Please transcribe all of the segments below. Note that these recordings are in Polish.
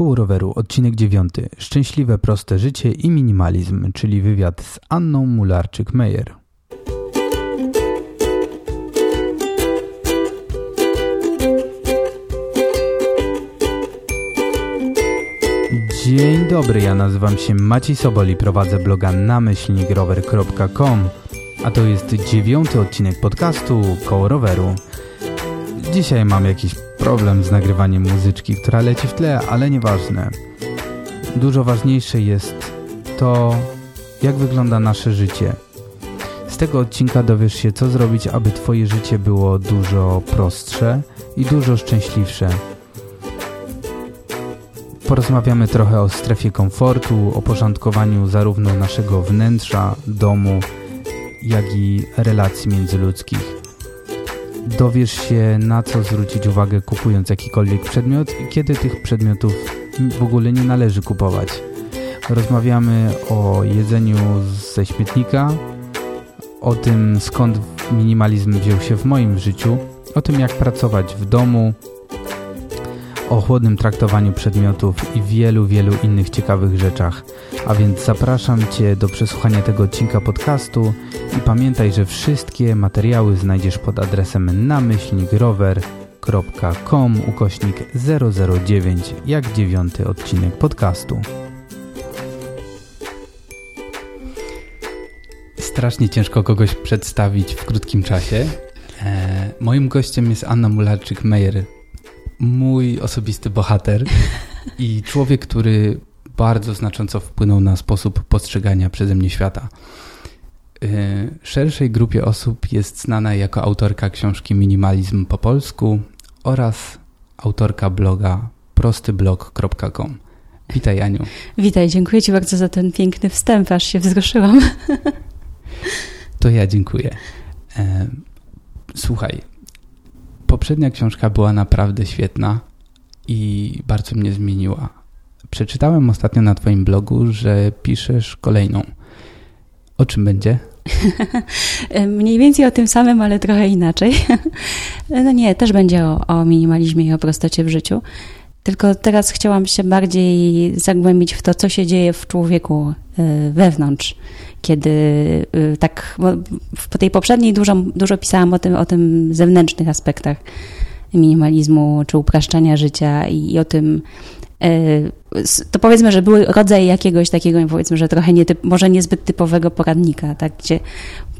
Koło roweru, odcinek 9. Szczęśliwe, proste życie i minimalizm, czyli wywiad z Anną Mularczyk-Meyer. Dzień dobry, ja nazywam się Maciej Sobol i prowadzę bloga namyślnikrower.com, a to jest dziewiąty odcinek podcastu Koło Roweru. Dzisiaj mam jakiś problem z nagrywaniem muzyczki, która leci w tle, ale nieważne. Dużo ważniejsze jest to, jak wygląda nasze życie. Z tego odcinka dowiesz się, co zrobić, aby Twoje życie było dużo prostsze i dużo szczęśliwsze. Porozmawiamy trochę o strefie komfortu, o porządkowaniu zarówno naszego wnętrza, domu, jak i relacji międzyludzkich. Dowiesz się na co zwrócić uwagę kupując jakikolwiek przedmiot i kiedy tych przedmiotów w ogóle nie należy kupować. Rozmawiamy o jedzeniu ze śmietnika, o tym skąd minimalizm wziął się w moim życiu, o tym jak pracować w domu, o chłodnym traktowaniu przedmiotów i wielu, wielu innych ciekawych rzeczach. A więc zapraszam Cię do przesłuchania tego odcinka podcastu i pamiętaj, że wszystkie materiały znajdziesz pod adresem namyślnikrower.com ukośnik 009 jak dziewiąty odcinek podcastu. Strasznie ciężko kogoś przedstawić w krótkim czasie. E, moim gościem jest Anna Mularczyk-Meyer, mój osobisty bohater i człowiek, który bardzo znacząco wpłynął na sposób postrzegania przeze mnie świata. Y, szerszej grupie osób jest znana jako autorka książki Minimalizm po polsku oraz autorka bloga prostyblog.com. Witaj Aniu. Witaj, dziękuję Ci bardzo za ten piękny wstęp, aż się wzruszyłam. To ja dziękuję. E, słuchaj, poprzednia książka była naprawdę świetna i bardzo mnie zmieniła. Przeczytałem ostatnio na Twoim blogu, że piszesz kolejną. O czym będzie? Mniej więcej o tym samym, ale trochę inaczej. No nie, też będzie o, o minimalizmie i o prostocie w życiu. Tylko teraz chciałam się bardziej zagłębić w to, co się dzieje w człowieku y, wewnątrz. Kiedy y, tak, po tej poprzedniej dużo, dużo pisałam o tym, o tym zewnętrznych aspektach minimalizmu czy upraszczania życia i, i o tym, y, to powiedzmy, że były rodzaje jakiegoś takiego, powiedzmy, że trochę nie typ, może niezbyt typowego poradnika, tak, gdzie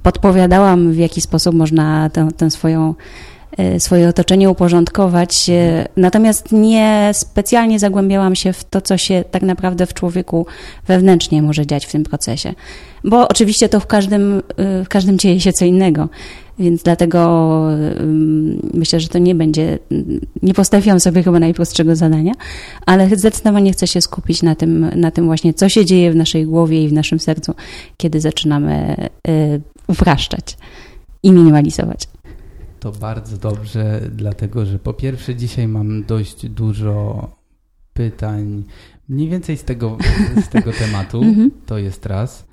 podpowiadałam, w jaki sposób można tę, tę swoją swoje otoczenie uporządkować. E, natomiast nie specjalnie zagłębiałam się w to, co się tak naprawdę w człowieku wewnętrznie może dziać w tym procesie. Bo oczywiście to w każdym, e, w każdym dzieje się co innego. Więc dlatego myślę, że to nie będzie, nie postawiłam sobie chyba najprostszego zadania, ale zdecydowanie chcę się skupić na tym, na tym właśnie, co się dzieje w naszej głowie i w naszym sercu, kiedy zaczynamy upraszczać i minimalizować. To bardzo dobrze, dlatego że po pierwsze dzisiaj mam dość dużo pytań mniej więcej z tego, z tego tematu. Mhm. To jest raz.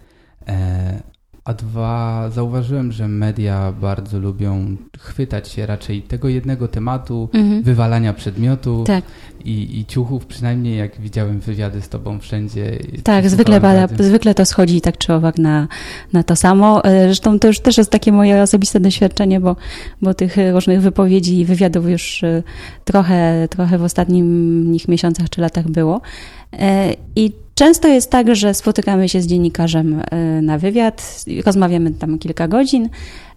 A dwa, zauważyłem, że media bardzo lubią chwytać się raczej tego jednego tematu, mhm. wywalania przedmiotu tak. i, i ciuchów, przynajmniej jak widziałem wywiady z tobą wszędzie. Tak, zwykle, bada, zwykle to schodzi tak czy owak na, na to samo. E, zresztą to już też jest takie moje osobiste doświadczenie, bo, bo tych różnych wypowiedzi i wywiadów już e, trochę, trochę w ostatnich miesiącach czy latach było. I Często jest tak, że spotykamy się z dziennikarzem e, na wywiad, rozmawiamy tam kilka godzin.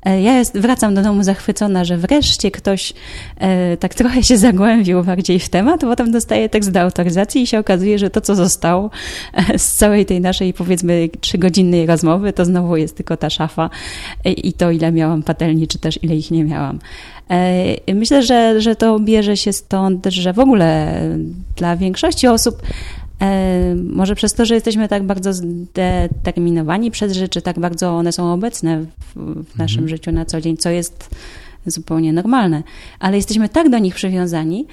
E, ja jest, wracam do domu zachwycona, że wreszcie ktoś e, tak trochę się zagłębił bardziej w temat, potem dostaje tekst do autoryzacji i się okazuje, że to, co zostało z całej tej naszej, powiedzmy, trzygodzinnej rozmowy, to znowu jest tylko ta szafa i to, ile miałam patelni, czy też ile ich nie miałam. Myślę, że, że to bierze się stąd, że w ogóle dla większości osób może przez to, że jesteśmy tak bardzo zdeterminowani przez rzeczy, tak bardzo one są obecne w, w naszym mhm. życiu na co dzień, co jest zupełnie normalne, ale jesteśmy tak do nich przywiązani,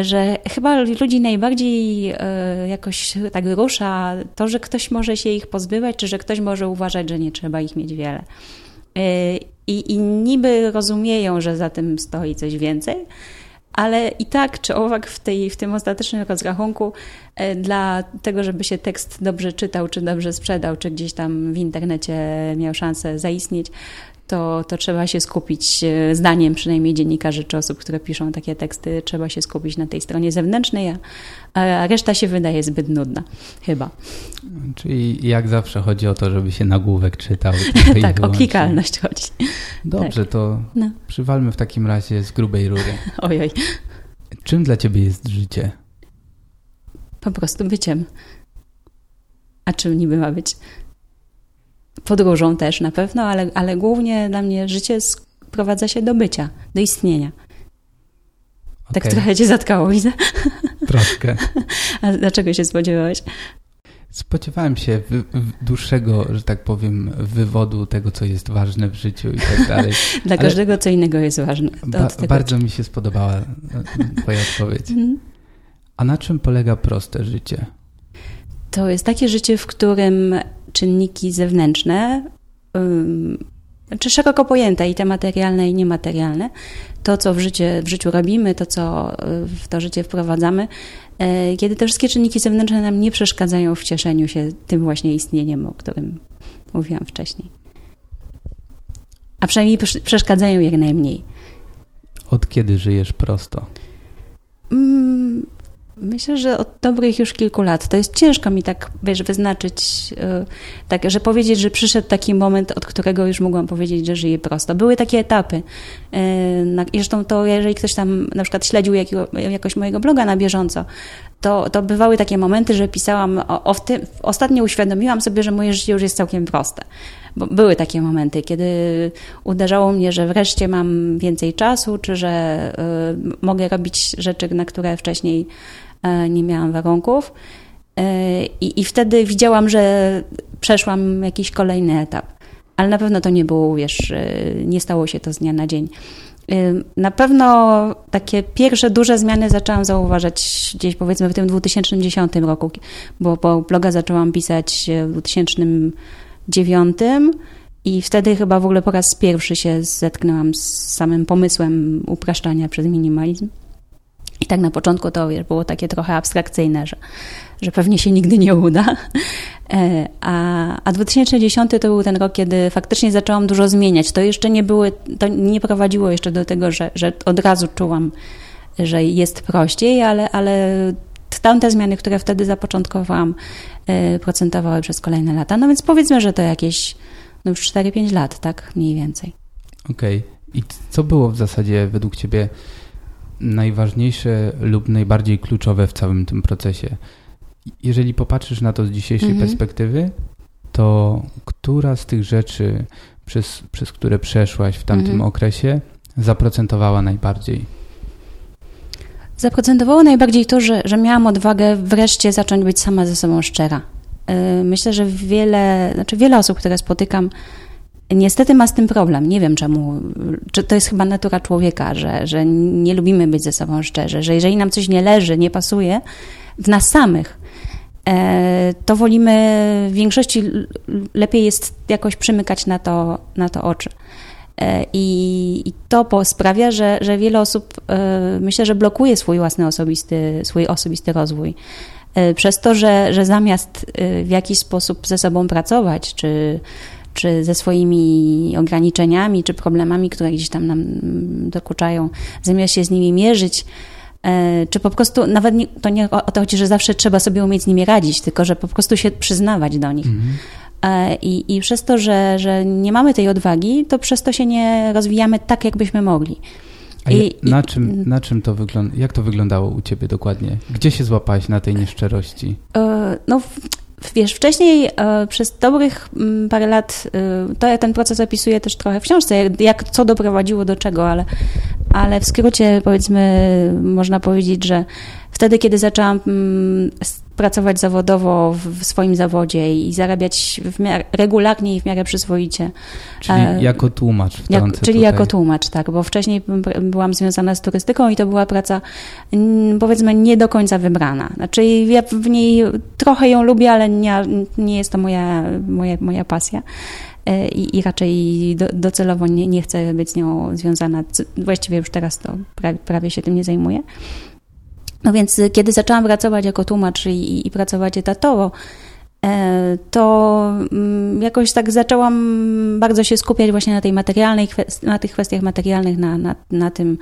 że chyba ludzi najbardziej e, jakoś tak rusza to, że ktoś może się ich pozbywać, czy że ktoś może uważać, że nie trzeba ich mieć wiele. E, I, i niby rozumieją, że za tym stoi coś więcej, ale i tak czy owak w, tej, w tym ostatecznym rozrachunku e, dla tego, żeby się tekst dobrze czytał, czy dobrze sprzedał, czy gdzieś tam w internecie miał szansę zaistnieć, to, to trzeba się skupić, e, zdaniem przynajmniej dziennikarzy czy osób, które piszą takie teksty, trzeba się skupić na tej stronie zewnętrznej, a, reszta się wydaje zbyt nudna, chyba. Czyli jak zawsze chodzi o to, żeby się nagłówek czytał. tak, o klikalność chodzi. Dobrze, tak. to no. przywalmy w takim razie z grubej rury. Ojoj. Czym dla ciebie jest życie? Po prostu byciem. A czym niby ma być? Podróżą też na pewno, ale, ale głównie dla mnie życie sprowadza się do bycia, do istnienia. Okay. Tak trochę cię zatkało, widzę. Troszkę. A dlaczego się spodziewałeś? Spodziewałem się dłuższego, że tak powiem, wywodu tego, co jest ważne w życiu i tak dalej. Dla Ale każdego co innego jest ważne. Ba bardzo mi się spodobała e, Twoja odpowiedź. Mhm. A na czym polega proste życie? To jest takie życie, w którym czynniki zewnętrzne, czy szeroko pojęte i te materialne i niematerialne, to co w, życie, w życiu robimy, to co y, w to życie wprowadzamy, e, kiedy te wszystkie czynniki zewnętrzne nam nie przeszkadzają w cieszeniu się tym właśnie istnieniem, o którym mówiłam wcześniej. A przynajmniej przeszkadzają jak najmniej. Od kiedy żyjesz prosto? Mm, Myślę, że od dobrych już kilku lat. To jest ciężko mi tak, wiesz, wyznaczyć, e, tak, że powiedzieć, że przyszedł taki moment, od którego już mogłam powiedzieć, że żyję prosto. Były takie etapy. E, zresztą to, jeżeli ktoś tam na przykład śledził jakiego, jakoś mojego bloga na bieżąco, to, to bywały takie momenty, że pisałam, o, o tym, ostatnio uświadomiłam sobie, że moje życie już jest całkiem proste. Bo były takie momenty, kiedy uderzało mnie, że wreszcie mam więcej czasu, czy że y, mogę robić rzeczy, na które wcześniej nie miałam warunków. Y, I wtedy widziałam, że przeszłam jakiś kolejny etap. Ale na pewno to nie było, wiesz, nie stało się to z dnia na dzień. Na pewno takie pierwsze duże zmiany zaczęłam zauważać gdzieś powiedzmy w tym 2010 roku, bo, bo bloga zaczęłam pisać w 2000 dziewiątym i wtedy chyba w ogóle po raz pierwszy się zetknęłam z samym pomysłem upraszczania przez minimalizm. I tak na początku to było takie trochę abstrakcyjne, że, że pewnie się nigdy nie uda. E, a, a 2010 to był ten rok, kiedy faktycznie zaczęłam dużo zmieniać. To jeszcze nie były, to nie prowadziło jeszcze do tego, że, że od razu czułam, że jest prościej, ale, ale tamte zmiany, które wtedy zapoczątkowałam, y, procentowały przez kolejne lata. No więc powiedzmy, że to jakieś no już 4-5 lat, tak mniej więcej. Okej. Okay. I co było w zasadzie według Ciebie najważniejsze lub najbardziej kluczowe w całym tym procesie? Jeżeli popatrzysz na to z dzisiejszej mhm. perspektywy, to która z tych rzeczy, przez, przez które przeszłaś w tamtym mhm. okresie, zaprocentowała najbardziej? Zaprocentowało najbardziej to, że, że miałam odwagę wreszcie zacząć być sama ze sobą szczera. Y, myślę, że wiele, znaczy wiele osób, które spotykam, niestety ma z tym problem. Nie wiem czemu. Czy to jest chyba natura człowieka, że, że nie lubimy być ze sobą szczerzy, że jeżeli nam coś nie leży, nie pasuje w nas samych, e, to wolimy w większości lepiej jest jakoś przymykać na to, na to oczy. E, I, I, to sprawia, że, że wiele osób e, myślę, że blokuje swój własny osobisty, swój osobisty rozwój. Przez to, że, że zamiast w jakiś sposób ze sobą pracować, czy, czy ze swoimi ograniczeniami, czy problemami, które gdzieś tam nam dokuczają, zamiast się z nimi mierzyć, czy po prostu, nawet nie, to nie o to chodzi, że zawsze trzeba sobie umieć z nimi radzić, tylko że po prostu się przyznawać do nich. Mhm. E, I, I przez to, że, że nie mamy tej odwagi, to przez to się nie rozwijamy tak, jakbyśmy mogli. A I, na, czym, na czym to wygląda? Jak to wyglądało u ciebie dokładnie? Gdzie się złapałaś na tej nieszczerości? E, no, wiesz, wcześniej e, przez dobrych m, parę lat, to ja ten proces opisuję też trochę w książce, jak co doprowadziło do czego, ale, ale w skrócie powiedzmy można powiedzieć, że wtedy, kiedy zaczęłam mm, pracować zawodowo w swoim zawodzie i zarabiać w miarę, regularnie i w miarę przyzwoicie. Czyli e, jako tłumacz. Jak, czyli tutaj. jako tłumacz, tak, bo wcześniej byłam związana z turystyką i to była praca powiedzmy nie do końca wybrana. Znaczy ja w niej trochę ją lubię, ale nie, nie jest to moja, moja, moja pasja. i, i raczej do, docelowo nie, nie chcę być z nią związana. Właściwie już teraz to prawie, prawie się tym nie zajmuję. No więc kiedy zaczęłam pracować jako tłumacz i, i pracować etatowo, E, to mm, jakoś tak zaczęłam bardzo się skupiać właśnie na tej materialnej, na tych kwestiach materialnych, na, na, na tym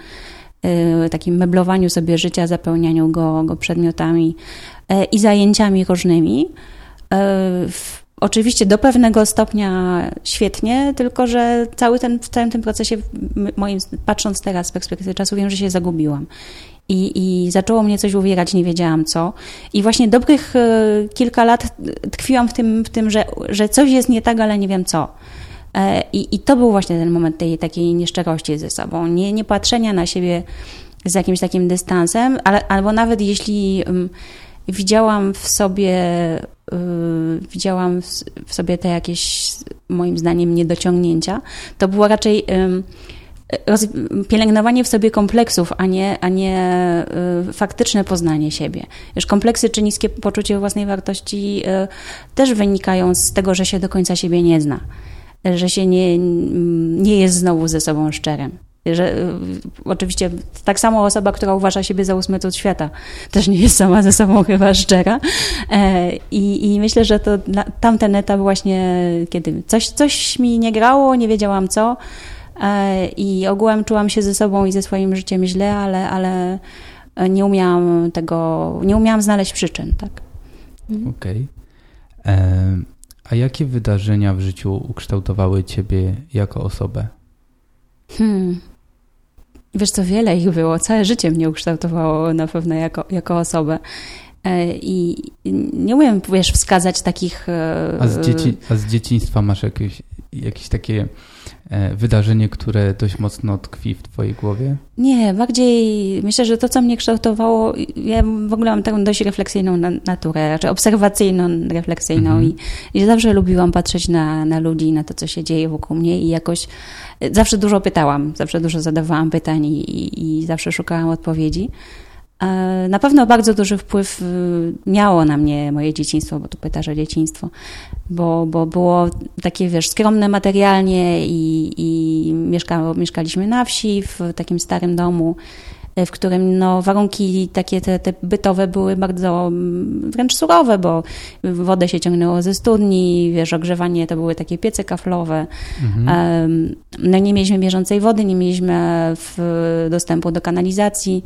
e, takim meblowaniu sobie życia, zapełnianiu go, go przedmiotami e, i zajęciami różnymi. Oczywiście do pewnego stopnia świetnie, tylko że cały ten, w całym tym procesie, moim, patrząc teraz z perspektywy czasu, wiem, że się zagubiłam i, i zaczęło mnie coś uwierać, nie wiedziałam co. I właśnie dobrych e, kilka lat tkwiłam w tym, w tym że, że coś jest nie tak, ale nie wiem co. E, I, I to był właśnie ten moment tej takiej nieszczerości ze sobą, nie, nie patrzenia na siebie z jakimś takim dystansem, ale, albo nawet jeśli um, widziałam w sobie, y, widziałam w sobie te jakieś, moim zdaniem, niedociągnięcia, to było raczej pielęgnowanie w sobie kompleksów, a nie, a nie y, faktyczne poznanie siebie. Wiesz, kompleksy czy niskie poczucie własnej wartości y, też wynikają z tego, że się do końca siebie nie zna, że się nie, nie jest znowu ze sobą szczerym. Że y, oczywiście tak samo osoba, która uważa siebie za ósmy cud świata, też nie jest sama ze sobą chyba szczera. E, I, i myślę, że to tamten etap właśnie, kiedy coś, coś mi nie grało, nie wiedziałam co, i ogółem czułam się ze sobą i ze swoim życiem źle, ale, ale nie umiałam tego, nie umiałam znaleźć przyczyn, tak. Mhm. Okej. Okay. E, a jakie wydarzenia w życiu ukształtowały ciebie jako osobę? Hmm. Wiesz co, wiele ich było. Całe życie mnie ukształtowało na pewno jako, jako osobę. E, I nie umiem, wiesz, wskazać takich... A z, dzieci, a z dzieciństwa masz jakieś, jakieś takie E, wydarzenie, które dość mocno tkwi w Twojej głowie? Nie, bardziej myślę, że to, co mnie kształtowało, ja w ogóle mam taką dość refleksyjną naturę, raczej obserwacyjną, refleksyjną mhm. i, i zawsze lubiłam patrzeć na, na ludzi, na to, co się dzieje wokół mnie i jakoś e, zawsze dużo pytałam, zawsze dużo zadawałam pytań i, i, i zawsze szukałam odpowiedzi. E, na pewno bardzo duży wpływ y, miało na mnie moje dzieciństwo, bo tu pytasz o dzieciństwo, bo, bo było takie, wiesz, skromne materialnie i, i mieszka, mieszkaliśmy na wsi w takim starym domu w którym no, warunki takie te, te bytowe były bardzo mm, wręcz surowe, bo wodę się ciągnęło ze studni, wiesz, ogrzewanie to były takie piece kaflowe. Mhm. No nie mieliśmy bieżącej wody, nie mieliśmy dostępu do kanalizacji,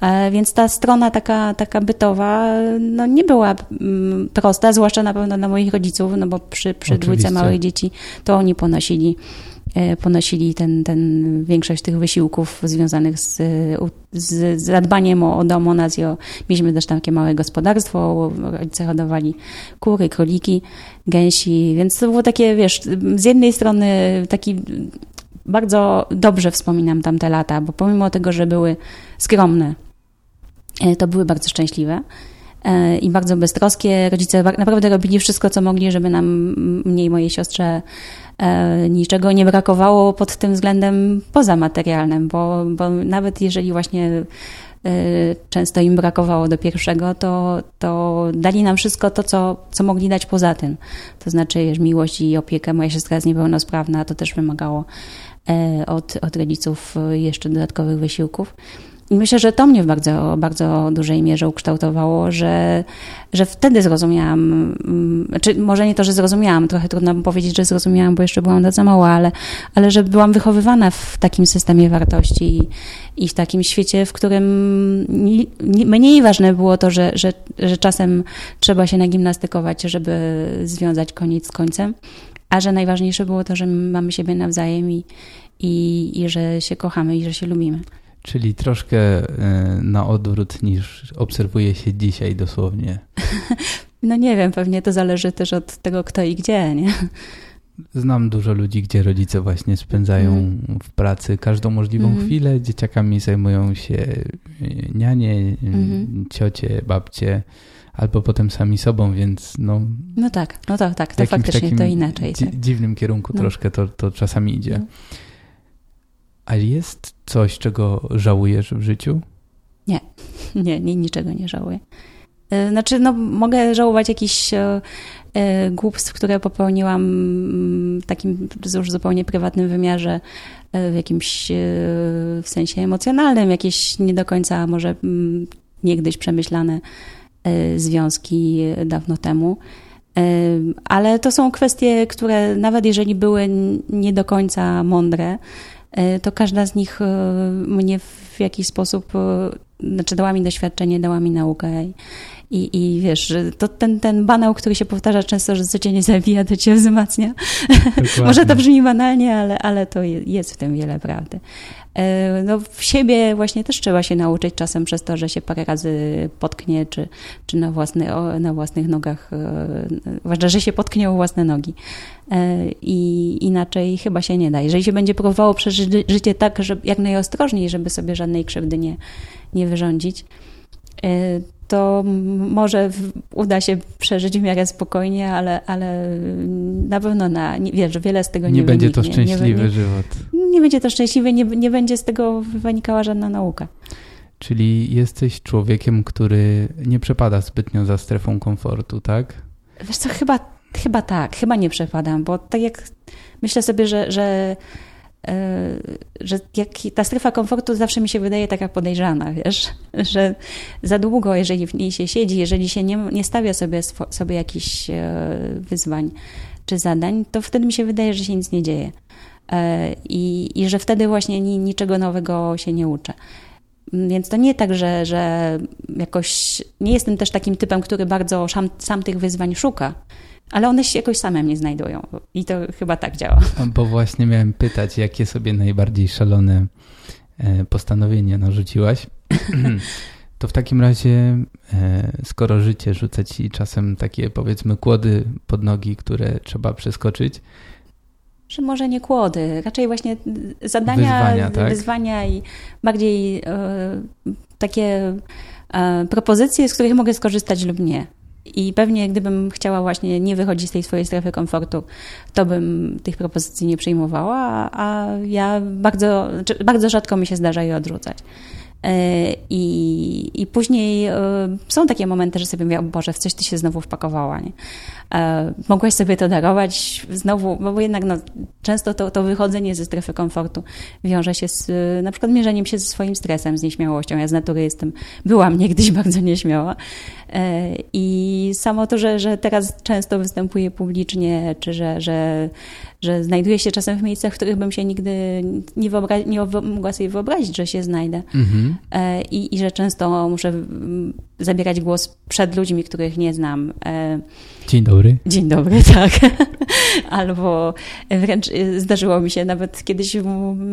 e, więc ta strona taka, taka bytowa no, nie była mm, prosta, zwłaszcza na pewno dla moich rodziców, no bo przy, przy dwójce małych dzieci to oni ponosili E, ponosili ten, ten większość tych wysiłków związanych z, z zadbaniem o, dom, o nas. Mieliśmy też takie małe gospodarstwo, rodzice hodowali kury, króliki, gęsi, więc to było takie, wiesz, z jednej strony taki bardzo dobrze wspominam tamte lata, bo pomimo tego, że były skromne, e, to były bardzo szczęśliwe e, i bardzo beztroskie. Rodzice naprawdę robili wszystko, co mogli, żeby nam, mnie i mojej siostrze, E, niczego nie brakowało pod tym względem pozamaterialnym, bo, bo nawet jeżeli właśnie e, często im brakowało do pierwszego, to, to dali nam wszystko to, co, co mogli dać poza tym. To znaczy miłość i opiekę. Moja siostra jest niepełnosprawna, to też wymagało e, od, od rodziców jeszcze dodatkowych wysiłków. I myślę, że to mnie w bardzo, bardzo dużej mierze ukształtowało, że, że wtedy zrozumiałam, czy znaczy może nie to, że zrozumiałam, trochę trudno powiedzieć, że zrozumiałam, bo jeszcze byłam za mała, ale, ale że byłam wychowywana w takim systemie wartości i, i w takim świecie, w którym mniej ważne było to, że, że, że czasem trzeba się nagimnastykować, żeby związać koniec z końcem, a że najważniejsze było to, że mamy siebie nawzajem i, i, i że się kochamy i że się lubimy. Czyli troszkę e, na odwrót niż obserwuje się dzisiaj dosłownie. No nie wiem, pewnie to zależy też od tego, kto i gdzie, nie? Znam dużo ludzi, gdzie rodzice właśnie spędzają mm. w pracy każdą możliwą mm. chwilę. Dzieciakami zajmują się e, nianie, mm. ciocie, babcie, albo potem sami sobą, więc no... No tak, no to tak, to faktycznie to inaczej. Tak. dziwnym kierunku no. troszkę to, to czasami idzie. No. A jest coś, czego żałujesz w życiu? Nie, nie, nie niczego nie żałuję. Znaczy, no, mogę żałować jakichś głupstw, które popełniłam w takim już zupełnie prywatnym wymiarze, w jakimś w sensie emocjonalnym, jakieś nie do końca może mm, niegdyś przemyślane związki dawno temu. Ale to są kwestie, które nawet jeżeli były nie do końca mądre, e, to każda z nich e, mnie w jakiś sposób, e, znaczy dała mi doświadczenie, dała mi naukę. I, i wiesz, to ten, ten banał, który się powtarza często, że co cię nie zabija, to cię wzmacnia. Może to brzmi banalnie, ale, ale to jest w tym wiele prawdy. E, no, w siebie właśnie też trzeba się nauczyć czasem przez to, że się parę razy potknie, czy, czy na, własny, na własnych nogach. E, ważne, że się potknie o własne nogi. E, I inaczej chyba się nie da. Jeżeli się będzie próbowało przeżyć życie tak, że jak najostrożniej, żeby sobie żadnej krzywdy nie, nie wyrządzić, to może uda się przeżyć w miarę spokojnie, ale, ale na pewno na, nie, wiesz, wiele z tego nie, nie będzie wyniknie. to szczęśliwy nie, żywot. Nie będzie to szczęśliwy, nie, nie będzie z tego wynikała żadna nauka. Czyli jesteś człowiekiem, który nie przepada zbytnio za strefą komfortu, tak? Wiesz co, chyba, chyba tak, chyba nie przepadam, bo tak jak myślę sobie, że, że E, że jak ta strefa komfortu zawsze mi się wydaje taka podejrzana, wiesz, że za długo, jeżeli w niej się siedzi, jeżeli się nie, nie stawia sobie, sobie jakichś e, wyzwań czy zadań, to wtedy mi się wydaje, że się nic nie dzieje. E, I, i że wtedy właśnie ni, niczego nowego się nie uczę. Więc to nie tak, że, że jakoś. Nie jestem też takim typem, który bardzo sam, sam tych wyzwań szuka ale one się jakoś same mnie znajdują i to chyba tak działa. Bo właśnie miałem pytać, jakie sobie najbardziej szalone e, postanowienie narzuciłaś. To w takim razie, e, skoro życie rzuca ci czasem takie powiedzmy kłody pod nogi, które trzeba przeskoczyć, że może nie kłody, raczej właśnie zadania, wyzwania, tak? wyzwania i bardziej e, takie e, propozycje, z których mogę skorzystać lub nie. I pewnie gdybym chciała właśnie nie wychodzić z tej swojej strefy komfortu, to bym tych propozycji nie przyjmowała, a ja bardzo, bardzo rzadko mi się zdarza je odrzucać. E, I, I później e, są takie momenty, że sobie mówię, o Boże, w coś ty się znowu wpakowała. Nie? E, mogłaś sobie to darować znowu, bo jednak no, często to, to wychodzenie ze strefy komfortu wiąże się z na przykład mierzeniem się ze swoim stresem, z nieśmiałością. Ja z natury jestem, byłam niegdyś bardzo nieśmiała. I samo to, że, że teraz często występuję publicznie, czy że, że że znajduję się czasem w miejscach, w których bym się nigdy nie, wyobra- nie mogła sobie wyobrazić, że się znajdę. Mhm. E, I, I że często muszę zabierać głos przed ludźmi, których nie znam. E, Dzień dobry. Dzień dobry, tak. Albo wręcz y, zdarzyło mi się nawet kiedyś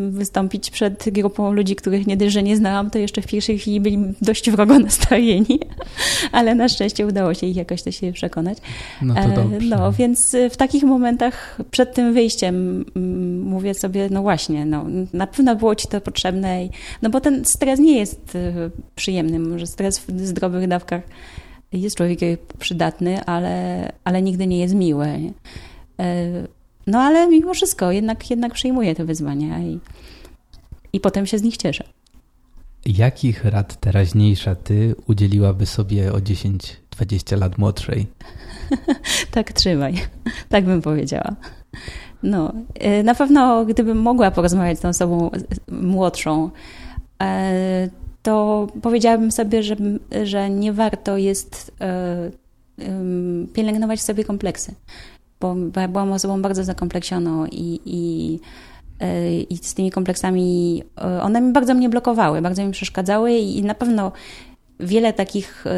wystąpić przed grupą ludzi, których nie dość, że nie znałam, to jeszcze w pierwszej chwili byli dość wrogo nastrojeni, ale na szczęście udało się ich jakoś do siebie przekonać. No to dobrze. No, więc w takich momentach przed tym wyjściem mówię sobie, no właśnie, no, na pewno było ci to potrzebne, no bo ten stres nie jest y, przyjemny, może stres w zdrowych dawkach jest człowiek przydatny, ale, ale nigdy nie jest miły. E, no ale mimo wszystko jednak, jednak przyjmuję te wyzwania i, i potem się z nich cieszę. Jakich rad teraźniejsza ty udzieliłaby sobie o 10-20 lat młodszej? tak trzymaj. tak bym powiedziała. No, e, na pewno gdybym mogła porozmawiać z tą osobą młodszą, e, to powiedziałabym sobie, że, że nie warto jest pielęgnować sobie kompleksy, bo byłam osobą bardzo zakompleksioną i, i, e, i z tymi kompleksami e, one mi bardzo mnie blokowały, bardzo mi przeszkadzały i na pewno wiele takich e,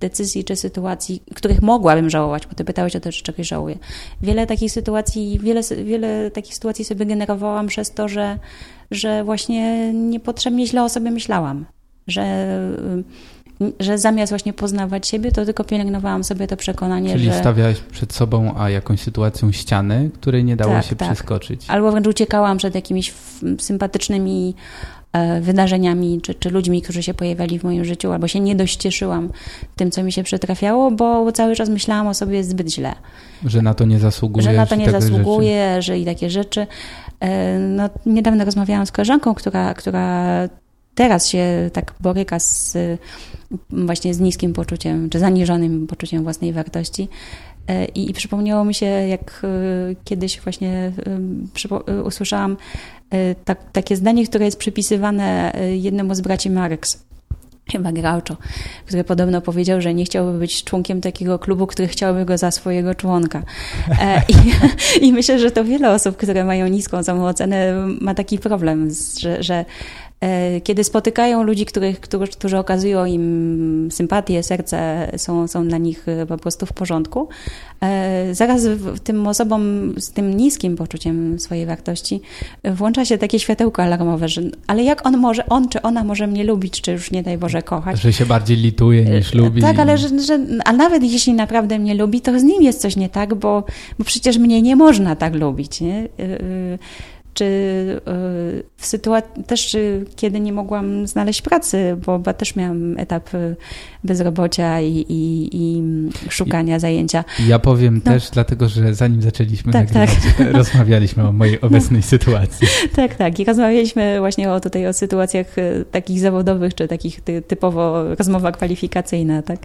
decyzji czy sytuacji, których mogłabym żałować, bo ty pytałeś o to, czy czegoś żałuję. Wiele takich sytuacji, wiele, wiele takich sytuacji sobie generowałam przez to, że, że właśnie niepotrzebnie źle o sobie myślałam, że że zamiast właśnie poznawać siebie, to tylko pielęgnowałam sobie to przekonanie, Czyli że... stawiałaś przed sobą a jakąś sytuacją ściany, której nie dało tak, się tak. przeskoczyć. Albo wręcz uciekałam przed jakimiś sympatycznymi e, wydarzeniami czy, czy ludźmi, którzy się pojawiali w moim życiu, albo się nie dość cieszyłam tym, co mi się przytrafiało, bo cały czas myślałam o sobie zbyt źle. Że na to nie zasługuje. Że na to nie zasługuje, rzeczy. że i takie rzeczy. E, no, niedawno rozmawiałam z koleżanką, która, która teraz się tak boryka z, właśnie z niskim poczuciem, czy zaniżonym poczuciem własnej wartości. E, I, I, przypomniało mi się, jak kiedyś właśnie usłyszałam tak, takie zdanie, które jest przypisywane jednemu z braci Marx chyba Groucho, który podobno powiedział, że nie chciałby być członkiem takiego klubu, który chciałby go za swojego członka. E, I, I, myślę, że to wiele osób, które mają niską samoocenę, ma taki problem, że, że E, kiedy spotykają ludzi, których, którzy, którzy okazują im sympatię, serce są, są dla nich e, po prostu w porządku, e, zaraz tym osobom z tym niskim poczuciem swojej wartości włącza się takie światełko alarmowe, że ale jak on może, on czy ona może mnie lubić, czy już nie daj Boże kochać. Że się bardziej lituje niż lubi. Tak, ale że, że, a nawet jeśli naprawdę mnie lubi, to z nim jest coś nie tak, bo, bo przecież mnie nie można tak lubić. Nie? Czy y, w sytuacji też, kiedy nie mogłam znaleźć pracy, bo, bo też miałam etap y, bezrobocia i, i, i szukania zajęcia. Ja powiem no. też, dlatego że zanim zaczęliśmy tak, nagrywać, tak. rozmawialiśmy o mojej obecnej no. sytuacji. Tak, tak. I rozmawialiśmy właśnie o tutaj o sytuacjach y, takich zawodowych, czy takich typowo rozmowa kwalifikacyjna. Tak.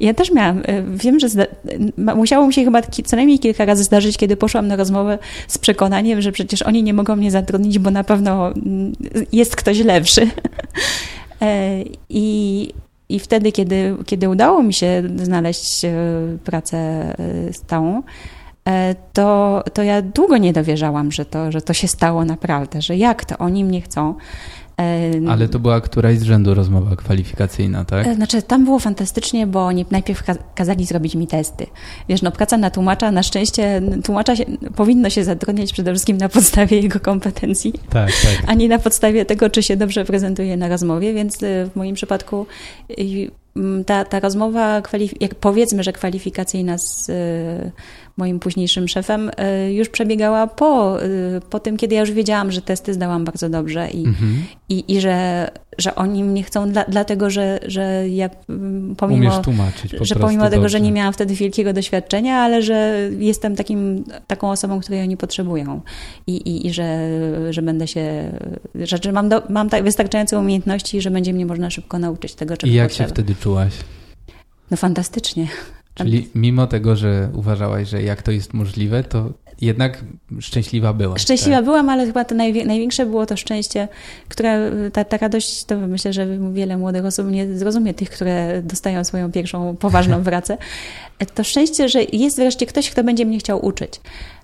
Ja też miałam, wiem, że musiało mi się chyba co najmniej kilka razy zdarzyć, kiedy poszłam na rozmowę z przekonaniem, że przecież oni nie mogą mogą mnie zatrudnić, bo na pewno mm, jest ktoś lepszy. E, I, i wtedy, kiedy, kiedy udało mi się znaleźć e, pracę e, stałą, to, to ja długo nie dowierzałam, że to, że to się stało naprawdę, że jak to oni mnie chcą. Ale to była któraś z rzędu rozmowa kwalifikacyjna, tak? E, znaczy, tam było fantastycznie, bo oni najpierw kazali zrobić mi testy. Wiesz, no praca na tłumacza, na szczęście tłumacza się, powinno się zatrudniać przede wszystkim na podstawie jego kompetencji, tak, tak. a nie na podstawie tego, czy się dobrze prezentuje na rozmowie, więc e, w moim przypadku ta, ta rozmowa, jak powiedzmy, że kwalifikacyjna z moim późniejszym szefem, y, już przebiegała po, y, po tym, kiedy ja już wiedziałam, że testy zdałam bardzo dobrze i, mhm. i, i że, że oni mnie chcą dla, dlatego, że, że ja mm, pomimo, że pomimo tego, dobrze. że nie miałam wtedy wielkiego doświadczenia, ale że jestem takim, taką osobą, której oni potrzebują i, i, i że, że będę się, że, że mam, do, mam tak wystarczające umiejętności, że będzie mnie można szybko nauczyć tego, czego I jak potrzeba. się wtedy czułaś? No fantastycznie. Czyli mimo tego, że uważałaś, że jak to jest możliwe, to jednak szczęśliwa byłaś. Szczęśliwa tak? byłam, ale chyba to największe było to szczęście, które, ta, ta radość, to myślę, że wiele młodych osób nie zrozumie tych, które dostają swoją pierwszą poważną pracę. To szczęście, że jest wreszcie ktoś, kto będzie mnie chciał uczyć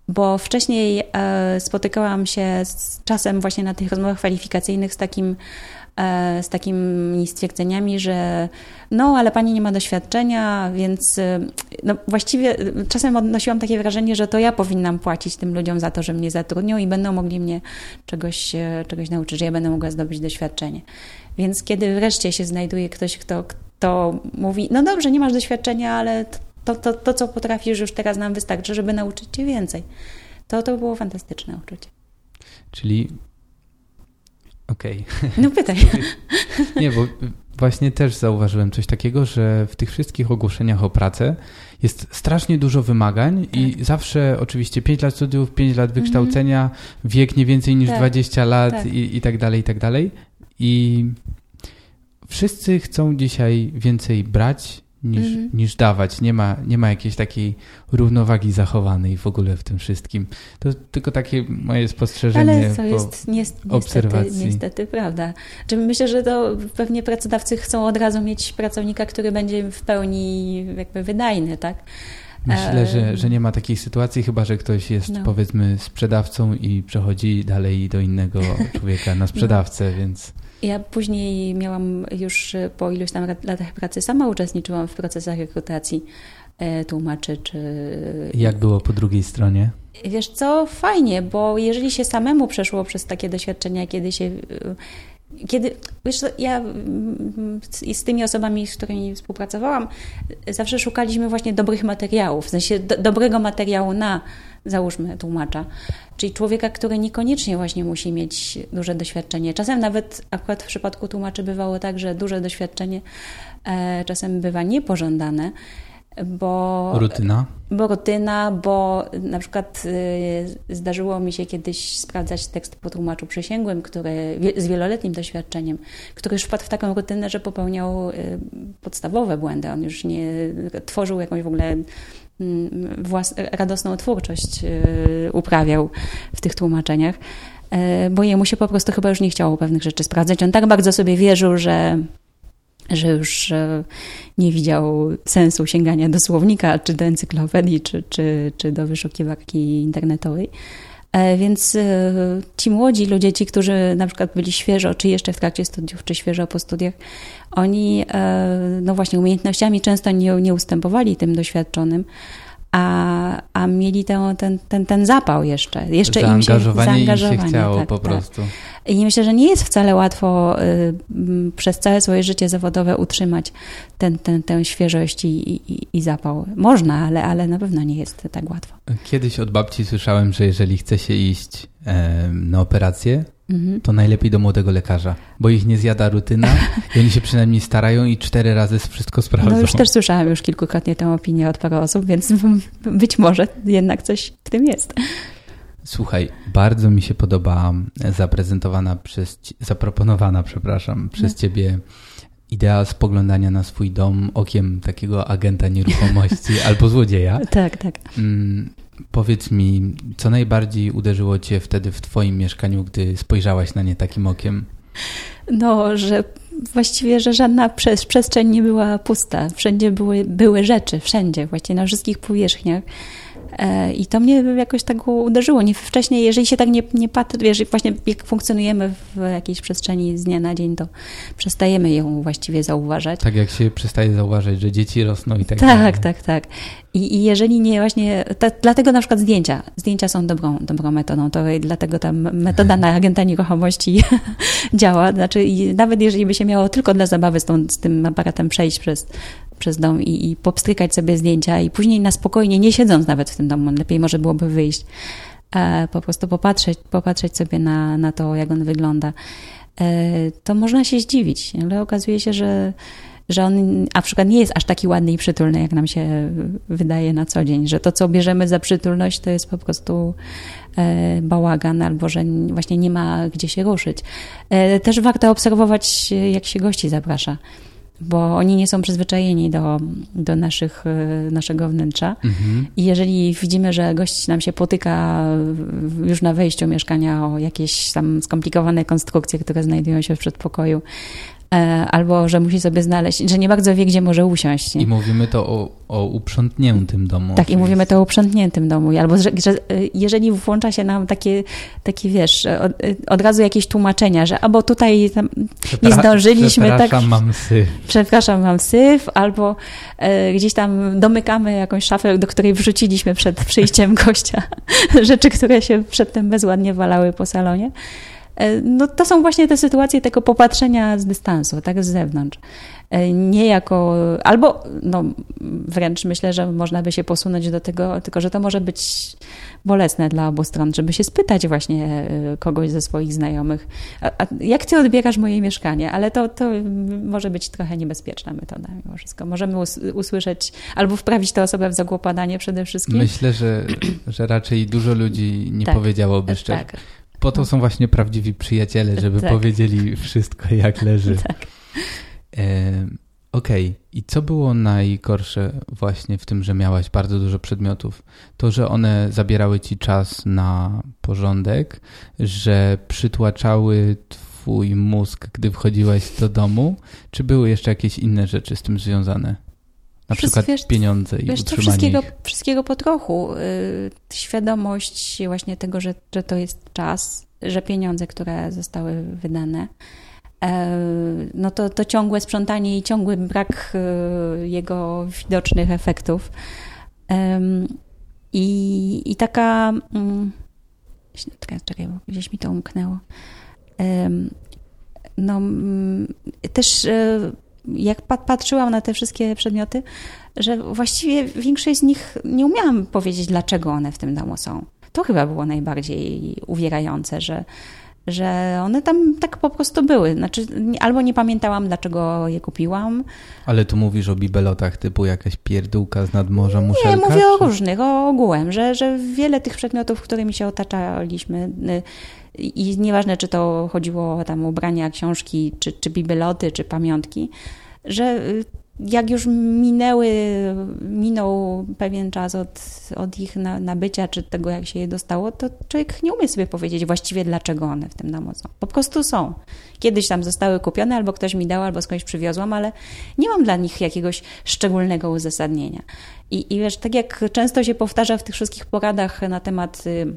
bo wcześniej e, spotykałam się z czasem właśnie na tych rozmowach kwalifikacyjnych z takim z takimi stwierdzeniami, że no, ale pani nie ma doświadczenia, więc e, no, właściwie czasem odnosiłam takie wrażenie, że to ja powinnam płacić tym ludziom za to, że mnie zatrudnią i będą mogli mnie czegoś, e, czegoś nauczyć, że ja będę mogła zdobyć doświadczenie. Więc kiedy wreszcie się znajduje ktoś, kto, kto mówi, no dobrze, nie masz doświadczenia, ale to, to, to co potrafisz już teraz nam wystarczy, żeby nauczyć cię więcej. To, to było fantastyczne uczucie. Czyli Okej. Okay. No pytaj. Nie, bo właśnie też zauważyłem coś takiego, że w tych wszystkich ogłoszeniach o pracę jest strasznie dużo wymagań tak. i zawsze oczywiście 5 lat studiów, 5 lat wykształcenia, mm -hmm. wiek nie więcej niż tak. 20 lat tak. I, i tak dalej, i tak dalej. I wszyscy chcą dzisiaj więcej brać niż, mm. niż dawać. Nie ma, nie ma jakiejś takiej równowagi zachowanej w ogóle w tym wszystkim. To tylko takie moje spostrzeżenie Ale to jest niestety, obserwacji. niestety prawda. Czy myślę, że to pewnie pracodawcy chcą od razu mieć pracownika, który będzie w pełni jakby wydajny, tak? Myślę, że, że nie ma takiej sytuacji, chyba że ktoś jest no. powiedzmy sprzedawcą i przechodzi dalej do innego człowieka na sprzedawcę, no. więc... Ja później miałam już po iluś tam latach pracy, sama uczestniczyłam w procesach rekrutacji e, tłumaczy. Czy... Jak było po drugiej stronie? Wiesz co, fajnie, bo jeżeli się samemu przeszło przez takie doświadczenia, kiedy się kiedy, wiesz, ja z tymi osobami, z którymi współpracowałam, zawsze szukaliśmy właśnie dobrych materiałów, w sensie do, dobrego materiału na, załóżmy, tłumacza. Czyli człowieka, który niekoniecznie właśnie musi mieć duże doświadczenie. Czasem nawet akurat w przypadku tłumaczy bywało tak, że duże doświadczenie e, czasem bywa niepożądane. Bo... Rutyna? Bo rutyna, bo na przykład y, zdarzyło mi się kiedyś sprawdzać tekst po tłumaczu przysięgłym, który z wieloletnim doświadczeniem, który już wpadł w taką rutynę, że popełniał y, podstawowe błędy. On już nie tworzył jakąś w ogóle mm, włas, radosną twórczość, y, uprawiał w tych tłumaczeniach bo jemu się po prostu chyba już nie chciało pewnych rzeczy sprawdzać. On tak bardzo sobie wierzył, że że już nie widział sensu sięgania do słownika, czy do encyklopedii, czy, czy, czy do wyszukiwarki internetowej. E, więc e, ci młodzi ludzie, ci, którzy na przykład byli świeżo, czy jeszcze w trakcie studiów, czy świeżo po studiach, oni e, no właśnie umiejętnościami często nie, nie ustępowali tym doświadczonym, a, a mieli ten, ten, ten, ten zapał jeszcze. jeszcze zaangażowanie im się, zaangażowanie im się chciało tak, po tak. prostu. I myślę, że nie jest wcale łatwo y, przez całe swoje życie zawodowe utrzymać ten, ten, tę świeżość i, i, i zapał. Można, ale, ale na pewno nie jest tak łatwo. Kiedyś od babci słyszałem, że jeżeli chce się iść na operację, mhm. to najlepiej do młodego lekarza, bo ich nie zjada rutyna i oni się przynajmniej starają i cztery razy wszystko sprawdzą. No już też słyszałem już kilkukrotnie tę opinię od paru osób, więc być może jednak coś w tym jest. Słuchaj, bardzo mi się podoba zaprezentowana przez, zaproponowana, przepraszam, przez no. ciebie idea spoglądania na swój dom okiem takiego agenta nieruchomości albo złodzieja. Tak, tak. Powiedz mi, co najbardziej uderzyło cię wtedy w twoim mieszkaniu, gdy spojrzałaś na nie takim okiem? No, że właściwie, że żadna przestrzeń nie była pusta. Wszędzie były, były rzeczy, wszędzie, właściwie na wszystkich powierzchniach. I to mnie jakoś tak uderzyło. Nie, wcześniej, jeżeli się tak nie, nie patrzy, wiesz, właśnie jak funkcjonujemy w jakiejś przestrzeni z dnia na dzień, to przestajemy ją właściwie zauważać. Tak jak się przestaje zauważać, że dzieci rosną i tak, tak dalej. Tak, tak, tak. I, I, jeżeli nie właśnie, to, dlatego na przykład zdjęcia. Zdjęcia są dobrą, dobrą metodą. To dlatego ta metoda na agenta nieruchomości działa. Znaczy, nawet jeżeli by się miało tylko dla zabawy z, tą, z tym aparatem przejść przez przez dom i, i popstrykać sobie zdjęcia i później na spokojnie, nie siedząc nawet w tym domu, lepiej może byłoby wyjść, e, po prostu popatrzeć, popatrzeć sobie na, na to, jak on wygląda, e, to można się zdziwić, ale okazuje się, że że on a przykład nie jest aż taki ładny i przytulny, jak nam się wydaje na co dzień, że to, co bierzemy za przytulność, to jest po prostu e, bałagan, albo że właśnie nie ma gdzie się ruszyć. Też warto obserwować, jak się gości zaprasza bo oni nie są przyzwyczajeni do, do naszych, e, naszego wnętrza. Mhm. I jeżeli widzimy, że gość nam się potyka już na wejściu mieszkania o jakieś tam skomplikowane konstrukcje, które znajdują się w przedpokoju, albo że musi sobie znaleźć, że nie bardzo wie, gdzie może usiąść. Nie? I mówimy to o, o uprzątniętym domu. Tak, i mówimy to o uprzątniętym domu. Albo że, że, e, jeżeli włącza się nam takie, takie wiesz, od, od razu jakieś tłumaczenia, że albo tutaj nie zdążyliśmy. Tak. Przepraszam, tak, mam syf. Przepraszam, mam syf, albo e, gdzieś tam domykamy jakąś szafę, do której wrzuciliśmy przed przyjściem gościa rzeczy, które się przedtem bezładnie walały po salonie. E, no to są właśnie te sytuacje tego popatrzenia z dystansu, tak, z zewnątrz. E, nie jako, albo no, wręcz myślę, że można by się posunąć do tego, tylko że to może być bolesne dla obu stron, żeby się spytać właśnie e, kogoś ze swoich znajomych, a, a jak ty odbierasz moje mieszkanie? Ale to, to może być trochę niebezpieczna metoda mimo wszystko. Możemy us usłyszeć albo wprawić tę osobę w zagłopadanie przede wszystkim. Myślę, że, że raczej dużo ludzi nie tak, powiedziałoby szczerze. Tak. Po to są właśnie prawdziwi przyjaciele, żeby tak. powiedzieli wszystko jak leży. Tak. E, Okej, okay. i co było najgorsze właśnie w tym, że miałaś bardzo dużo przedmiotów? To, że one zabierały ci czas na porządek, że przytłaczały twój mózg, gdy wchodziłaś do domu, czy były jeszcze jakieś inne rzeczy z tym związane? Na przykład wiesz, pieniądze i wiesz, utrzymanie wszystkiego, ich. wszystkiego po trochu. Y, świadomość właśnie tego, że, że to jest czas, że pieniądze, które zostały wydane, e, no to, to ciągłe sprzątanie i ciągły brak y, jego widocznych efektów. I, i taka... Mm, czekaj, czekaj, bo gdzieś mi to umknęło. No, mm, też y, jak patrzyłam na te wszystkie przedmioty, że właściwie większość z nich nie umiałam powiedzieć, dlaczego one w tym domu są. To chyba było najbardziej uwierające, że, że one tam tak po prostu były. Znaczy, albo nie pamiętałam, dlaczego je kupiłam. Ale tu mówisz o bibelotach typu jakaś pierdółka z nadmorza, muszelka? Nie, mówię czy... o różnych, o ogółem, że, że wiele tych przedmiotów, którymi się otaczaliśmy y, i nieważne, czy to chodziło o tam ubrania, książki, czy, czy bibeloty, czy pamiątki, że y, jak już minęły, minął pewien czas od, od ich nabycia, czy tego, jak się je dostało, to człowiek nie umie sobie powiedzieć właściwie, dlaczego one w tym domu są. Po prostu są. Kiedyś tam zostały kupione, albo ktoś mi dał, albo skądś przywiozłam, ale nie mam dla nich jakiegoś szczególnego uzasadnienia. I, i wiesz, tak jak często się powtarza w tych wszystkich poradach na temat y,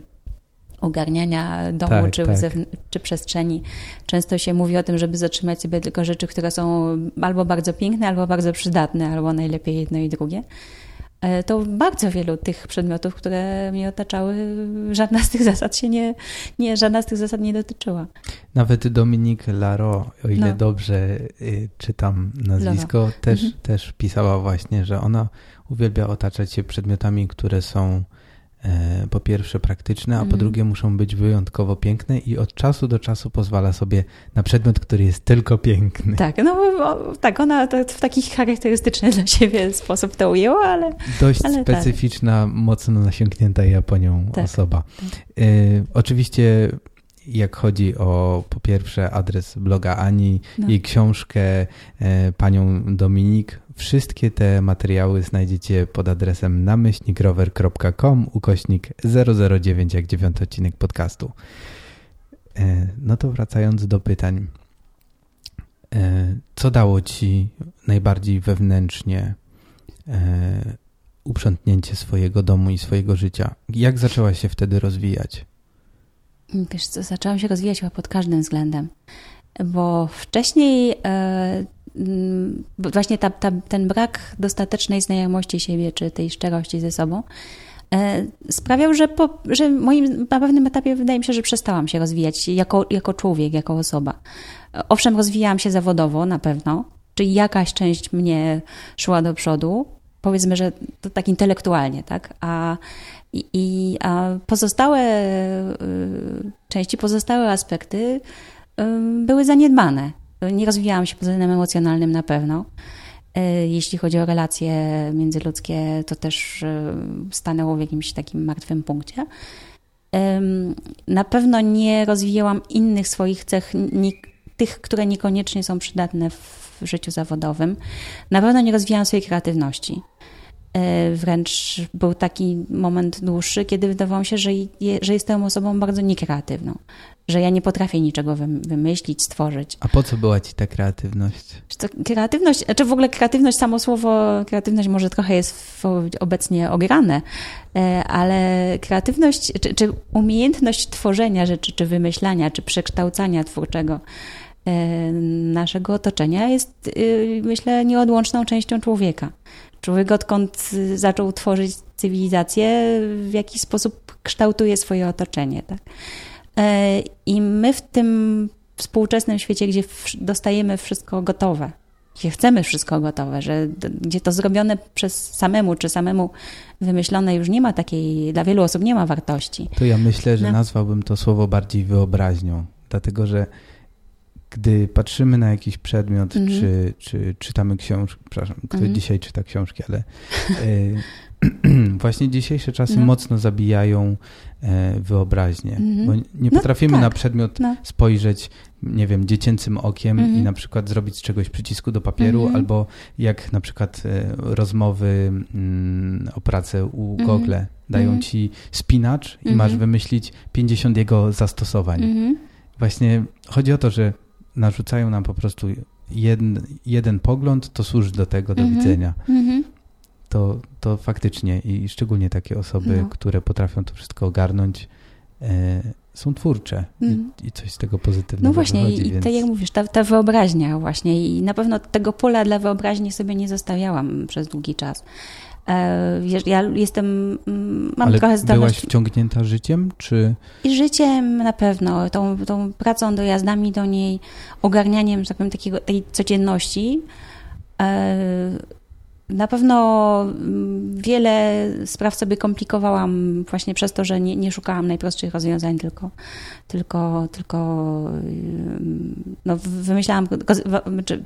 ogarniania domu tak, czy, tak. czy przestrzeni. Często się mówi o tym, żeby zatrzymać sobie tylko rzeczy, które są albo bardzo piękne, albo bardzo przydatne, albo najlepiej jedno i drugie. E, to bardzo wielu tych przedmiotów, które mnie otaczały, żadna z tych zasad się nie, nie żadna z tych zasad nie dotyczyła. Nawet Dominique Laro, o ile no. dobrze y, czytam nazwisko, też, mhm. też pisała właśnie, że ona uwielbia otaczać się przedmiotami, które są po pierwsze praktyczne, a po mhm. drugie muszą być wyjątkowo piękne i od czasu do czasu pozwala sobie na przedmiot, który jest tylko piękny. Tak, no tak, ona w taki charakterystyczny dla siebie sposób to ujęła, ale... Dość ale tak. specyficzna, tak. mocno nasiąknięta Japonią tak, osoba. Tak. Y, oczywiście jak chodzi o po pierwsze adres bloga Ani, no. jej książkę, e, panią Dominik, wszystkie te materiały znajdziecie pod adresem namyślnikrower.com ukośnik 009 jak dziewiąty odcinek podcastu. E, no to wracając do pytań. E, co dało ci najbardziej wewnętrznie uprzątnięcie swojego domu i swojego życia? Jak zaczęłaś się wtedy rozwijać? Wiesz co, zaczęłam się rozwijać chyba pod każdym względem, bo wcześniej e, właśnie ta, ta, ten brak dostatecznej znajomości siebie, czy tej szczerości ze sobą, e, sprawiał, że, po, że moim, na pewnym etapie wydaje mi się, że przestałam się rozwijać jako, jako człowiek, jako osoba. Owszem, rozwijałam się zawodowo na pewno, czyli jakaś część mnie szła do przodu, powiedzmy, że to tak intelektualnie, tak? A i, a pozostałe y, części, pozostałe aspekty były zaniedbane. Nie rozwijałam się pod względem emocjonalnym na pewno. Y, jeśli chodzi o relacje międzyludzkie, to też stanęło w jakimś takim martwym punkcie. Na pewno nie rozwijałam innych swoich cech, tych, które niekoniecznie są przydatne w życiu zawodowym. Na pewno nie rozwijałam swojej kreatywności. E, wręcz był taki moment dłuższy, kiedy wydawało mi się, że, że jestem osobą bardzo niekreatywną, że ja nie potrafię niczego wymyślić, stworzyć. A po co była ci ta kreatywność? To kreatywność, czy znaczy w ogóle kreatywność, samo słowo kreatywność może trochę jest obecnie ograne, e, ale kreatywność, czy, czy umiejętność tworzenia rzeczy, czy wymyślania, czy przekształcania twórczego e, naszego otoczenia jest, y, myślę, nieodłączną częścią człowieka. Człowiek odkąd zaczął tworzyć cywilizację, w jakiś sposób kształtuje swoje otoczenie. Tak? E, I my w tym współczesnym świecie, gdzie dostajemy wszystko gotowe, gdzie chcemy wszystko gotowe, że gdzie to zrobione przez samemu czy samemu wymyślone już nie ma takiej, dla wielu osób nie ma wartości. To ja myślę, że no. nazwałbym to słowo bardziej wyobraźnią, dlatego że gdy patrzymy na jakiś przedmiot, mm -hmm. czy, czy czytamy książki, przepraszam, kto mm -hmm. dzisiaj czyta książki, ale e, właśnie dzisiejsze czasy no. mocno zabijają wyobraźnię, mm -hmm. bo nie no, potrafimy tak. na przedmiot no. spojrzeć, nie wiem, dziecięcym okiem i mhm. na przykład zrobić z czegoś przycisku do papieru, mhm. albo jak na przykład e, rozmowy mm, o pracę u mhm. Google dają ci spinacz i masz wymyślić 50 jego zastosowań. Właśnie chodzi o to, że narzucają nam po prostu jeden, jeden pogląd, to służy do tego, do mhm. widzenia. To, to faktycznie i szczególnie takie osoby, no. które potrafią to wszystko ogarnąć, e, są twórcze i, mhm. i, coś z tego pozytywnego No właśnie wychodzi, i więc... tak jak mówisz, ta, ta wyobraźnia właśnie i na pewno tego pola dla wyobraźni sobie nie zostawiałam przez długi czas. E, ja jestem, mm, mam Ale trochę zdolność... byłaś wciągnięta życiem, czy... I życiem na pewno, tą, tą pracą, dojazdami do niej, ogarnianiem, że tak powiem, takiego, tej codzienności. E, na pewno mm, wiele spraw sobie komplikowałam właśnie przez to, że nie, nie szukałam najprostszych rozwiązań, tylko, tylko, tylko no, wymyślałam,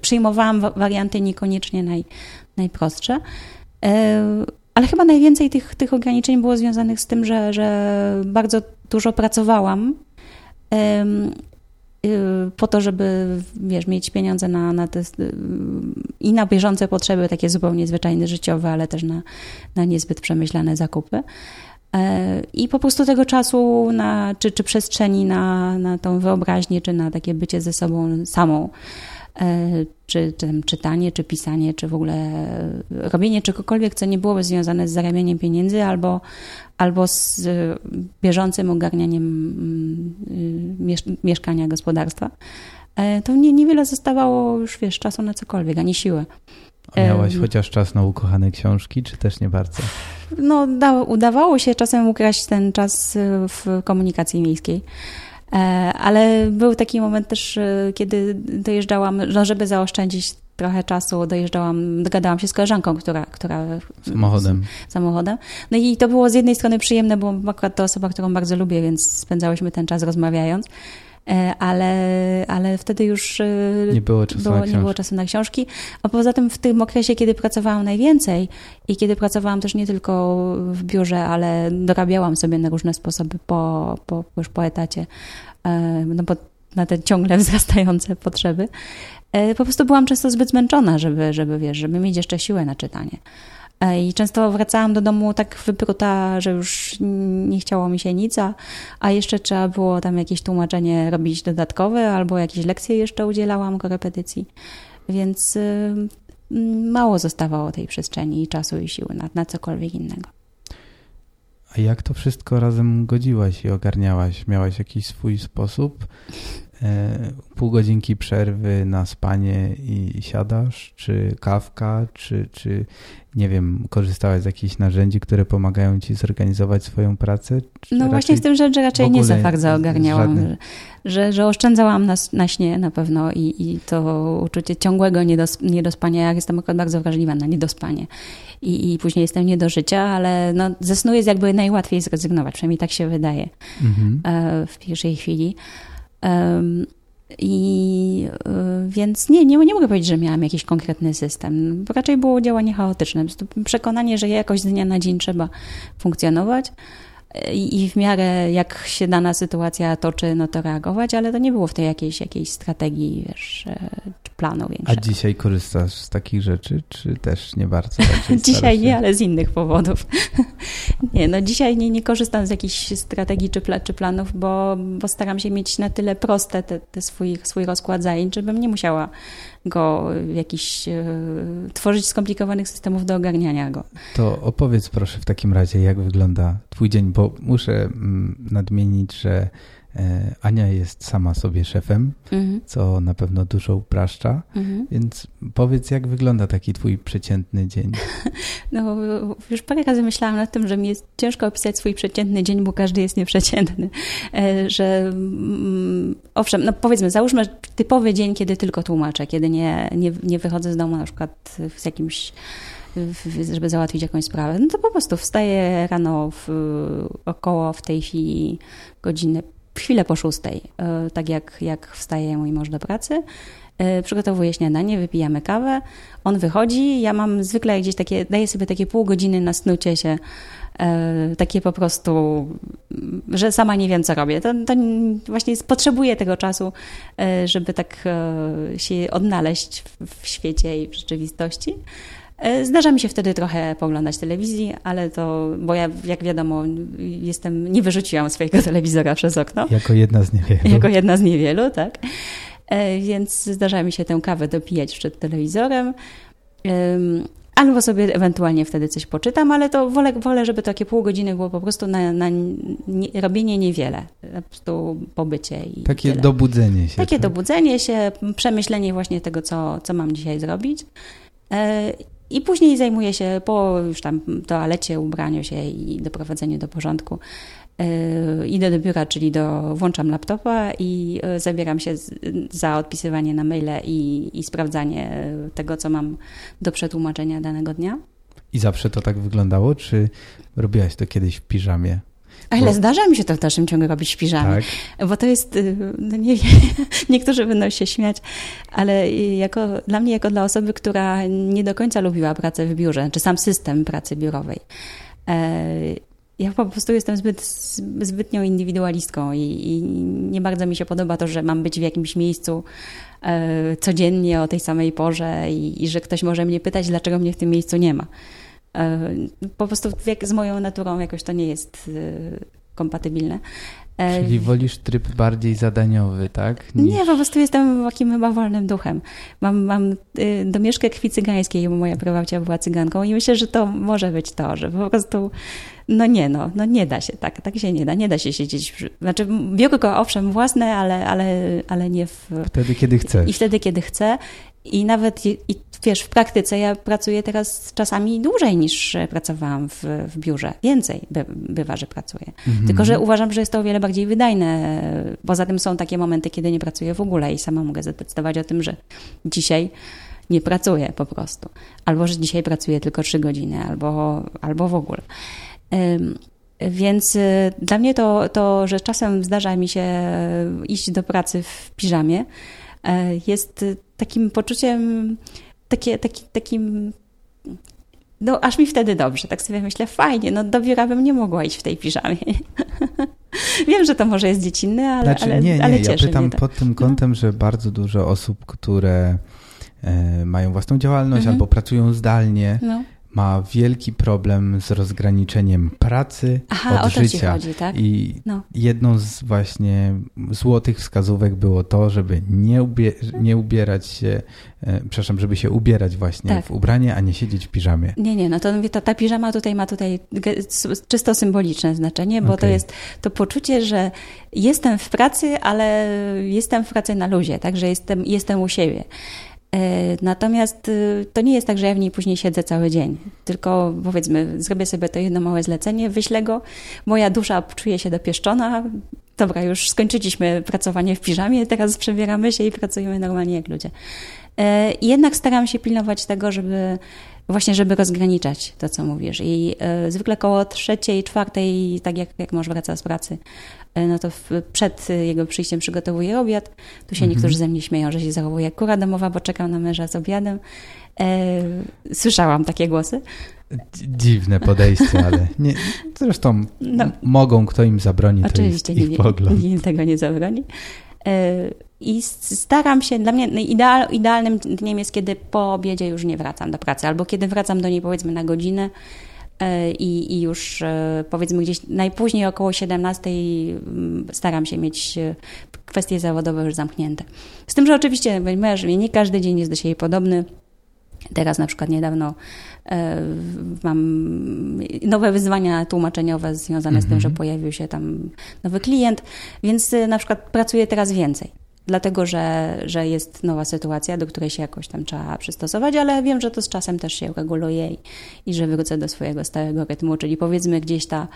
przyjmowałam warianty niekoniecznie naj, najprostsze. Ale chyba najwięcej tych, tych ograniczeń było związanych z tym, że, że bardzo dużo pracowałam po to, żeby wiesz, mieć pieniądze na, na te, y, i na bieżące potrzeby, takie zupełnie zwyczajne, życiowe, ale też na, na niezbyt przemyślane zakupy. E, I po prostu tego czasu, na, czy, czy przestrzeni na, na tą wyobraźnię, czy na takie bycie ze sobą samą E, czy, czy czytanie, czy pisanie, czy w ogóle robienie czegokolwiek, co nie byłoby związane z zarabianiem pieniędzy albo, albo z bieżącym ogarnianiem mm, mieszkania, gospodarstwa, e, to nie, niewiele zostawało już, wiesz, czasu na cokolwiek, ani siły. A miałaś chociaż czas na ukochane książki, czy też nie bardzo? No, da, udawało się czasem ukraść ten czas w komunikacji miejskiej. E, ale był taki moment też, e, kiedy dojeżdżałam, no żeby zaoszczędzić trochę czasu, dojeżdżałam, dogadałam się z koleżanką, która... która samochodem. Z, samochodem. No i to było z jednej strony przyjemne, bo akurat to osoba, którą bardzo lubię, więc spędzałyśmy ten czas rozmawiając. E, ale, ale wtedy już nie było, czasu było, nie było czasu na książki. A poza tym w tym okresie, kiedy pracowałam najwięcej i kiedy pracowałam też nie tylko w biurze, ale dorabiałam sobie na różne sposoby po, po, już po etacie, e, no bo na te ciągle wzrastające potrzeby. E, po prostu byłam często zbyt zmęczona, żeby, żeby, wiesz, żeby mieć jeszcze siłę na czytanie. E, I często wracałam do domu tak wypruta, że już nie chciało mi się nic, a, a jeszcze trzeba było tam jakieś tłumaczenie robić dodatkowe, albo jakieś lekcje jeszcze udzielałam korepetycji. Więc y, mało zostawało tej przestrzeni i czasu i siły na, na cokolwiek innego. A jak to wszystko razem godziłaś i ogarniałaś? Miałaś jakiś swój sposób? E, pół godzinki przerwy na spanie i siadasz, czy kawka, czy, czy nie wiem, korzystałaś z jakichś narzędzi, które pomagają ci zorganizować swoją pracę? No właśnie w tym rzecz, że raczej nie za bardzo ogarniałam, że, że, że, oszczędzałam na, na śnie na pewno i, i to uczucie ciągłego niedos, niedospania, jak jestem akurat bardzo wrażliwa na niedospanie i, i później jestem nie do życia, ale no, ze snu jest jakby najłatwiej zrezygnować, przynajmniej tak się wydaje mhm. E, w pierwszej chwili. I y, więc nie, nie, nie mogę powiedzieć, że miałam jakiś konkretny system. Raczej było działanie chaotyczne. Przekonanie, że jakoś z dnia na dzień trzeba funkcjonować i, w miarę jak się dana sytuacja toczy, no to reagować, ale to nie było w tej jakiejś, jakiejś strategii, wiesz, e, czy planu większego. A dzisiaj korzystasz z takich rzeczy, czy też nie bardzo? dzisiaj nie, ale z innych powodów. nie, no dzisiaj nie, nie korzystam z jakichś strategii czy, pla, czy planów, bo, bo staram się mieć na tyle proste te, te swój, swój rozkład zajęć, żebym nie musiała go jakiś e, tworzyć skomplikowanych systemów do ogarniania go. To opowiedz proszę w takim razie, jak wygląda twój dzień, bo muszę mm, nadmienić, że Ania jest sama sobie szefem, mhm. co na pewno dużo upraszcza, mhm. więc powiedz, jak wygląda taki twój przeciętny dzień? No, już parę razy myślałam nad tym, że mi jest ciężko opisać swój przeciętny dzień, bo każdy jest nieprzeciętny. E, że mm, owszem, no powiedzmy, załóżmy typowy dzień, kiedy tylko tłumaczę, kiedy nie, nie, nie wychodzę z domu na przykład z jakimś żeby załatwić jakąś sprawę, no to po prostu wstaję rano w, około w tej chwili godziny chwilę po szóstej, e, tak jak, jak wstaje mój mąż do pracy. E, przygotowuję śniadanie, wypijamy kawę, on wychodzi, ja mam zwykle gdzieś takie, daję sobie takie pół godziny na snucie się, e, takie po prostu, że sama nie wiem, co robię. To, to właśnie potrzebuję tego czasu, żeby tak się odnaleźć w świecie i w rzeczywistości. E, zdarza mi się wtedy trochę poglądać telewizji, ale to, bo ja, jak wiadomo, jestem, nie wyrzuciłam swojego telewizora przez okno. Jako jedna z niewielu. Jako jedna z niewielu, tak. E, więc zdarza mi się tę kawę dopijać przed telewizorem. Albo sobie ewentualnie wtedy coś poczytam, ale to wolę, wolę żeby takie pół godziny było po prostu na, na nie, robienie niewiele. Po prostu pobycie. I takie tyle. dobudzenie się. Takie tak? dobudzenie się, przemyślenie właśnie tego, co, co mam dzisiaj zrobić. I później zajmuję się po już tam toalecie, ubraniu się i doprowadzeniu do porządku. Yy, idę do biura, czyli do, włączam laptopa i yy, zabieram się za odpisywanie na maile i, i sprawdzanie tego, co mam do przetłumaczenia danego dnia. I zawsze to tak wyglądało, czy robiłaś to kiedyś w piżamie? Ale bo... zdarza mi się to w dalszym ciągu robić w piżamie, tak? bo to jest, y, no nie wiem, niektórzy będą się śmiać, ale jako, dla mnie, jako dla osoby, która nie do końca lubiła pracę w biurze, czy sam system pracy biurowej, e, ja po prostu jestem zbyt, zbytnią indywidualistką i, i, nie bardzo mi się podoba to, że mam być w jakimś miejscu e, codziennie o tej samej porze i, i, że ktoś może mnie pytać, dlaczego mnie w tym miejscu nie ma. E, po prostu z moją naturą jakoś to nie jest e, kompatybilne. E, Czyli wolisz tryb bardziej zadaniowy, tak? Niż... Nie, po prostu jestem takim chyba wolnym duchem. Mam, mam y, domieszkę krwi cygańskiej, bo moja prababcia była cyganką i myślę, że to może być to, że po prostu no nie, no, no nie da się tak, tak się nie da, nie da się siedzieć, znaczy biurko owszem własne, ale, ale, ale nie w... Wtedy, kiedy chcesz. I wtedy, kiedy chcę i nawet, i, wiesz, w praktyce ja pracuję teraz czasami dłużej niż pracowałam w, w biurze. Więcej by, bywa, że pracuję. Mhm. Tylko, że uważam, że jest to o wiele bardziej wydajne. Poza tym są takie momenty, kiedy nie pracuję w ogóle i sama mogę zadecydować o tym, że dzisiaj nie pracuję po prostu. Albo, że dzisiaj pracuję tylko trzy godziny, albo, albo w ogóle. Więc y, dla mnie to, to, że czasem zdarza mi się iść do pracy w piżamie, e, jest takim poczuciem, takie, taki, takim no aż mi wtedy dobrze. Tak sobie myślę, fajnie, no do biura bym nie mogła iść w tej piżamie. Wiem, że to może jest dziecinne, ale, znaczy, ale, nie, nie, ale ja pytam pod tym no. kątem, no. że bardzo dużo osób, które e, mają własną działalność mhm. albo pracują zdalnie, no ma wielki problem z rozgraniczeniem pracy Aha, od życia. Chodzi, tak? I no. jedną z właśnie złotych wskazówek było to, żeby nie, ubie nie ubierać się, e, przepraszam, żeby się ubierać właśnie tak. w ubranie, a nie siedzieć w piżamie. Nie, nie, no to mówię, ta, ta piżama tutaj ma tutaj czysto symboliczne znaczenie, bo okay. to jest to poczucie, że jestem w pracy, ale jestem w pracy na luzie, tak, że jestem, jestem u siebie. E, natomiast y, to nie jest tak, że ja w niej później siedzę cały dzień, tylko powiedzmy, zrobię sobie to jedno małe zlecenie, wyślę go, moja dusza czuje się dopieszczona, dobra, już skończyliśmy pracowanie w piżamie, teraz przebieramy się i pracujemy normalnie jak ludzie. E, jednak staram się pilnować tego, żeby właśnie, żeby rozgraniczać to, co mówisz. I e, zwykle koło trzeciej, czwartej, tak jak, jak mąż wraca z pracy, no to w, przed jego przyjściem przygotowuję obiad. Tu się mhm. niektórzy ze mnie śmieją, że się zachowuje jak kura domowa, bo czekam na męża z obiadem. E, słyszałam takie głosy. Dziwne podejście, ale nie, zresztą no, mogą, kto im zabroni, oczywiście to jest ich nie, pogląd. Nikt tego nie zabroni. E, I staram się, dla mnie ideal, idealnym dniem jest, kiedy po obiedzie już nie wracam do pracy, albo kiedy wracam do niej powiedzmy na godzinę, E, i, i już e, powiedzmy gdzieś najpóźniej około 17 mm, staram się mieć e, kwestie zawodowe już zamknięte. Z tym, że oczywiście męż nie każdy dzień jest do siebie podobny. Teraz na przykład niedawno mam nowe wyzwania tłumaczeniowe związane z tym, że mhm. pojawił się tam nowy klient, więc na przykład pracuję teraz więcej dlatego że, że jest nowa sytuacja, do której się jakoś tam trzeba przystosować, ale wiem, że to z czasem też się reguluje i, i że wrócę do swojego stałego rytmu, czyli powiedzmy gdzieś ta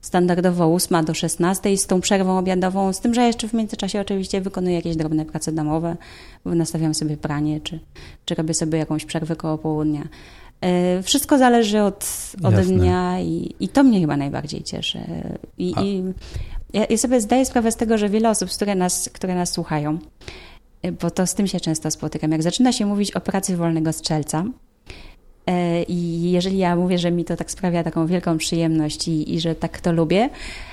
standardowo 8 do 16 z tą przerwą obiadową, z tym, że jeszcze w międzyczasie oczywiście wykonuję jakieś drobne prace domowe, bo nastawiam sobie pranie, czy, czy robię sobie jakąś przerwę koło południa. E, wszystko zależy od, od dnia i, i to mnie chyba najbardziej cieszy. I, i ja, ja sobie zdaję sprawę z tego, że wiele osób, które nas, które nas słuchają, y, bo to z tym się często spotykam, jak zaczyna się mówić o pracy wolnego strzelca, y, i jeżeli ja mówię, że mi to tak sprawia taką wielką przyjemność i, i że tak to lubię, E,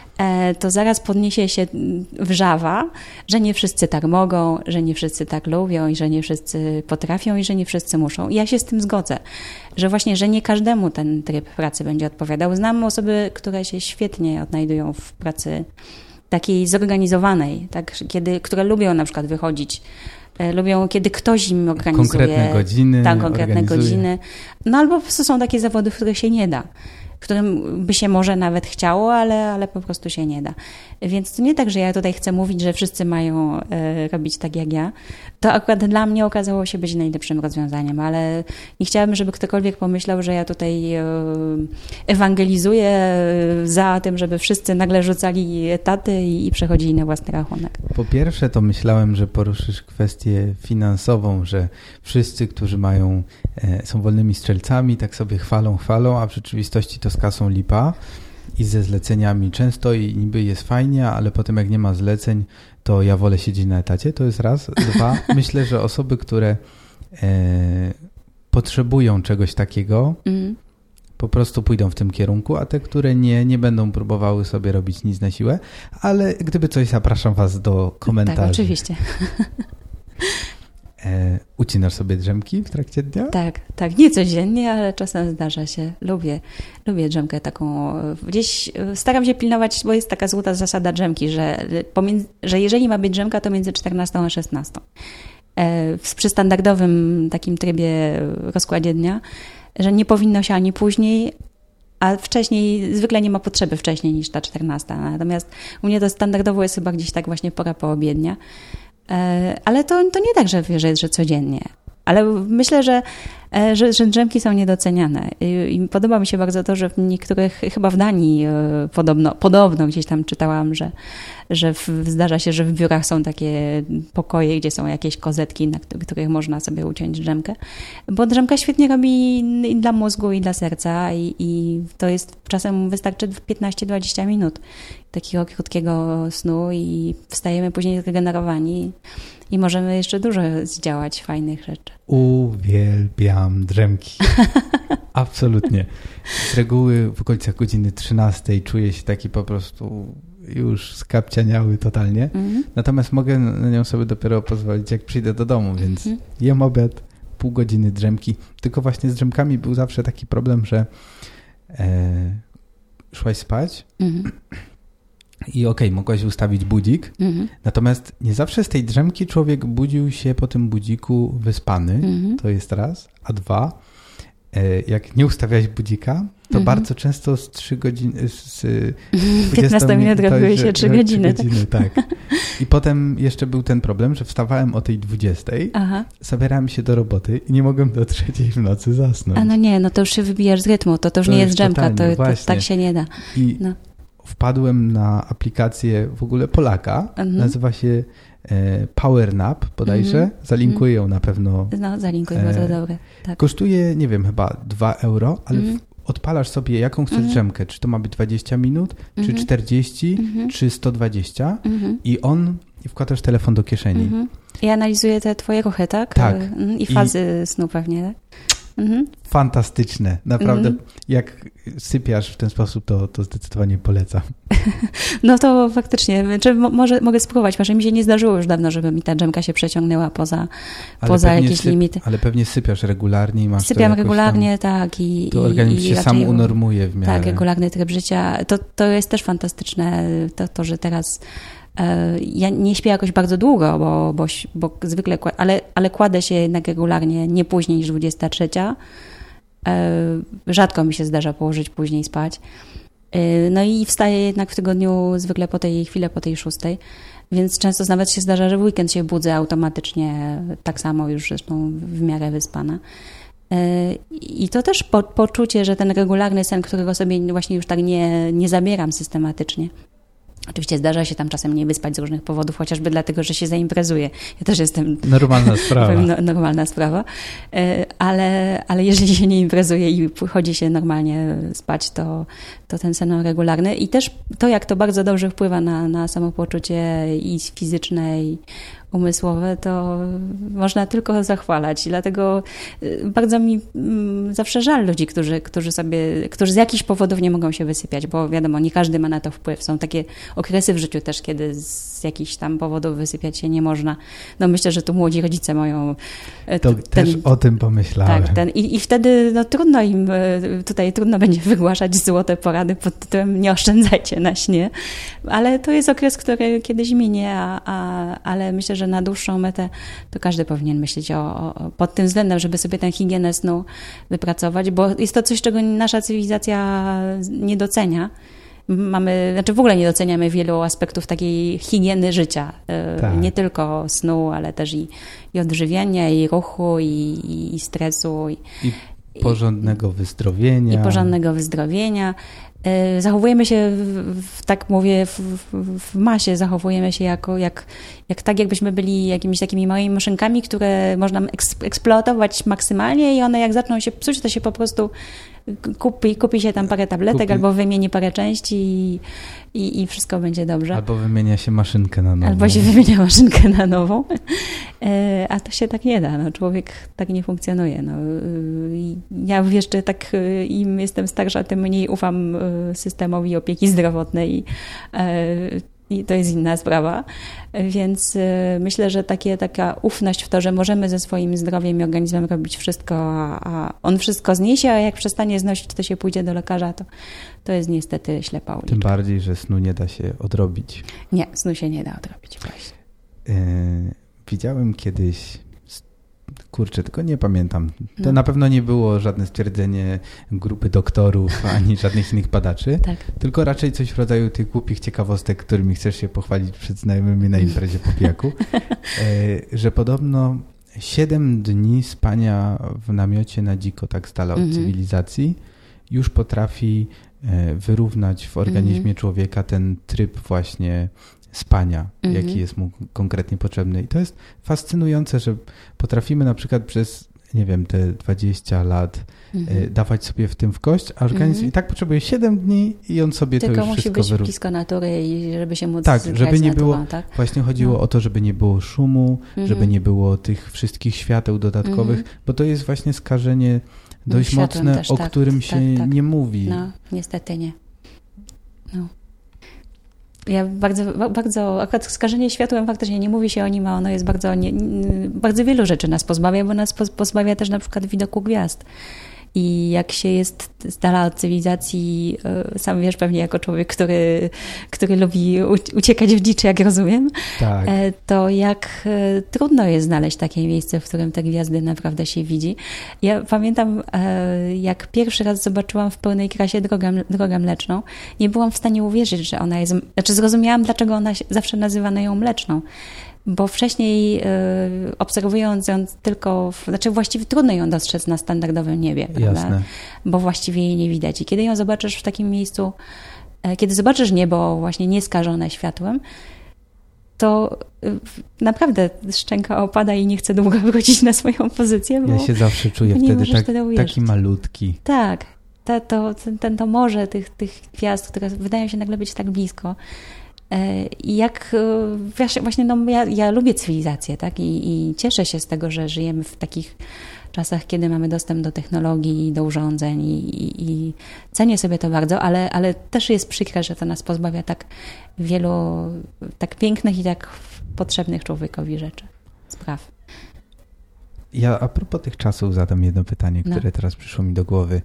to zaraz podniesie się wrzawa, że nie wszyscy tak mogą, że nie wszyscy tak lubią i że nie wszyscy potrafią i że nie wszyscy muszą. I ja się z tym zgodzę, że właśnie, że nie każdemu ten tryb pracy będzie odpowiadał. Znam osoby, które się świetnie odnajdują w pracy takiej zorganizowanej, tak, kiedy, które lubią na przykład wychodzić e, lubią, kiedy ktoś im organizuje. Konkretne godziny. Tak, konkretne organizuje. godziny. No albo po prostu są takie zawody, w których się nie da. Którym by się może nawet chciało, ale, ale po prostu się nie da. Więc to nie tak, że ja tutaj chcę mówić, że wszyscy mają e, robić tak jak ja. To akurat dla mnie okazało się być najlepszym rozwiązaniem, ale nie chciałabym, żeby ktokolwiek pomyślał, że ja tutaj e, ewangelizuję za tym, żeby wszyscy nagle rzucali etaty i, i przechodzili na własny rachunek. Po pierwsze to myślałem, że poruszysz kwestię finansową, że wszyscy, którzy mają, e, są wolnymi strzelcami, tak sobie chwalą, chwalą, a w rzeczywistości to z kasą lipa i ze zleceniami często i niby jest fajnie, ale potem jak nie ma zleceń, to ja wolę siedzieć na etacie, to jest raz. Dwa, myślę, że osoby, które e, potrzebują czegoś takiego, mm. po prostu pójdą w tym kierunku, a te, które nie, nie będą próbowały sobie robić nic na siłę, ale gdyby coś, zapraszam Was do komentarzy. Tak, oczywiście. E, ucinasz sobie drzemki w trakcie dnia? Tak, tak, nie codziennie, ale czasem zdarza się. Lubię, lubię drzemkę taką. Gdzieś e, staram się pilnować, bo jest taka złota zasada drzemki, że, pomiędzy, że jeżeli ma być drzemka, to między 14 a 16. E, przy standardowym takim trybie rozkładzie dnia, że nie powinno się ani później, a wcześniej, zwykle nie ma potrzeby wcześniej niż ta 14. Natomiast u mnie to standardowo jest chyba gdzieś tak właśnie pora poobiednia. E, ale to, to nie tak, że, że, że codziennie. Ale myślę, że, e, że, że drzemki są niedoceniane. I, I, podoba mi się bardzo to, że w niektórych, chyba w Danii e, podobno, podobno gdzieś tam czytałam, że, że w, zdarza się, że w biurach są takie pokoje, gdzie są jakieś kozetki, na których można sobie uciąć drzemkę. Bo drzemka świetnie robi i dla mózgu, i dla serca, i, i to jest czasem wystarczy 15-20 minut takiego krótkiego snu i wstajemy później zregenerowani i możemy jeszcze dużo zdziałać fajnych rzeczy. Uwielbiam drzemki. Absolutnie. Z reguły w okolicach godziny 13 czuję się taki po prostu już skapcianiały totalnie. Mm -hmm. Natomiast mogę na nią sobie dopiero pozwolić, jak przyjdę do domu, więc mm -hmm. jem obiad, pół godziny drzemki. Tylko właśnie z drzemkami był zawsze taki problem, że e, szłaś spać mm -hmm i okej, okay, mogłaś ustawić budzik, mhm. natomiast nie zawsze z tej drzemki człowiek budził się po tym budziku wyspany, mhm. to jest raz, a dwa, e, jak nie ustawiałeś budzika, to mhm. bardzo często z 3 godziny, z 15 minut robiły się 3 godziny. 3 godziny tak. I potem jeszcze był ten problem, że wstawałem o tej 20, Aha. zabierałem się do roboty i nie mogłem do trzeciej w nocy zasnąć. A no nie, no to już się wybijasz z rytmu, to, to już to nie jest drzemka, to, to, tak się nie da. I no wpadłem na aplikację w ogóle Polaka. Mhm. Nazywa się e, Power Nap bodajże. Mhm. Zalinkuję ją na pewno. No, zalinkuję, bo to e, dobre. Tak. Kosztuje, nie wiem, chyba 2 euro, ale mhm. odpalasz sobie jaką chcesz mhm. drzemkę. Czy to ma być 20 minut, czy mhm. 40, mhm. czy 120 i on i wkładasz telefon do kieszeni. I analizuje te twoje ruchy, tak? Tak. I fazy I... snu pewnie, tak? Mhm. Fantastyczne. Naprawdę, mhm. jak sypiasz w ten sposób, to, to zdecydowanie polecam. No to faktycznie, czy może mogę spróbować, właśnie mi się nie zdarzyło już dawno, żeby mi ta dżemka się przeciągnęła poza, poza jakieś syp, limity. Ale pewnie sypiasz regularnie i masz Sypiam regularnie, tam, tak. I, to organizm się sam unormuje w miarę. Tak, regularny tryb życia. To, to jest też fantastyczne, to, to że teraz ja nie śpię jakoś bardzo długo, bo, bo, bo zwykle, ale, ale kładę się jednak regularnie nie później niż 23. E, rzadko mi się zdarza położyć później spać. E, no i wstaję jednak w tygodniu zwykle po tej chwili, po tej szóstej. Więc często nawet się zdarza, że w weekend się budzę automatycznie, tak samo już zresztą w miarę wyspana. I to też po, poczucie, że ten regularny sen, którego sobie właśnie już tak nie, nie zabieram systematycznie, Oczywiście zdarza się tam czasem nie wyspać z różnych powodów, chociażby dlatego, że się zaimprezuje. Ja też jestem... Normalna sprawa. No, normalna sprawa. E, ale, ale jeżeli się nie imprezuje i chodzi się normalnie spać, to, to ten sen regularny. I też to, jak to bardzo dobrze wpływa na, na samopoczucie i fizyczne, i umysłowe, to można tylko zachwalać. Dlatego y, bardzo mi mm, zawsze żal ludzi, którzy, którzy sobie, którzy z jakichś powodów nie mogą się wysypiać, bo wiadomo, nie każdy ma na to wpływ. Są takie okresy w życiu też, kiedy z jakichś tam powodów wysypiać się nie można. No myślę, że tu młodzi rodzice mają... E, to ten, też o tym pomyślałem. Tak, ten, i, i wtedy no, trudno im, e, tutaj trudno będzie wygłaszać złote porady pod tytułem nie oszczędzajcie na śnie, ale to jest okres, który kiedyś minie, a, a, ale myślę, że na dłuższą metę to każdy powinien myśleć o, o, pod tym względem, żeby sobie tę higienę snu wypracować, bo jest to coś, czego nasza cywilizacja nie docenia mamy, znaczy w ogóle nie doceniamy wielu aspektów takiej higieny życia. E, tak. Nie tylko snu, ale też i, i odżywiania, i ruchu, i, i stresu. I, I porządnego wyzdrowienia. I porządnego wyzdrowienia. E, zachowujemy się, w, tak mówię, w, w, masie zachowujemy się jako, jak, jak tak, jakbyśmy byli jakimiś takimi małymi maszynkami, które można eksploatować maksymalnie i one jak zaczną się psuć, to się po prostu kupi, kupi się tam parę tabletek kupi. albo wymieni parę części i, i, i, wszystko będzie dobrze. Albo wymienia się maszynkę na nową. Albo się wymienia maszynkę na nową. E, a to się tak nie da. No, człowiek tak nie funkcjonuje. No. Ja jeszcze tak e, im jestem starsza, tym mniej ufam e, systemowi opieki zdrowotnej i to jest inna sprawa. Więc myślę, że takie, taka ufność w to, że możemy ze swoim zdrowiem i organizmem robić wszystko, a on wszystko zniesie, a jak przestanie znosić, to się pójdzie do lekarza, to, to jest niestety ślepa uliczka. Tym bardziej, że snu nie da się odrobić. Nie, snu się nie da odrobić, właśnie. Yy, widziałem kiedyś Kurczę, tylko nie pamiętam. To no. na pewno nie było żadne stwierdzenie grupy doktorów ani żadnych innych badaczy, tak. tylko raczej coś w rodzaju tych głupich ciekawostek, którymi chcesz się pochwalić przed znajomymi na imprezie po pijaku, e, że podobno 7 dni spania w namiocie na dziko, tak z dala od mhm. cywilizacji, już potrafi e, wyrównać w organizmie mhm. człowieka ten tryb właśnie spania, mhm. jaki jest mu konkretnie potrzebny. I to jest fascynujące, że potrafimy na przykład przez, nie wiem, te 20 lat mhm. dawać sobie w tym w kość, a organizm mhm. i tak potrzebuje 7 dni i on sobie Tylko to już wszystko musi być blisko natury i żeby się móc Tak, żeby nie było, tak? właśnie chodziło no. o to, żeby nie było szumu, żeby mhm. nie było tych wszystkich świateł dodatkowych, mhm. bo to jest właśnie skażenie dość Światłem mocne, też, o tak, którym się tak, tak. nie mówi. No, niestety nie. No. Ja bardzo, bardzo, akurat skażenie światłem faktycznie nie mówi się o nim, a ono jest bardzo, nie, bardzo wielu rzeczy nas pozbawia, bo nas pozbawia też na przykład widoku gwiazd. I jak się jest z dala od cywilizacji, e, sam wiesz pewnie jako człowiek, który, który lubi uciekać w dziczy, jak rozumiem, tak. E, to jak e, trudno jest znaleźć takie miejsce, w którym te gwiazdy naprawdę się widzi. Ja pamiętam, jak pierwszy raz zobaczyłam w pełnej krasie drogę, drogę mleczną, nie byłam w stanie uwierzyć, że ona jest, znaczy zrozumiałam, dlaczego ona zawsze nazywano ją mleczną bo wcześniej y, obserwując ją tylko, w, znaczy właściwie trudno ją dostrzec na standardowym niebie, prawda? Bo właściwie jej nie widać. I kiedy ją zobaczysz w takim miejscu, e, kiedy zobaczysz niebo właśnie nieskażone światłem, to y, naprawdę szczęka opada i nie chce długo wrócić na swoją pozycję. Bo ja się zawsze czuję wtedy tak, taki malutki. Tak, to, to, ten, to morze tych, tych gwiazd, które wydają się nagle być tak blisko, I jak e, właśnie, no ja, ja lubię cywilizację, tak? I, I, cieszę się z tego, że żyjemy w takich czasach, kiedy mamy dostęp do technologii, do urządzeń i, i, i cenię sobie to bardzo, ale, ale też jest przykre, że to nas pozbawia tak wielu, tak pięknych i tak potrzebnych człowiekowi rzeczy, spraw. Ja a propos tych czasów zadam jedno pytanie, no. które no. teraz przyszło mi do głowy.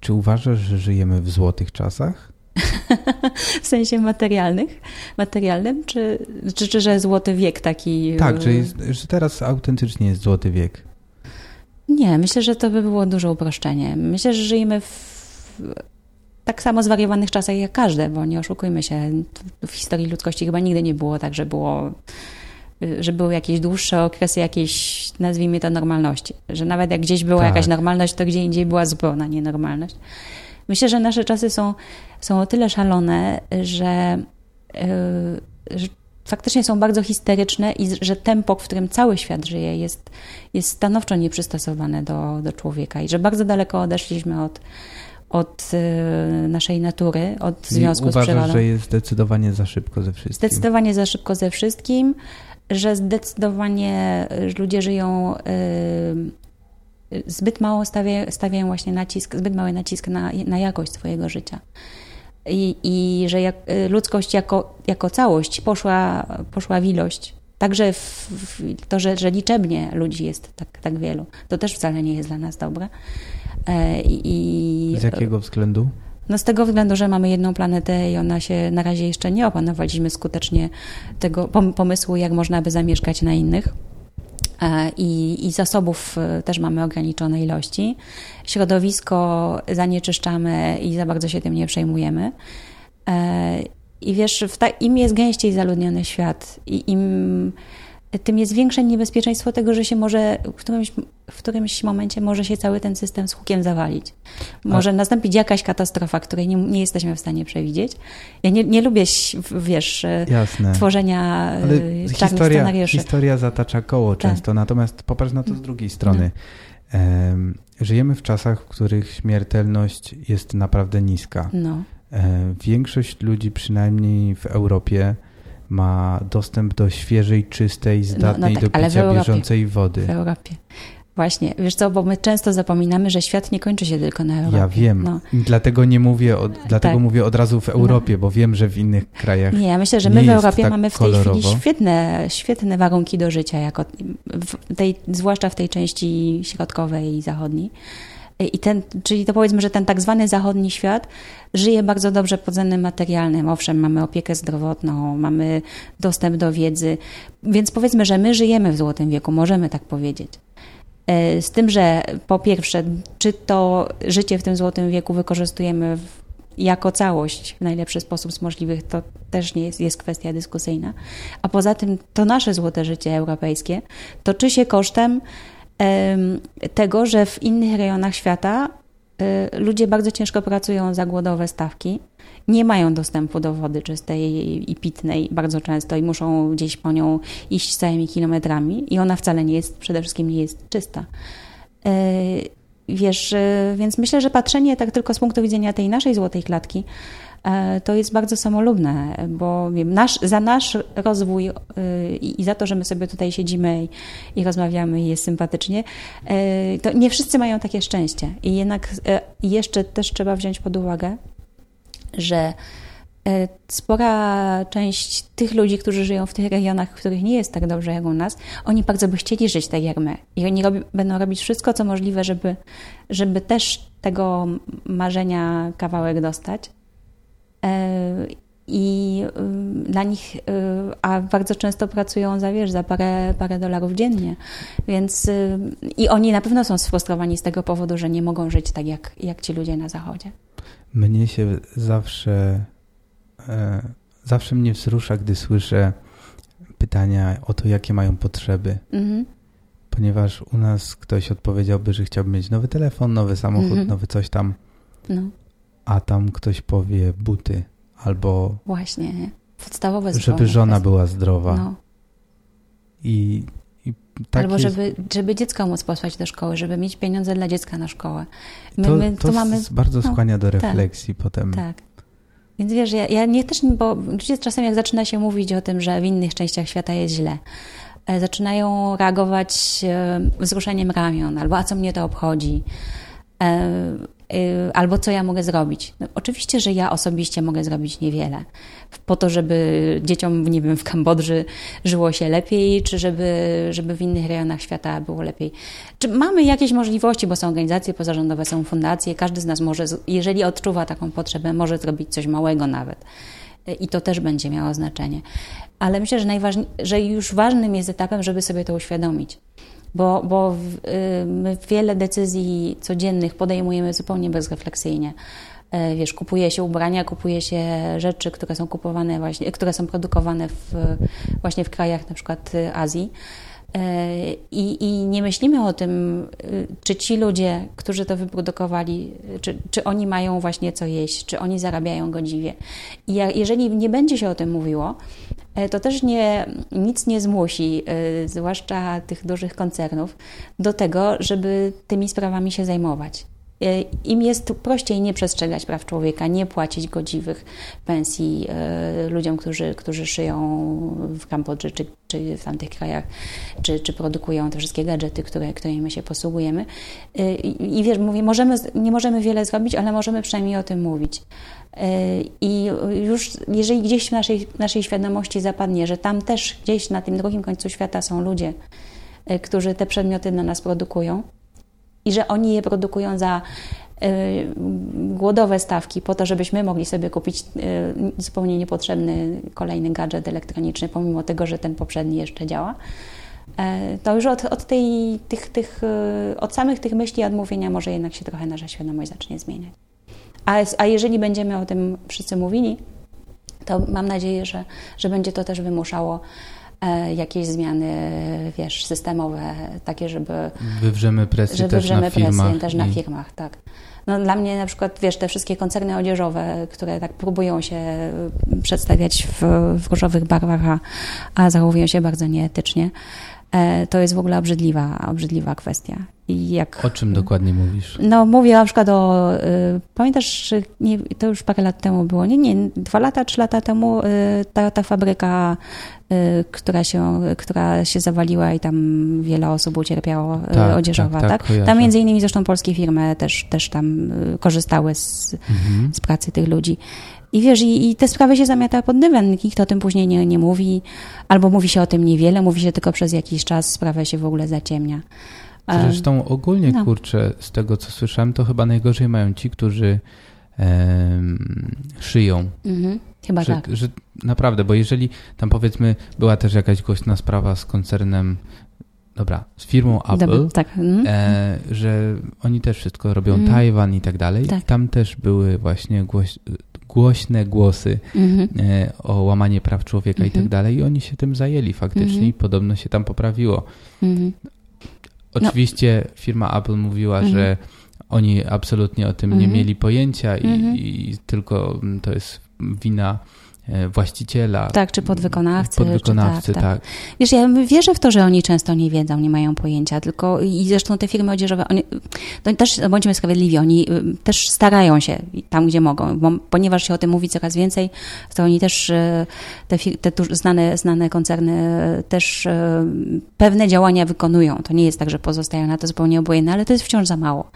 Czy uważasz, że żyjemy w złotych czasach? w sensie materialnych, materialnym, czy, czy, czy że złoty wiek taki... Tak, że, jest, że teraz autentycznie jest złoty wiek. Nie, myślę, że to by było duże uproszczenie. Myślę, że żyjemy w tak samo zwariowanych czasach jak każde, bo nie oszukujmy się, w historii ludzkości chyba nigdy nie było tak, że było że były jakieś dłuższe okresy jakiejś, nazwijmy to, normalności. Że nawet jak gdzieś była tak. jakaś normalność, to gdzie indziej była zupełna nienormalność. Myślę, że nasze czasy są, są o tyle szalone, że, yy, że faktycznie są bardzo histeryczne i że tempo, w którym cały świat żyje, jest, jest stanowczo nieprzystosowane do, do człowieka i że bardzo daleko odeszliśmy od, od yy, naszej natury, od związku uważasz, z przyrodą. że jest zdecydowanie za szybko ze wszystkim? Zdecydowanie za szybko ze wszystkim, że zdecydowanie ludzie żyją yy, zbyt mało stawiają, stawiają właśnie nacisk, zbyt mały nacisk na, na jakość swojego życia. I, i że jak, y, ludzkość jako, jako całość poszła, poszła w ilość. Także w, w to, że, że liczebnie ludzi jest tak, tak wielu, to też wcale nie jest dla nas dobre. E, I, Z jakiego względu? No z tego względu, że mamy jedną planetę i ona się na razie jeszcze nie opanowaliśmy skutecznie tego pomysłu, jak można by zamieszkać na innych. E, I, I zasobów e, też mamy ograniczone ilości. Środowisko zanieczyszczamy i za bardzo się tym nie przejmujemy. E, I wiesz, im jest gęściej zaludniony świat i im tym jest większe niebezpieczeństwo tego, że się może w którymś, w którymś momencie może się cały ten system z hukiem zawalić. Może A... nastąpić jakaś katastrofa, której nie, nie, jesteśmy w stanie przewidzieć. Ja nie, nie lubię, wiesz, Jasne. tworzenia Ale historia, scenariuszy. Historia zatacza koło tak. często, natomiast popatrz na to z drugiej strony. No. Żyjemy w czasach, w których śmiertelność jest naprawdę niska. No. Większość ludzi, przynajmniej w Europie, ma dostęp do świeżej, czystej, zdatnej no, no tak, do picia bieżącej wody. W Europie. Właśnie, wiesz co, bo my często zapominamy, że świat nie kończy się tylko na Europie. Ja wiem, no. dlatego nie mówię, od, dlatego tak. mówię od razu w Europie, no. bo wiem, że w innych krajach Nie, ja myślę, że my w Europie tak mamy w tej kolorowo. chwili świetne, świetne warunki do życia, jako w tej, zwłaszcza w tej części środkowej i zachodniej. I ten, czyli to powiedzmy, że ten tak zwany zachodni świat żyje bardzo dobrze pod względem materialnym. Owszem, mamy opiekę zdrowotną, mamy dostęp do wiedzy, więc powiedzmy, że my żyjemy w Złotym Wieku, możemy tak powiedzieć. E, z tym, że po pierwsze, czy to życie w tym Złotym Wieku wykorzystujemy w, jako całość w najlepszy sposób z możliwych, to też nie jest, jest kwestia dyskusyjna. A poza tym to nasze złote życie europejskie toczy się kosztem tego, że w innych rejonach świata y, ludzie bardzo ciężko pracują za głodowe stawki, nie mają dostępu do wody czystej i pitnej bardzo często i muszą gdzieś po nią iść całymi kilometrami i ona wcale nie jest, przede wszystkim nie jest czysta. Y, wiesz, y, więc myślę, że patrzenie tak tylko z punktu widzenia tej naszej złotej klatki E, to jest bardzo samolubne, bo wiem, nasz, za nasz rozwój y, i za to, że my sobie tutaj siedzimy i, rozmawiamy i jest sympatycznie, e, to nie wszyscy mają takie szczęście. I jednak e, jeszcze też trzeba wziąć pod uwagę, że spora część tych ludzi, którzy żyją w tych regionach, w których nie jest tak dobrze jak u nas, oni bardzo by chcieli żyć tak jak my. I oni robi, będą robić wszystko, co możliwe, żeby, żeby też tego marzenia kawałek dostać. E, i y, dla nich, y, a bardzo często pracują za, wiesz, za parę, parę dolarów dziennie, więc y, i oni na pewno są sfrustrowani z tego powodu, że nie mogą żyć tak jak, jak ci ludzie na zachodzie. Mnie się zawsze, e, zawsze mnie wzrusza, gdy słyszę pytania o to, jakie mają potrzeby. Mhm. Ponieważ u nas ktoś odpowiedziałby, że chciałby mieć nowy telefon, nowy samochód, mhm. nowy coś tam. No a tam ktoś powie buty albo... Właśnie, podstawowe Żeby żona była zdrowa. No. I, i tak Albo żeby, żeby dziecko móc posłać do szkoły, żeby mieć pieniądze dla dziecka na szkołę. My, to, my, to mamy... bardzo no, skłania do tak. refleksji tak, potem. Tak. Więc wiesz, ja, ja nie też, bo ludzie czasem jak zaczyna się mówić o tym, że w innych częściach świata jest źle, e, zaczynają reagować e, wzruszeniem ramion, albo a co mnie to obchodzi. Y, albo co ja mogę zrobić. No, oczywiście, że ja osobiście mogę zrobić niewiele po to, żeby dzieciom, nie wiem, w Kambodży żyło się lepiej, czy żeby, żeby w innych rejonach świata było lepiej. Czy mamy jakieś możliwości, bo są organizacje pozarządowe, są fundacje, każdy z nas może, jeżeli odczuwa taką potrzebę, może zrobić coś małego nawet. I to też będzie miało znaczenie. Ale myślę, że, że już ważnym jest etapem, żeby sobie to uświadomić bo, bo y, my wiele decyzji codziennych podejmujemy zupełnie bezrefleksyjnie. E, wiesz, kupuje się ubrania, kupuje się rzeczy, które są kupowane właśnie, które są produkowane w, właśnie w krajach na przykład y, Azji. E, I, I, nie myślimy o tym, y, czy ci ludzie, którzy to wyprodukowali, czy, czy oni mają właśnie co jeść, czy oni zarabiają godziwie. I jeżeli nie będzie się o tym mówiło, to też nie, nic nie zmusi, e, zwłaszcza tych dużych koncernów, do tego, żeby tymi sprawami się zajmować. E, im jest prościej nie przestrzegać praw człowieka, nie płacić godziwych pensji e, ludziom, którzy, którzy szyją w Kambodży czy, czy w tamtych krajach, czy, czy produkują te wszystkie gadżety, które, którymi my się posługujemy. E, I wiesz, mówię, możemy, nie możemy wiele zrobić, ale możemy przynajmniej o tym mówić. I już jeżeli gdzieś w naszej, naszej świadomości zapadnie, że tam też gdzieś na tym drugim końcu świata są ludzie, którzy te przedmioty na nas produkują, i że oni je produkują za głodowe stawki po to, żebyśmy mogli sobie kupić zupełnie niepotrzebny kolejny gadżet elektroniczny, pomimo tego, że ten poprzedni jeszcze działa. To już od, od, tej, tych, tych, od samych tych myśli odmówienia może jednak się trochę nasza świadomość zacznie zmieniać. A, a jeżeli będziemy o tym wszyscy mówili, to mam nadzieję, że, że będzie to też wymuszało e, jakieś zmiany, wiesz, systemowe, takie, żeby... Wywrzemy presję że też na firmach. Presję też i... na firmach, tak. No, dla mnie na przykład, wiesz, te wszystkie koncerny odzieżowe, które tak próbują się przedstawiać w, w różowych barwach, a, a zachowują się bardzo nieetycznie, E, to jest w ogóle obrzydliwa, obrzydliwa kwestia. Jak, o czym dokładnie mówisz? No mówię na przykład o, y, pamiętasz, nie, to już parę lat temu było, nie, nie, dwa lata, trzy lata temu y, ta, ta fabryka, y, która, się, która się zawaliła i tam wiele osób ucierpiało, tak, odzieżowa, tak? tak, tak? Tam między innymi zresztą polskie firmy też, też tam korzystały z, mhm. z pracy tych ludzi. I wiesz, i, i te sprawy się zamiata pod dywan, nikt o tym później nie, nie mówi, albo mówi się o tym niewiele, mówi się tylko przez jakiś czas, sprawa się w ogóle zaciemnia. Zresztą ogólnie, no. kurczę, z tego co słyszałem, to chyba najgorzej mają ci, którzy szyją. Mhm. Chyba że, tak. Że naprawdę, bo jeżeli tam powiedzmy była też jakaś głośna sprawa z koncernem dobra, z firmą Apple, Dobra, tak. mhm. e, że oni też wszystko robią, mhm. Tajwan i tak dalej. Tak. Tam też były właśnie głoś, głośne głosy mhm. e, o łamanie praw człowieka i tak mhm. dalej i oni się tym zajęli faktycznie mhm. i podobno się tam poprawiło. Mhm. Oczywiście no. firma Apple mówiła, że oni absolutnie o tym nie mieli pojęcia i, i tylko to jest wina właściciela. Tak, czy podwykonawcy. Podwykonawcy, czy tak, tak, tak. Wiesz, ja wierzę w to, że oni często nie wiedzą, nie mają pojęcia, tylko i zresztą te firmy odzieżowe, oni, no też bądźmy sprawiedliwi, oni y, też starają się tam, gdzie mogą, bo, ponieważ się o tym mówi coraz więcej, to oni też, y, te, te znane, znane koncerny też y, pewne działania wykonują. To nie jest tak, że pozostają na to zupełnie obojętne, ale to jest wciąż za mało.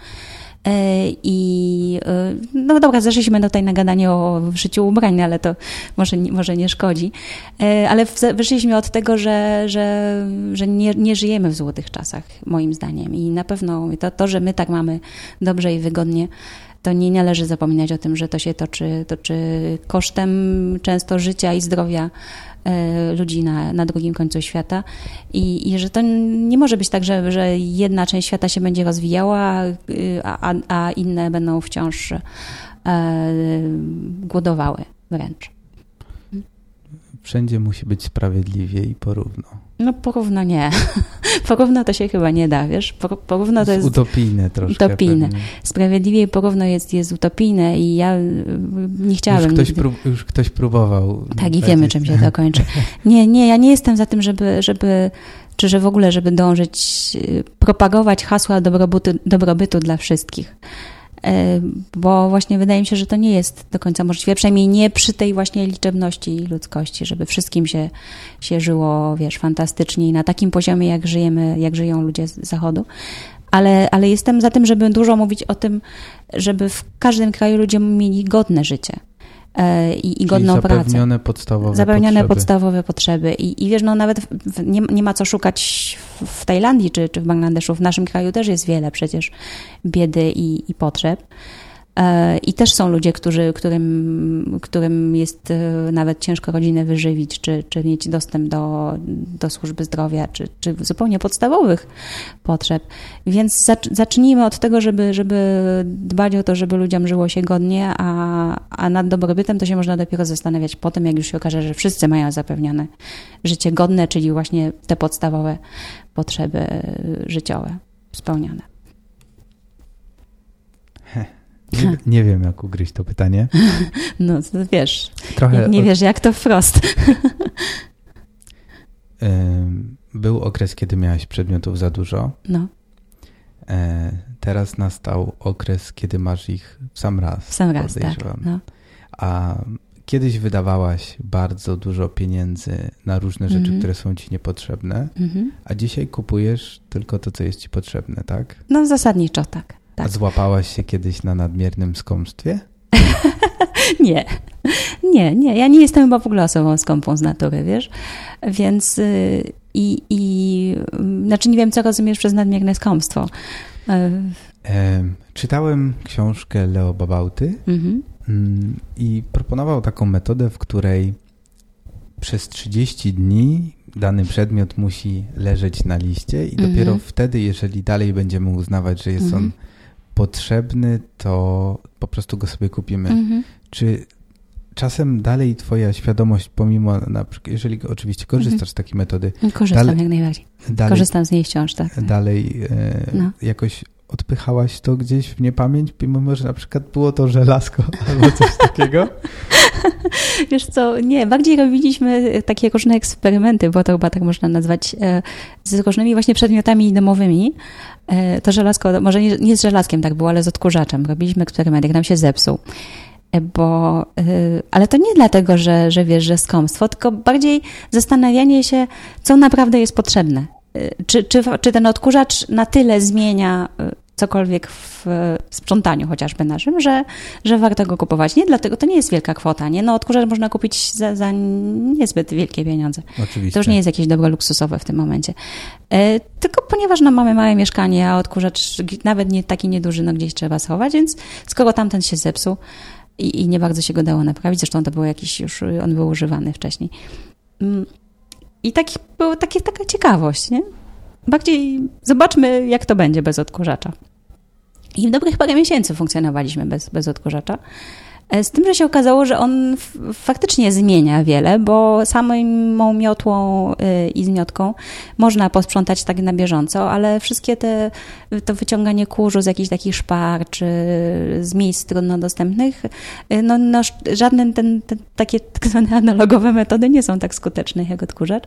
E, I e, no dobra, zeszliśmy tutaj na gadanie o życiu ubrań, ale to może, może nie szkodzi. E, ale wyszliśmy od tego, że, że, że nie, nie żyjemy w złotych czasach, moim zdaniem. I na pewno to, to, że my tak mamy dobrze i wygodnie, to nie należy zapominać o tym, że to się toczy, toczy kosztem często życia i zdrowia ludzi na, na drugim końcu świata I, i że to nie może być tak, że, że jedna część świata się będzie rozwijała, a, a inne będą wciąż e, głodowały wręcz. Wszędzie musi być sprawiedliwie i porówno. No porówno nie. porówno to się chyba nie da, wiesz? Porówno to jest... Utopijne troszkę. Utopijne. Pewnie. Sprawiedliwie i porówno jest, jest utopijne i ja y, nie chciałabym... Już ktoś, prób, już ktoś próbował. Tak i wiemy, czym się to kończy. Nie, nie, ja nie jestem za tym, żeby, żeby czy że w ogóle, żeby dążyć, y, propagować hasła dobrobytu, dobrobytu dla wszystkich. E, bo właśnie wydaje mi się, że to nie jest do końca możliwe, przynajmniej nie przy tej właśnie liczebności ludzkości, żeby wszystkim się, się żyło, wiesz, fantastycznie i na takim poziomie, jak żyjemy, jak żyją ludzie z zachodu. Ale, ale jestem za tym, żeby dużo mówić o tym, żeby w każdym kraju ludzie mieli godne życie. E, i, i godną zapewnione pracę. Podstawowe zapewnione potrzeby. podstawowe potrzeby. I, i wiesz, no nawet w, nie, nie ma co szukać w, w Tajlandii czy, czy w Bangladeszu. W naszym kraju też jest wiele przecież biedy i, i potrzeb. E, I też są ludzie, którzy, którym, którym jest e, nawet ciężko rodzinę wyżywić, czy, czy mieć dostęp do, do służby zdrowia, czy, czy zupełnie podstawowych potrzeb. Więc zacznijmy od tego, żeby, żeby dbać o to, żeby ludziom żyło się godnie, a, a nad dobrobytem to się można dopiero zastanawiać po tym, jak już się okaże, że wszyscy mają zapewnione życie godne, czyli właśnie te podstawowe potrzeby życiowe spełnione. Nie, nie, wiem, jak ugryźć to pytanie. No, wiesz, Trochę nie, wiesz, jak to wprost. Był okres, kiedy miałaś przedmiotów za dużo. No. E, teraz nastał okres, kiedy masz ich w sam raz. W sam raz, tak. No. A kiedyś wydawałaś bardzo dużo pieniędzy na różne rzeczy, mm -hmm. które są ci niepotrzebne, mm -hmm. a dzisiaj kupujesz tylko to, co jest ci potrzebne, tak? No zasadniczo tak. Tak. A złapałaś się kiedyś na nadmiernym skąpstwie? nie. Nie, nie. Ja nie jestem chyba w ogóle osobą skąpą z natury, wiesz? Więc yy, i, i znaczy nie wiem, co rozumiesz przez nadmierne skąpstwo. E, czytałem książkę Leo Babauty mhm. Mm, i proponował taką metodę, w której przez 30 dni dany przedmiot musi leżeć na liście i mhm. dopiero wtedy, jeżeli dalej będziemy uznawać, że jest mhm. on potrzebny, to po prostu go sobie kupimy. Mhm. Czy czasem dalej twoja świadomość, pomimo, na przykład, jeżeli oczywiście korzystasz mhm. z takiej metody. Korzystam dalej, jak najbardziej. Dalej, Korzystam z niej wciąż, tak. Dalej e, no. jakoś odpychałaś to gdzieś w niepamięć, mimo że na przykład było to żelazko albo coś takiego? Wiesz co, nie, bardziej robiliśmy takie różne eksperymenty, bo to chyba tak można nazwać, e, z różnymi właśnie przedmiotami domowymi. E, to żelazko, może nie, nie z żelazkiem tak było, ale z odkurzaczem. Robiliśmy eksperyment, jak nam się zepsuł e, bo, ale to nie dlatego, że, że wiesz, że skąpstwo, tylko bardziej zastanawianie się, co naprawdę jest potrzebne. Czy, czy, czy ten odkurzacz na tyle zmienia cokolwiek w sprzątaniu chociażby naszym, że, że warto go kupować. Nie dlatego, to nie jest wielka kwota, nie? No odkurzacz można kupić za, za niezbyt wielkie pieniądze. Oczywiście. To już nie jest jakieś dobro luksusowe w tym momencie. E, tylko ponieważ no, mamy małe mieszkanie, a odkurzacz nawet nie taki nieduży, no gdzieś trzeba schować, więc skoro tamten się zepsuł i, i nie bardzo się go dało naprawić, zresztą to był jakiś już, on był używany wcześniej. I taki, było takie, taka ciekawość, nie? bardziej zobaczmy, jak to będzie bez odkurzacza. I w dobrych parę miesięcy funkcjonowaliśmy bez, bez odkurzacza. E, z tym, że się okazało, że on faktycznie zmienia wiele, bo samą miotłą y, i zmiotką można posprzątać tak na bieżąco, ale wszystkie te, to wyciąganie kurzu z jakichś takich szpar, czy z miejsc trudno dostępnych, y, no, no żadne ten, ten, takie tak zwane analogowe metody nie są tak skuteczne jak odkurzacz.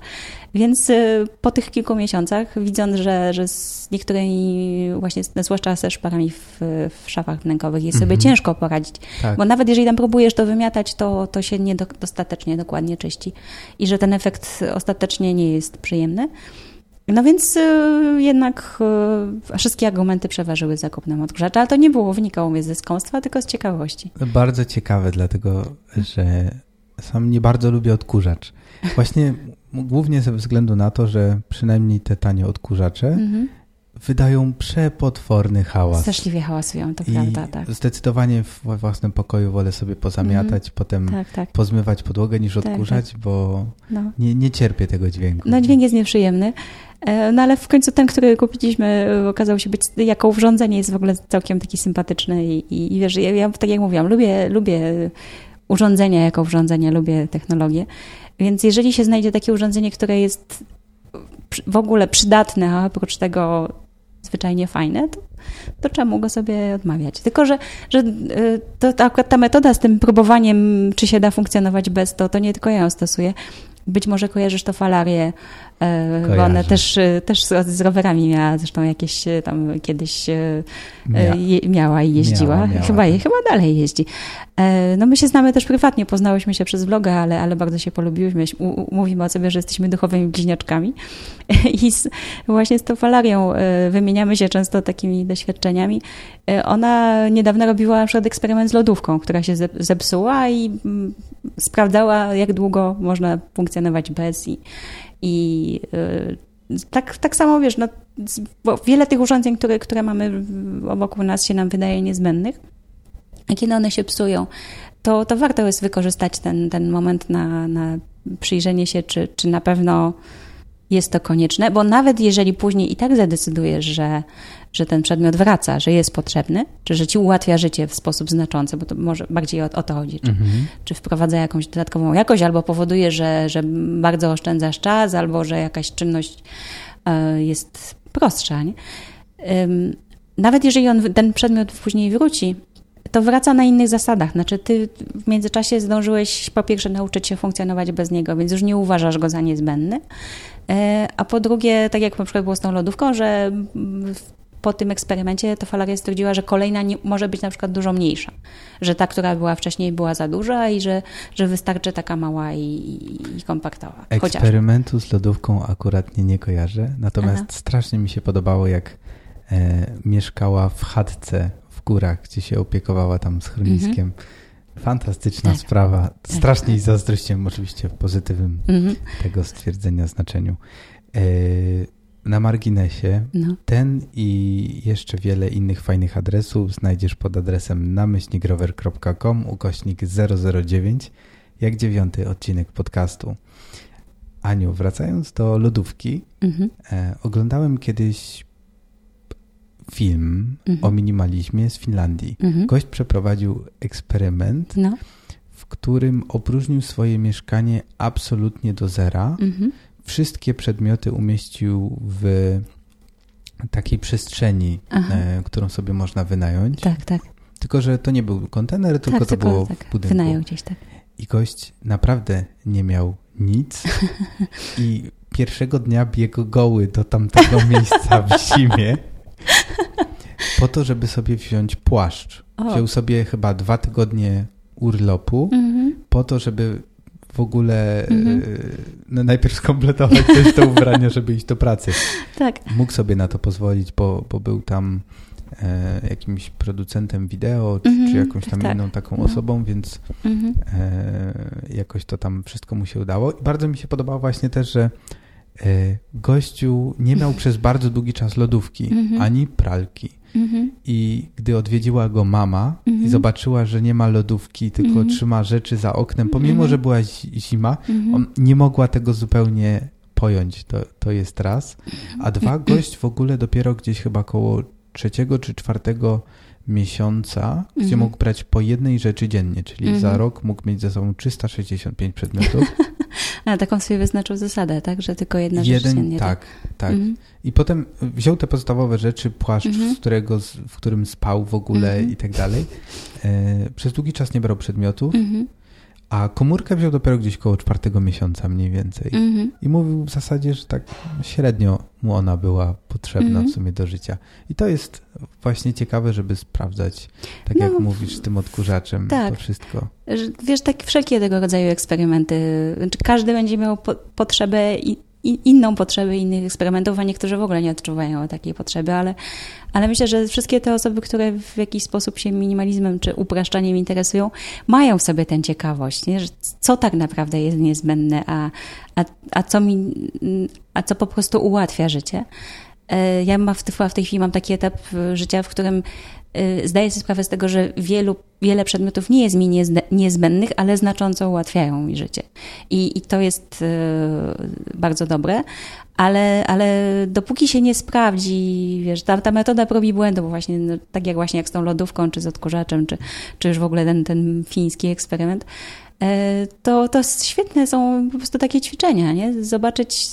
Więc po tych kilku miesiącach, widząc, że, że z niektórymi właśnie, zwłaszcza ze szparami w, w szafach wnękowych jest sobie mhm. ciężko poradzić, tak. bo nawet jeżeli tam próbujesz to wymiatać, to, to się niedostatecznie dokładnie czyści i że ten efekt ostatecznie nie jest przyjemny. No więc y, jednak y, wszystkie argumenty przeważyły za kupnem odkurzacza, ale to nie było wynikało mnie ze skąstwa, tylko z ciekawości. Bardzo ciekawe, dlatego że sam nie bardzo lubię odkurzacz. Właśnie głównie ze względu na to, że przynajmniej te tanie odkurzacze mhm wydają przepotworny hałas. Straszliwie hałasują, to I prawda, tak. Zdecydowanie we własnym pokoju wolę sobie pozamiatać, mm. potem tak, tak. pozmywać podłogę niż tak, odkurzać, tak, bo no. nie, nie cierpię tego dźwięku. No dźwięk jest nieprzyjemny. E, no ale w końcu ten, który kupiliśmy, okazał się być jako urządzenie jest w ogóle całkiem taki sympatyczny i, i, i wiesz, ja, ja tak jak mówiłam, lubię, lubię urządzenia jako urządzenie, lubię technologię, więc jeżeli się znajdzie takie urządzenie, które jest w ogóle przydatne, a oprócz tego zwyczajnie fajne, to, to czemu go sobie odmawiać? Tylko, że, że y, to, to akurat ta metoda z tym próbowaniem, czy się da funkcjonować bez, to, to nie tylko ja ją stosuję. Być może kojarzysz to falarię, Kojarzę. bo one też, też z rowerami miała, zresztą jakieś y, tam kiedyś Mia. je, miała i jeździła. Miała, miała, chyba, tak. chyba dalej jeździ. E, no my się znamy też prywatnie, poznałyśmy się przez vloga, ale, ale bardzo się polubiłyśmy. Mówimy o sobie, że jesteśmy duchowymi bliźniaczkami i z, właśnie z tą falarią e, wymieniamy się często takimi doświadczeniami. E, ona niedawno robiła na przykład eksperyment z lodówką, która się zepsuła i mm, sprawdzała, jak długo można funkcjonować bez i, i tak, tak samo wiesz, no, wiele tych urządzeń, które, które mamy wokół nas się nam wydaje niezbędnych, a kiedy one się psują, to, to warto jest wykorzystać ten, ten moment na, na przyjrzenie się, czy, czy na pewno jest to konieczne, bo nawet jeżeli później i tak zadecydujesz, że, że ten przedmiot wraca, że jest potrzebny, czy że ci ułatwia życie w sposób znaczący, bo to może bardziej o, o to chodzi, czy, mhm. czy wprowadza jakąś dodatkową jakość, albo powoduje, że, że bardzo oszczędzasz czas, albo że jakaś czynność e, jest prostsza. Nie? Nawet jeżeli on, ten przedmiot później wróci, to wraca na innych zasadach. Znaczy, ty w międzyczasie zdążyłeś po pierwsze nauczyć się funkcjonować bez niego, więc już nie uważasz go za niezbędny. E, a po drugie, tak jak na przykład było z tą lodówką, że po tym eksperymencie to Falaria stwierdziła, że kolejna nie, może być na przykład dużo mniejsza. Że ta, która była wcześniej, była za duża i że, że wystarczy taka mała i, i kompaktowa. Eksperymentu Chociaż. z lodówką akurat nie, nie kojarzę. Natomiast Aha. strasznie mi się podobało, jak e, mieszkała w chatce w górach, gdzie się opiekowała tam schroniskiem. Mhm. Fantastyczna tak. sprawa. Tak, Strasznie tak. zazdrościłem oczywiście w pozytywnym mhm. tego stwierdzenia znaczeniu. E, na marginesie, no. ten i jeszcze wiele innych fajnych adresów znajdziesz pod adresem namyślnikrower.com ukośnik 009, jak dziewiąty odcinek podcastu. Aniu, wracając do lodówki, mhm. e, oglądałem kiedyś film mhm. o minimalizmie z Finlandii. Mhm. Gość przeprowadził eksperyment, no. w którym opróżnił swoje mieszkanie absolutnie do zera. Mhm. Wszystkie przedmioty umieścił w takiej przestrzeni, e, którą sobie można wynająć. Tak, tak. Tylko, że to nie był kontener, tylko tak, to tylko, było tak. w budynku. Wynajął gdzieś, tak. I gość naprawdę nie miał nic i pierwszego dnia biegł goły do tamtego miejsca w zimie po to, żeby sobie wziąć płaszcz. O. Wziął sobie chyba dwa tygodnie urlopu mm -hmm. po to, żeby w ogóle mm -hmm. no najpierw skompletować też to ubranie, żeby iść do pracy. Tak. Mógł sobie na to pozwolić, bo, bo był tam e, jakimś producentem wideo, czy, -hmm. czy jakąś tam tak. inną taką no. osobą, więc mhm. e, jakoś to tam wszystko mu się udało. I bardzo mi się podobało właśnie też, że e, gościu nie miał przez bardzo długi czas lodówki, mhm. ani pralki. Mhm. I gdy odwiedziła go mama i zobaczyła, że nie ma lodówki, tylko trzyma rzeczy za oknem, pomimo, że była zima, on nie mogła tego zupełnie pojąć. To, to jest raz. A dwa, gość w ogóle dopiero gdzieś chyba koło trzeciego czy czwartego miesiąca, gdzie mhm. mógł brać po jednej rzeczy dziennie, czyli za mhm. rok mógł mieć ze sobą 365 przedmiotów. A taką sobie wyznaczył zasadę, tak? Że tylko jedna Jeden, rzecz dziennie. Tak, tak. tak. Mhm. I potem wziął te podstawowe rzeczy, płaszcz, mhm. z którego, w którym spał w ogóle mhm. i tak dalej. E, przez długi czas nie brał przedmiotów. Mhm. A komórkę wziął dopiero gdzieś koło czwartego miesiąca mniej więcej. Mm-hmm. I mówił w zasadzie, że tak średnio mu ona była potrzebna mm-hmm. w sumie do życia. I to jest właśnie ciekawe, żeby sprawdzać, tak no, jak mówisz, z tym odkurzaczem, tak. to wszystko. Wiesz, tak wszelkie tego rodzaju eksperymenty. Znaczy, każdy będzie miał po- potrzebę i inną potrzebę innych eksperymentów, a niektórzy w ogóle nie odczuwają takiej potrzeby, ale, ale myślę, że wszystkie te osoby, które w jakiś sposób się minimalizmem czy upraszczaniem interesują, mają w sobie tę ciekawość, nie? Że co tak naprawdę jest niezbędne, a, a, a, co mi, a co po prostu ułatwia życie. E, ja mam w, w tej chwili mam taki etap życia, w którym zdaję sobie sprawę z tego, że wielu, wiele przedmiotów nie jest mi niezbędnych, ale znacząco ułatwiają mi życie. I, i to jest y, bardzo dobre, ale, ale dopóki się nie sprawdzi, wiesz, ta, ta metoda probi błędów, właśnie no, tak jak właśnie jak z tą lodówką, czy z odkurzaczem, czy, czy już w ogóle ten, ten fiński eksperyment, e, to, to świetne są po prostu takie ćwiczenia, nie? Zobaczyć,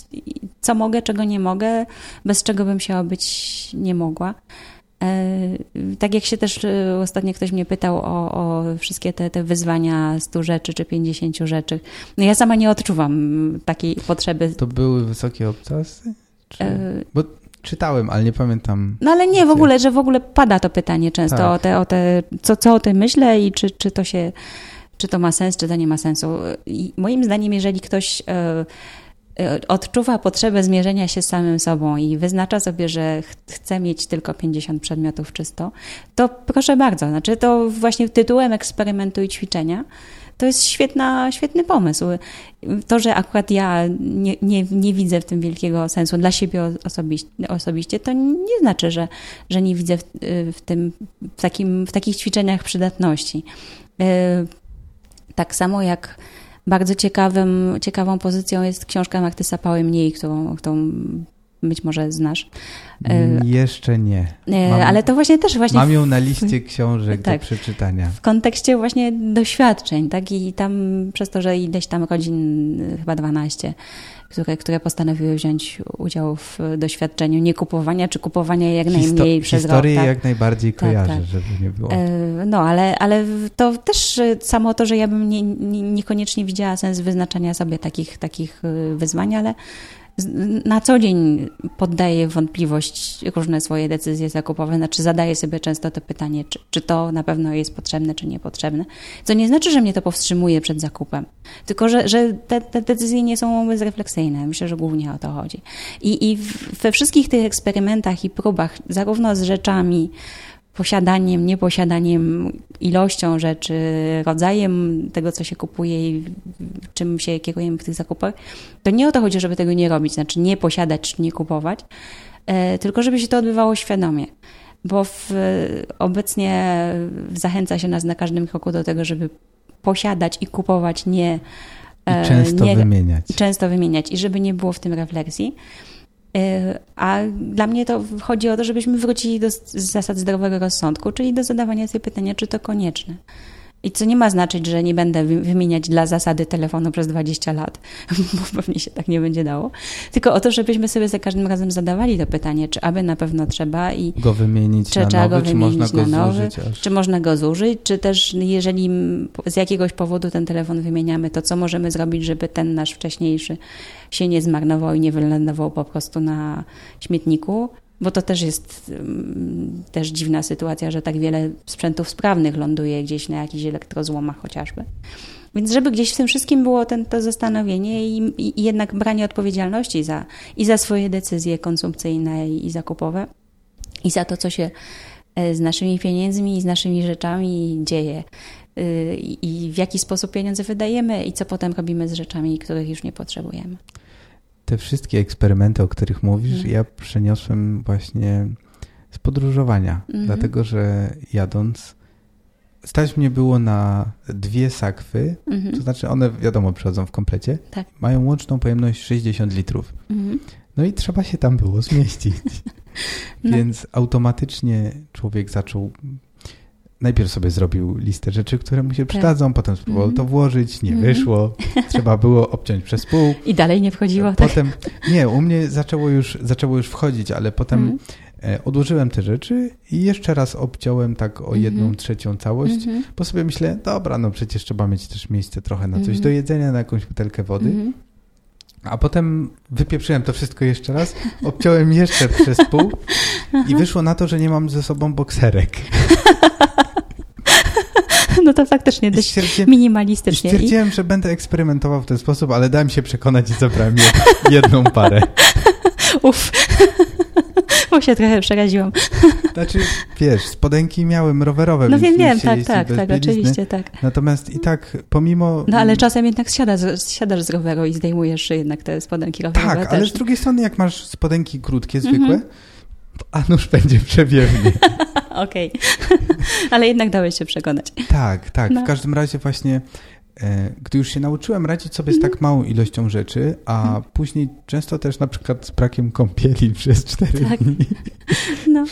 co mogę, czego nie mogę, bez czego bym się obyć nie mogła. E, tak jak się też e, ostatnio ktoś mnie pytał o, o wszystkie te, te wyzwania 100 rzeczy czy 50 rzeczy. No ja sama nie odczuwam takiej potrzeby. To były wysokie obcasy? Czy... E... Bo czytałem, ale nie pamiętam. No ale nie, w ogóle, że w ogóle pada to pytanie często tak. o te, o te co, co o tym myślę i czy, czy to się, czy to ma sens, czy to nie ma sensu. I moim zdaniem, jeżeli ktoś odczuwa potrzebę zmierzenia się z samym sobą i wyznacza sobie, że ch chce mieć tylko 50 przedmiotów czysto, to proszę bardzo, znaczy to właśnie tytułem eksperymentu i ćwiczenia to jest świetna, świetny pomysł. To, że akurat ja nie, nie, nie widzę w tym wielkiego sensu dla siebie osobiście, osobiście to nie znaczy, że, że nie widzę w, w, tym, w, takim, w takich ćwiczeniach przydatności. Y, tak samo jak bardzo ciekawym, ciekawą pozycją jest książka Martysa Pały Mniej, którą, którą być może znasz. E, Jeszcze nie. E, mam, ale to właśnie też właśnie... Mam ją na liście książek tak, do przeczytania. W kontekście właśnie doświadczeń, tak? I tam przez to, że ileś tam godzin, chyba 12, które, które postanowiły wziąć udział w doświadczeniu nie kupowania, czy kupowania jak najmniej Histo przez rok. Historię tak? jak najbardziej tak, kojarzę, tak. żeby nie było. E, no, ale, ale to też samo to, że ja bym nie, nie, niekoniecznie widziała sens wyznaczania sobie takich, takich wyzwań, ale na co dzień poddaję wątpliwość różne swoje decyzje zakupowe, znaczy zadaję sobie często to pytanie, czy, czy to na pewno jest potrzebne, czy niepotrzebne. Co nie znaczy, że mnie to powstrzymuje przed zakupem, tylko że, że te, te decyzje nie są bezrefleksyjne. Myślę, że głównie o to chodzi. I, I we wszystkich tych eksperymentach i próbach, zarówno z rzeczami, posiadaniem, nieposiadaniem, ilością rzeczy, rodzajem tego, co się kupuje i czym się kierujemy w tych zakupach, to nie o to chodzi, żeby tego nie robić, znaczy nie posiadać czy nie kupować, e, tylko żeby się to odbywało świadomie. Bo w, obecnie zachęca się nas na każdym kroku do tego, żeby posiadać i kupować nie. I często nie, wymieniać. Często wymieniać i żeby nie było w tym refleksji. Y, a dla mnie to chodzi o to, żebyśmy wrócili do zasad zdrowego rozsądku, czyli do zadawania sobie pytania, czy to konieczne. I co nie ma znaczyć, że nie będę wymieniać dla zasady telefonu przez 20 lat, bo pewnie się tak nie będzie dało. Tylko o to, żebyśmy sobie za każdym razem zadawali to pytanie, czy aby na pewno trzeba i go wymienić czy na trzeba nowy, go wymienić na nowy, zużyć, czy można go zużyć, czy też jeżeli z jakiegoś powodu ten telefon wymieniamy, to co możemy zrobić, żeby ten nasz wcześniejszy się nie zmarnował i nie wylądował po prostu na śmietniku bo to też jest um, też dziwna sytuacja, że tak wiele sprzętów sprawnych ląduje gdzieś na jakichś elektrozłomach chociażby. Więc żeby gdzieś w tym wszystkim było ten, to zastanowienie i, i, jednak branie odpowiedzialności za, i za swoje decyzje konsumpcyjne i, i zakupowe i za to, co się e, z naszymi pieniędzmi i z naszymi rzeczami dzieje y, i w jaki sposób pieniądze wydajemy i co potem robimy z rzeczami, których już nie potrzebujemy te wszystkie eksperymenty, o których mówisz, mhm. ja przeniosłem właśnie z podróżowania, mhm. dlatego że jadąc stać mnie było na dwie sakwy, mhm. to znaczy one wiadomo przychodzą w komplecie, tak. mają łączną pojemność 60 litrów. Mhm. No i trzeba się tam było zmieścić. no. Więc automatycznie człowiek zaczął najpierw sobie zrobił listę rzeczy, które mu się tak. przydadzą, potem spróbował mm. to włożyć, nie mm. wyszło, trzeba było obciąć przez pół. I dalej nie wchodziło, tak? Potem, nie, u mnie zaczęło już, zaczęło już wchodzić, ale potem mm. odłożyłem te rzeczy i jeszcze raz obciąłem tak o jedną mm -hmm. trzecią całość, -hmm. bo sobie myślę, dobra, no przecież trzeba mieć też miejsce trochę na coś -hmm. do jedzenia, na jakąś butelkę wody. Mhm. A potem wypieprzyłem to wszystko jeszcze raz, obciąłem jeszcze przez pół i wyszło na to, że nie mam ze sobą bokserek. No to faktycznie dość minimalistycznie. I stwierdziłem, że będę eksperymentował w ten sposób, ale dałem się przekonać i zabrałem jedną parę. Uff. Bo się trochę przeraziłam. Znaczy, wiesz, spodenki miałem rowerowe. No wiem, wiem, tak, tak, tak, oczywiście, tak. Natomiast i tak, pomimo... No ale czasem jednak siadasz, siadasz z roweru i zdejmujesz jednak te spodenki rowerowe Tak, też. ale z drugiej strony, jak masz spodenki krótkie, zwykłe, mm -hmm. A nuż będzie przewiewnie. Okej, ale jednak dałeś się przekonać. Tak, tak. No. W każdym razie właśnie e, gdy już się nauczyłem radzić sobie z tak mhm. małą ilością rzeczy, a mhm. później często też na przykład z brakiem kąpieli przez cztery tak. dni, no.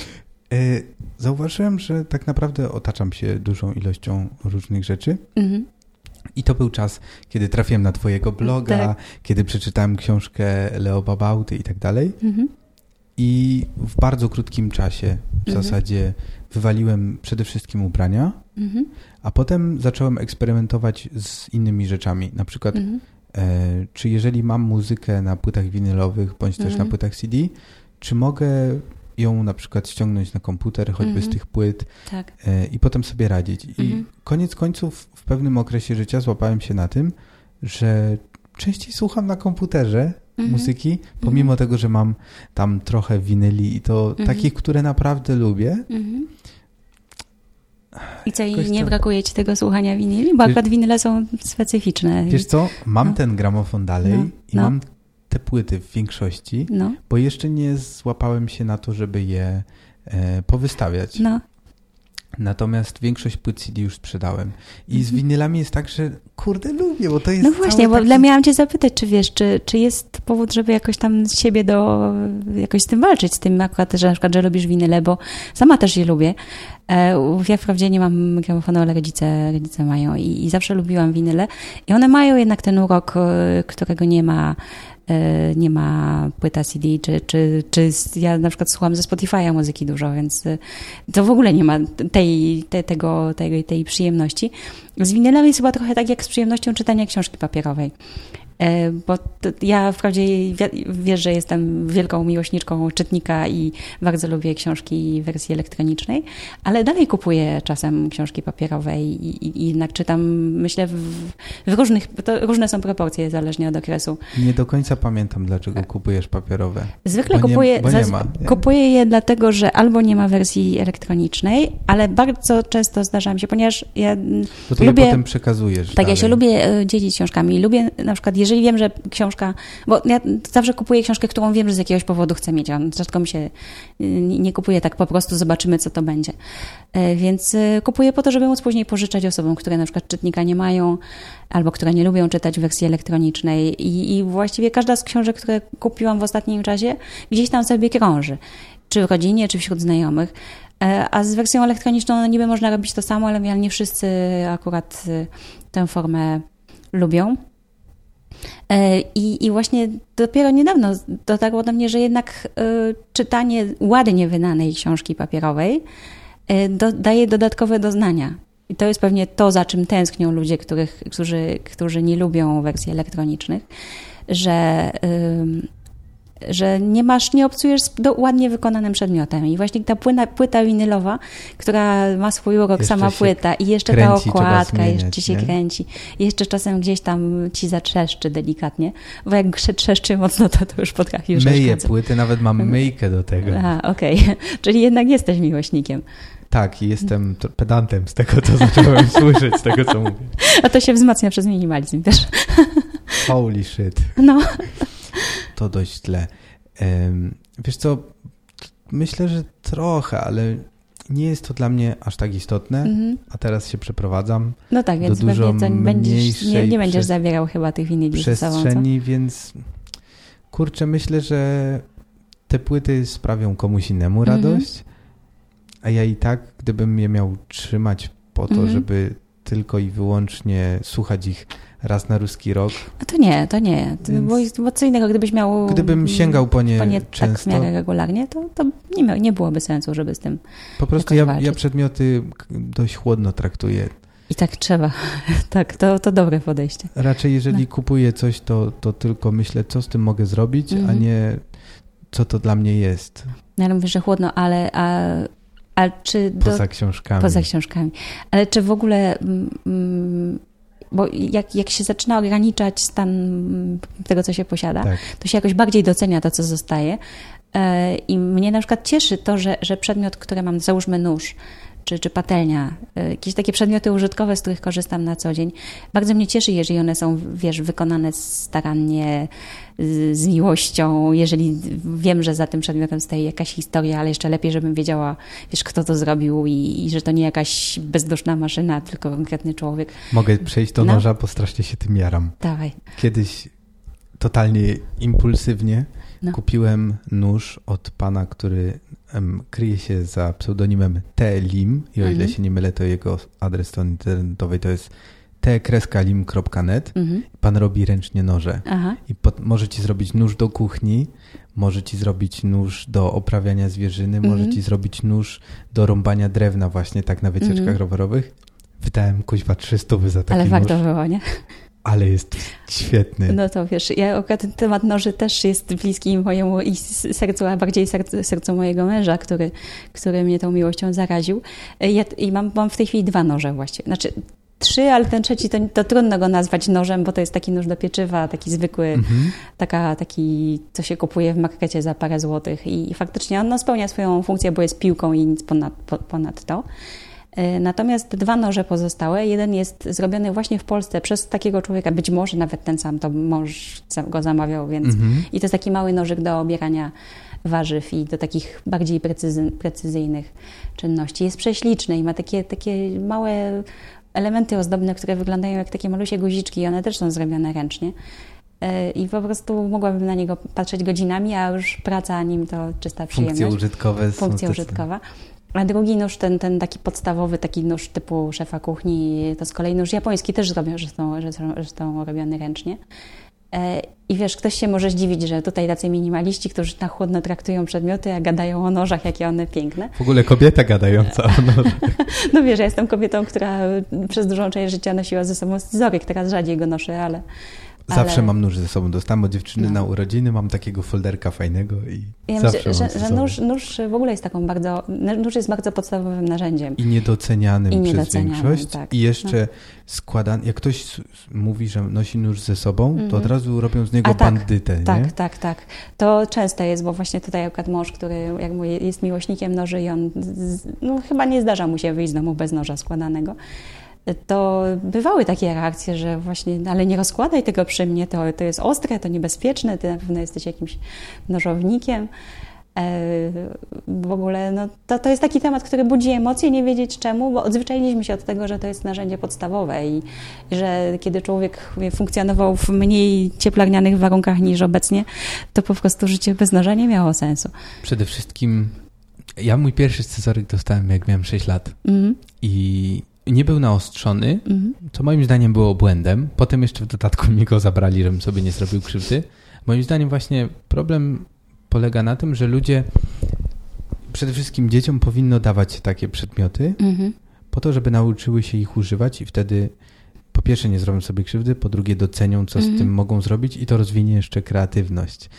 E, zauważyłem, że tak naprawdę otaczam się dużą ilością różnych rzeczy. Mhm. I to był czas, kiedy trafiłem na twojego bloga, tak. kiedy przeczytałem książkę Leo Babauty i tak dalej. Mhm. I w bardzo krótkim czasie w mhm. zasadzie wywaliłem przede wszystkim ubrania, mhm. a potem zacząłem eksperymentować z innymi rzeczami. Na przykład, mhm. e, czy jeżeli mam muzykę na płytach winylowych bądź też na mhm. płytach CD, czy mogę ją na przykład ściągnąć na komputer, choćby z mhm. tych płyt tak. e, i potem sobie radzić. I mhm. koniec końców w pewnym okresie życia złapałem się na tym, że częściej słucham na komputerze mm -hmm. muzyki, pomimo mm -hmm. tego, że mam tam trochę winyli i to mm -hmm. takich, które naprawdę lubię. Mhm. I co, i nie to... brakuje ci tego słuchania winyli? Bo akurat winyle są specyficzne. Wiesz co, mam no. ten gramofon dalej no. i no. mam te płyty w większości, no. bo jeszcze nie złapałem się na to, żeby je e, powystawiać. No. Natomiast większość płyt CD już sprzedałem. I z mhm. winylami jest tak, że kurde lubię, bo to jest No właśnie, bo taki... miałam cię zapytać, czy wiesz, czy, czy jest powód, żeby jakoś tam z siebie do, jakoś z tym walczyć, z tym akurat, że na przykład, że lubisz winyle, bo sama też je lubię. E, ja wprawdzie nie mam gramofonu, ale rodzice, rodzice mają i, i zawsze lubiłam winyle. I one mają jednak ten urok, e, którego nie ma nie ma płyta CD, czy, czy, czy ja na przykład słucham ze Spotify'a muzyki dużo, więc e, to w ogóle nie ma tej, te, tego, tej, tej przyjemności. Z winylem jest chyba trochę tak jak z przyjemnością czytania książki papierowej. E, bo ja wprawdzie wiesz, że jestem wielką miłośniczką czytnika i bardzo lubię książki w wersji elektronicznej, ale dalej kupuję czasem książki papierowe i, i, i jednak czytam, myślę, w, w różnych, różne są proporcje zależnie od okresu. Nie do końca pamiętam, dlaczego kupujesz papierowe. Zwykle bo kupuję, nie, nie ma, nie? kupuję je dlatego, że albo nie ma wersji elektronicznej, ale bardzo często zdarza mi się, ponieważ ja bo to lubię... Potem przekazujesz Tak, dalej. ja się lubię e, dzielić książkami. Lubię na przykład jeżeli wiem, że książka, bo ja zawsze kupuję książkę, którą wiem, że z jakiegoś powodu chcę mieć, a rzadko mi się y, nie kupuję tak po prostu, zobaczymy, co to będzie. E, więc y, kupuję po to, żeby móc później pożyczać osobom, które na przykład czytnika nie mają, albo które nie lubią czytać w wersji elektronicznej. I, i właściwie każda z książek, które kupiłam w ostatnim czasie, gdzieś tam sobie krąży. Czy w rodzinie, czy wśród znajomych. E, a z wersją elektroniczną no niby można robić to samo, ale nie wszyscy akurat y, tę formę lubią. E, I, I właśnie dopiero niedawno dotarło do mnie, że jednak e, czytanie ładnie wydanej książki papierowej e, do, daje dodatkowe doznania. I to jest pewnie to, za czym tęsknią ludzie, których, którzy, którzy nie lubią wersji elektronicznych, że że nie masz, nie obcujesz z do, ładnie wykonanym przedmiotem. I właśnie ta płyna, płyta winylowa, która ma swój urok, jeszcze sama płyta i jeszcze kręci, ta okładka zmieniać, jeszcze się nie? kręci. Jeszcze czasem gdzieś tam ci zatrzeszczy delikatnie, bo jak trzeszczy mocno, to, to już potrafi już Myję płyty, nawet mam myjkę do tego. A, okej. Okay. Czyli jednak jesteś miłośnikiem. Tak, jestem pedantem z tego, co zacząłem słyszeć, z tego, co mówię. A to się wzmacnia przez minimalizm też. Holy shit. No to dość źle. Wiesz co, myślę, że trochę, ale nie jest to dla mnie aż tak istotne, mm -hmm. a teraz się przeprowadzam. No tak, więc do dużo pewnie będziesz, nie, nie będziesz zabierał chyba tych winyli przestrzeni, więc kurczę, myślę, że te płyty sprawią komuś innemu mm -hmm. radość, a ja i tak, gdybym je miał trzymać po to, mm -hmm. żeby tylko i wyłącznie słuchać ich raz na ruski rok. A to nie, to nie. To Więc... było co innego, gdybyś miał... Gdybym sięgał po nie, po nie często. tak w miarę regularnie, to, to nie, miał, nie byłoby sensu, żeby z tym Po prostu ja, ja przedmioty dość chłodno traktuję. I tak trzeba. tak, to, to dobre podejście. Raczej jeżeli no. kupuję coś, to, to tylko myślę, co z tym mogę zrobić, mm -hmm. a mhm. nie co to dla mnie jest. No, ja mówię, że chłodno, ale... A... A czy do... Poza książkami. Poza książkami. Ale czy w ogóle mm, bo jak, jak się zaczyna ograniczać stan tego, co się posiada, tak. to się jakoś bardziej docenia to, co zostaje. E, I mnie na przykład cieszy to, że, że przedmiot, który mam, załóżmy nóż, czy, czy patelnia, e, jakieś takie przedmioty użytkowe, z których korzystam na co dzień. Bardzo mnie cieszy, jeżeli one są, wiesz, wykonane starannie, z, miłością, jeżeli wiem, że za tym przedmiotem stoi jakaś historia, ale jeszcze lepiej, żebym wiedziała, wiesz, kto to zrobił i, i że to nie jakaś bezduszna maszyna, tylko konkretny człowiek. Mogę przejść do no. noża, bo strasznie się tym jaram. Dawaj. Kiedyś totalnie impulsywnie no. kupiłem nóż od pana, który kryje się za pseudonimem T. Lim i o ile mhm. się nie mylę, to jego adres strony internetowej to jest t-lim.net. Mhm. Pan robi ręcznie noże. Aha. I pod, może ci zrobić nóż do kuchni, może ci zrobić nóż do oprawiania zwierzyny, mhm. może ci zrobić nóż do rąbania drewna właśnie tak na wycieczkach mhm. rowerowych. Wydałem kuźwa 300 za taki Ale warto było, nie? Ale jest świetny. No to wiesz, ja akurat ten temat noży też jest bliski mojemu i sercu, a bardziej sercu, sercu mojego męża, który, który mnie tą miłością zaraził. Ja, I mam, mam w tej chwili dwa noże właściwie. Znaczy trzy, ale ten trzeci to, to, trudno go nazwać nożem, bo to jest taki nóż do pieczywa, taki zwykły, mhm. taka, taki, co się kupuje w markecie za parę złotych i, i faktycznie on no, spełnia swoją funkcję, bo jest piłką i nic ponad, po, ponad to. E, natomiast dwa noże pozostałe, jeden jest zrobiony właśnie w Polsce przez takiego człowieka, być może nawet ten sam to mąż go zamawiał, więc mhm. i to jest taki mały nożyk do obierania warzyw i do takich bardziej precyzy, precyzyjnych czynności. Jest prześliczny i ma takie, takie małe elementy ozdobne, które wyglądają jak takie malusie guziczki i one też są zrobione ręcznie. E, I po prostu mogłabym na niego patrzeć godzinami, a już praca nim to czysta przyjemność. Funkcje użytkowe. Funkcja użytkowa. A drugi nóż, ten, ten taki podstawowy, taki nóż typu szefa kuchni, to z kolei nóż japoński, też zrobią, że są, że są, że są robione ręcznie. E, I wiesz, ktoś się może zdziwić, że tutaj tacy minimaliści, którzy na chłodno traktują przedmioty, a gadają o nożach, jakie one piękne. W ogóle kobieta gadająca o nożach. no wiesz, ja jestem kobietą, która przez dużą część życia nosiła ze sobą scyzoryk, teraz rzadziej go noszę, ale... Zawsze mam nóż ze sobą. Dostałem od dziewczyny no. na urodziny, mam takiego folderka fajnego i ja zawsze myślę, że, że nóż, nóż w ogóle jest taką bardzo, nóż jest bardzo podstawowym narzędziem. I niedocenianym, I niedocenianym przez większość. Tak. I jeszcze no. składany, jak ktoś mówi, że nosi nóż ze sobą, mm -hmm. to od mhm. razu robią z niego A, tak, bandytę, tak, nie? Tak, tak, To częste jest, bo właśnie tutaj akurat mąż, który jak mówię, jest miłośnikiem noży i on no, chyba nie zdarza mu się wyjść z domu bez noża składanego to bywały takie reakcje, że właśnie, ale nie rozkładaj tego przy mnie, to, to jest ostre, to niebezpieczne, ty na pewno jesteś jakimś nożownikiem. E, w ogóle no, to, to jest taki temat, który budzi emocje, nie wiedzieć czemu, bo odzwyczailiśmy się od tego, że to jest narzędzie podstawowe i, że kiedy człowiek funkcjonował w mniej cieplarnianych warunkach niż obecnie, to po prostu życie bez noża nie miało sensu. Przede wszystkim ja mój pierwszy scyzoryk dostałem jak miałem 6 lat mm. i nie był naostrzony, mhm. co moim zdaniem było błędem. Potem jeszcze w dodatku mi go zabrali, żebym sobie nie zrobił krzywdy. Moim zdaniem właśnie problem polega na tym, że ludzie, przede wszystkim dzieciom powinno dawać takie przedmioty mhm. po to, żeby nauczyły się ich używać i wtedy po pierwsze nie zrobią sobie krzywdy, po drugie docenią, co mhm. z tym mogą zrobić i to rozwinie jeszcze kreatywność.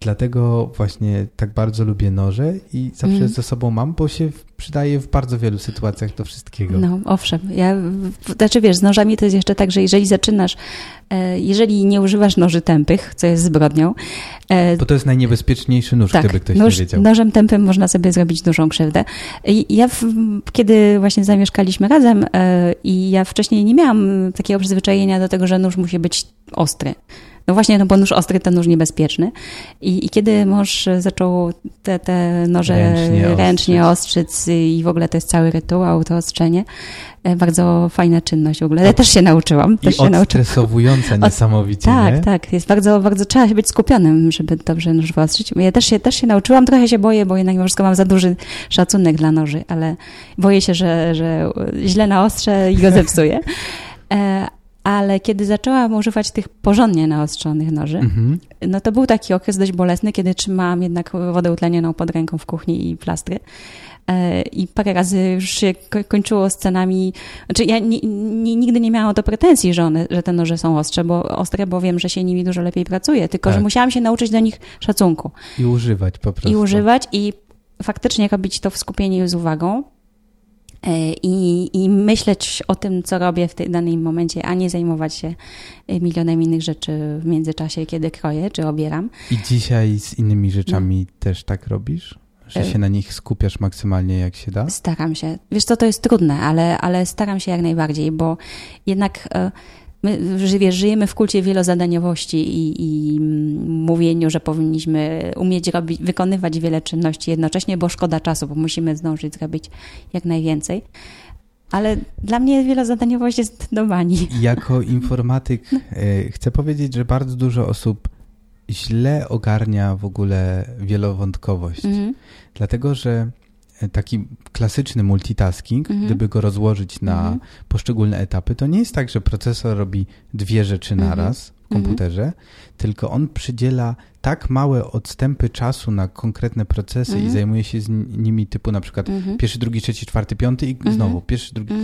Dlatego właśnie tak bardzo lubię noże i zawsze mm. ze sobą mam, bo się przydaje w bardzo wielu sytuacjach do wszystkiego. No, owszem. Ja, znaczy wiesz, z nożami to jest jeszcze tak, że jeżeli zaczynasz, e, jeżeli nie używasz noży tępych, co jest zbrodnią. E, bo to jest najniebezpieczniejszy nóż, tak, gdyby ktoś nóż, nie wiedział. Nożem tępym można sobie zrobić dużą krzywdę. I ja, w, kiedy właśnie zamieszkaliśmy razem e, i ja wcześniej nie miałam takiego przyzwyczajenia do tego, że nóż musi być ostry. No właśnie, no bo nóż ostry to nóż niebezpieczny. I, i kiedy mąż zaczął te, te noże ręcznie, ręcznie ostrzyć i w ogóle to jest cały rytuał, to ostrzenie, e, bardzo fajna czynność w ogóle. Ja też się nauczyłam. Też I się odstresowująca niesamowicie, Tak, nie? tak. Jest bardzo, bardzo, trzeba być skupionym, żeby dobrze nóż wyostrzyć. Ja też się, też się nauczyłam, trochę się boję, bo jednak mimo wszystko mam za duży szacunek dla noży, ale boję się, że, że źle naostrzę i go zepsuję. Ale kiedy zaczęłam używać tych porządnie naostrzonych noży, mhm. no to był taki okres dość bolesny, kiedy trzymałam jednak wodę utlenioną pod ręką w kuchni i plastry. E, I parę razy już się kończyło scenami. Znaczy, ja ni, ni, nigdy nie miałam o to pretensji, że, one, że te noże są ostre, bo ostre, bo wiem, że się nimi dużo lepiej pracuje, tylko tak. że musiałam się nauczyć do nich szacunku. I używać po prostu. I używać i faktycznie robić to w skupieniu z uwagą. E, i, i myśleć o tym, co robię w tym danym momencie, a nie zajmować się e, milionem innych rzeczy w międzyczasie, kiedy kroję czy obieram. I dzisiaj z innymi rzeczami no. też tak robisz? Że e, się na nich skupiasz maksymalnie jak się da? Staram się. Wiesz co, to jest trudne, ale, ale staram się jak najbardziej, bo jednak My wiesz, żyjemy w kulcie wielozadaniowości i, i mówieniu, że powinniśmy umieć robić, wykonywać wiele czynności jednocześnie, bo szkoda czasu, bo musimy zdążyć zrobić jak najwięcej. Ale dla mnie wielozadaniowość jest do bani. Jako informatyk e, chcę powiedzieć, że bardzo dużo osób źle ogarnia w ogóle wielowątkowość. Mhm. Dlatego, że taki klasyczny multitasking, mhm. gdyby go rozłożyć na mhm. poszczególne etapy, to nie jest tak, że procesor robi dwie rzeczy mhm. naraz w komputerze, mhm. tylko on przydziela tak małe odstępy czasu na konkretne procesy i mhm. zajmuje się z nimi typu na przykład mhm. pierwszy, drugi, trzeci, czwarty, piąty i znowu pierwszy, drugi.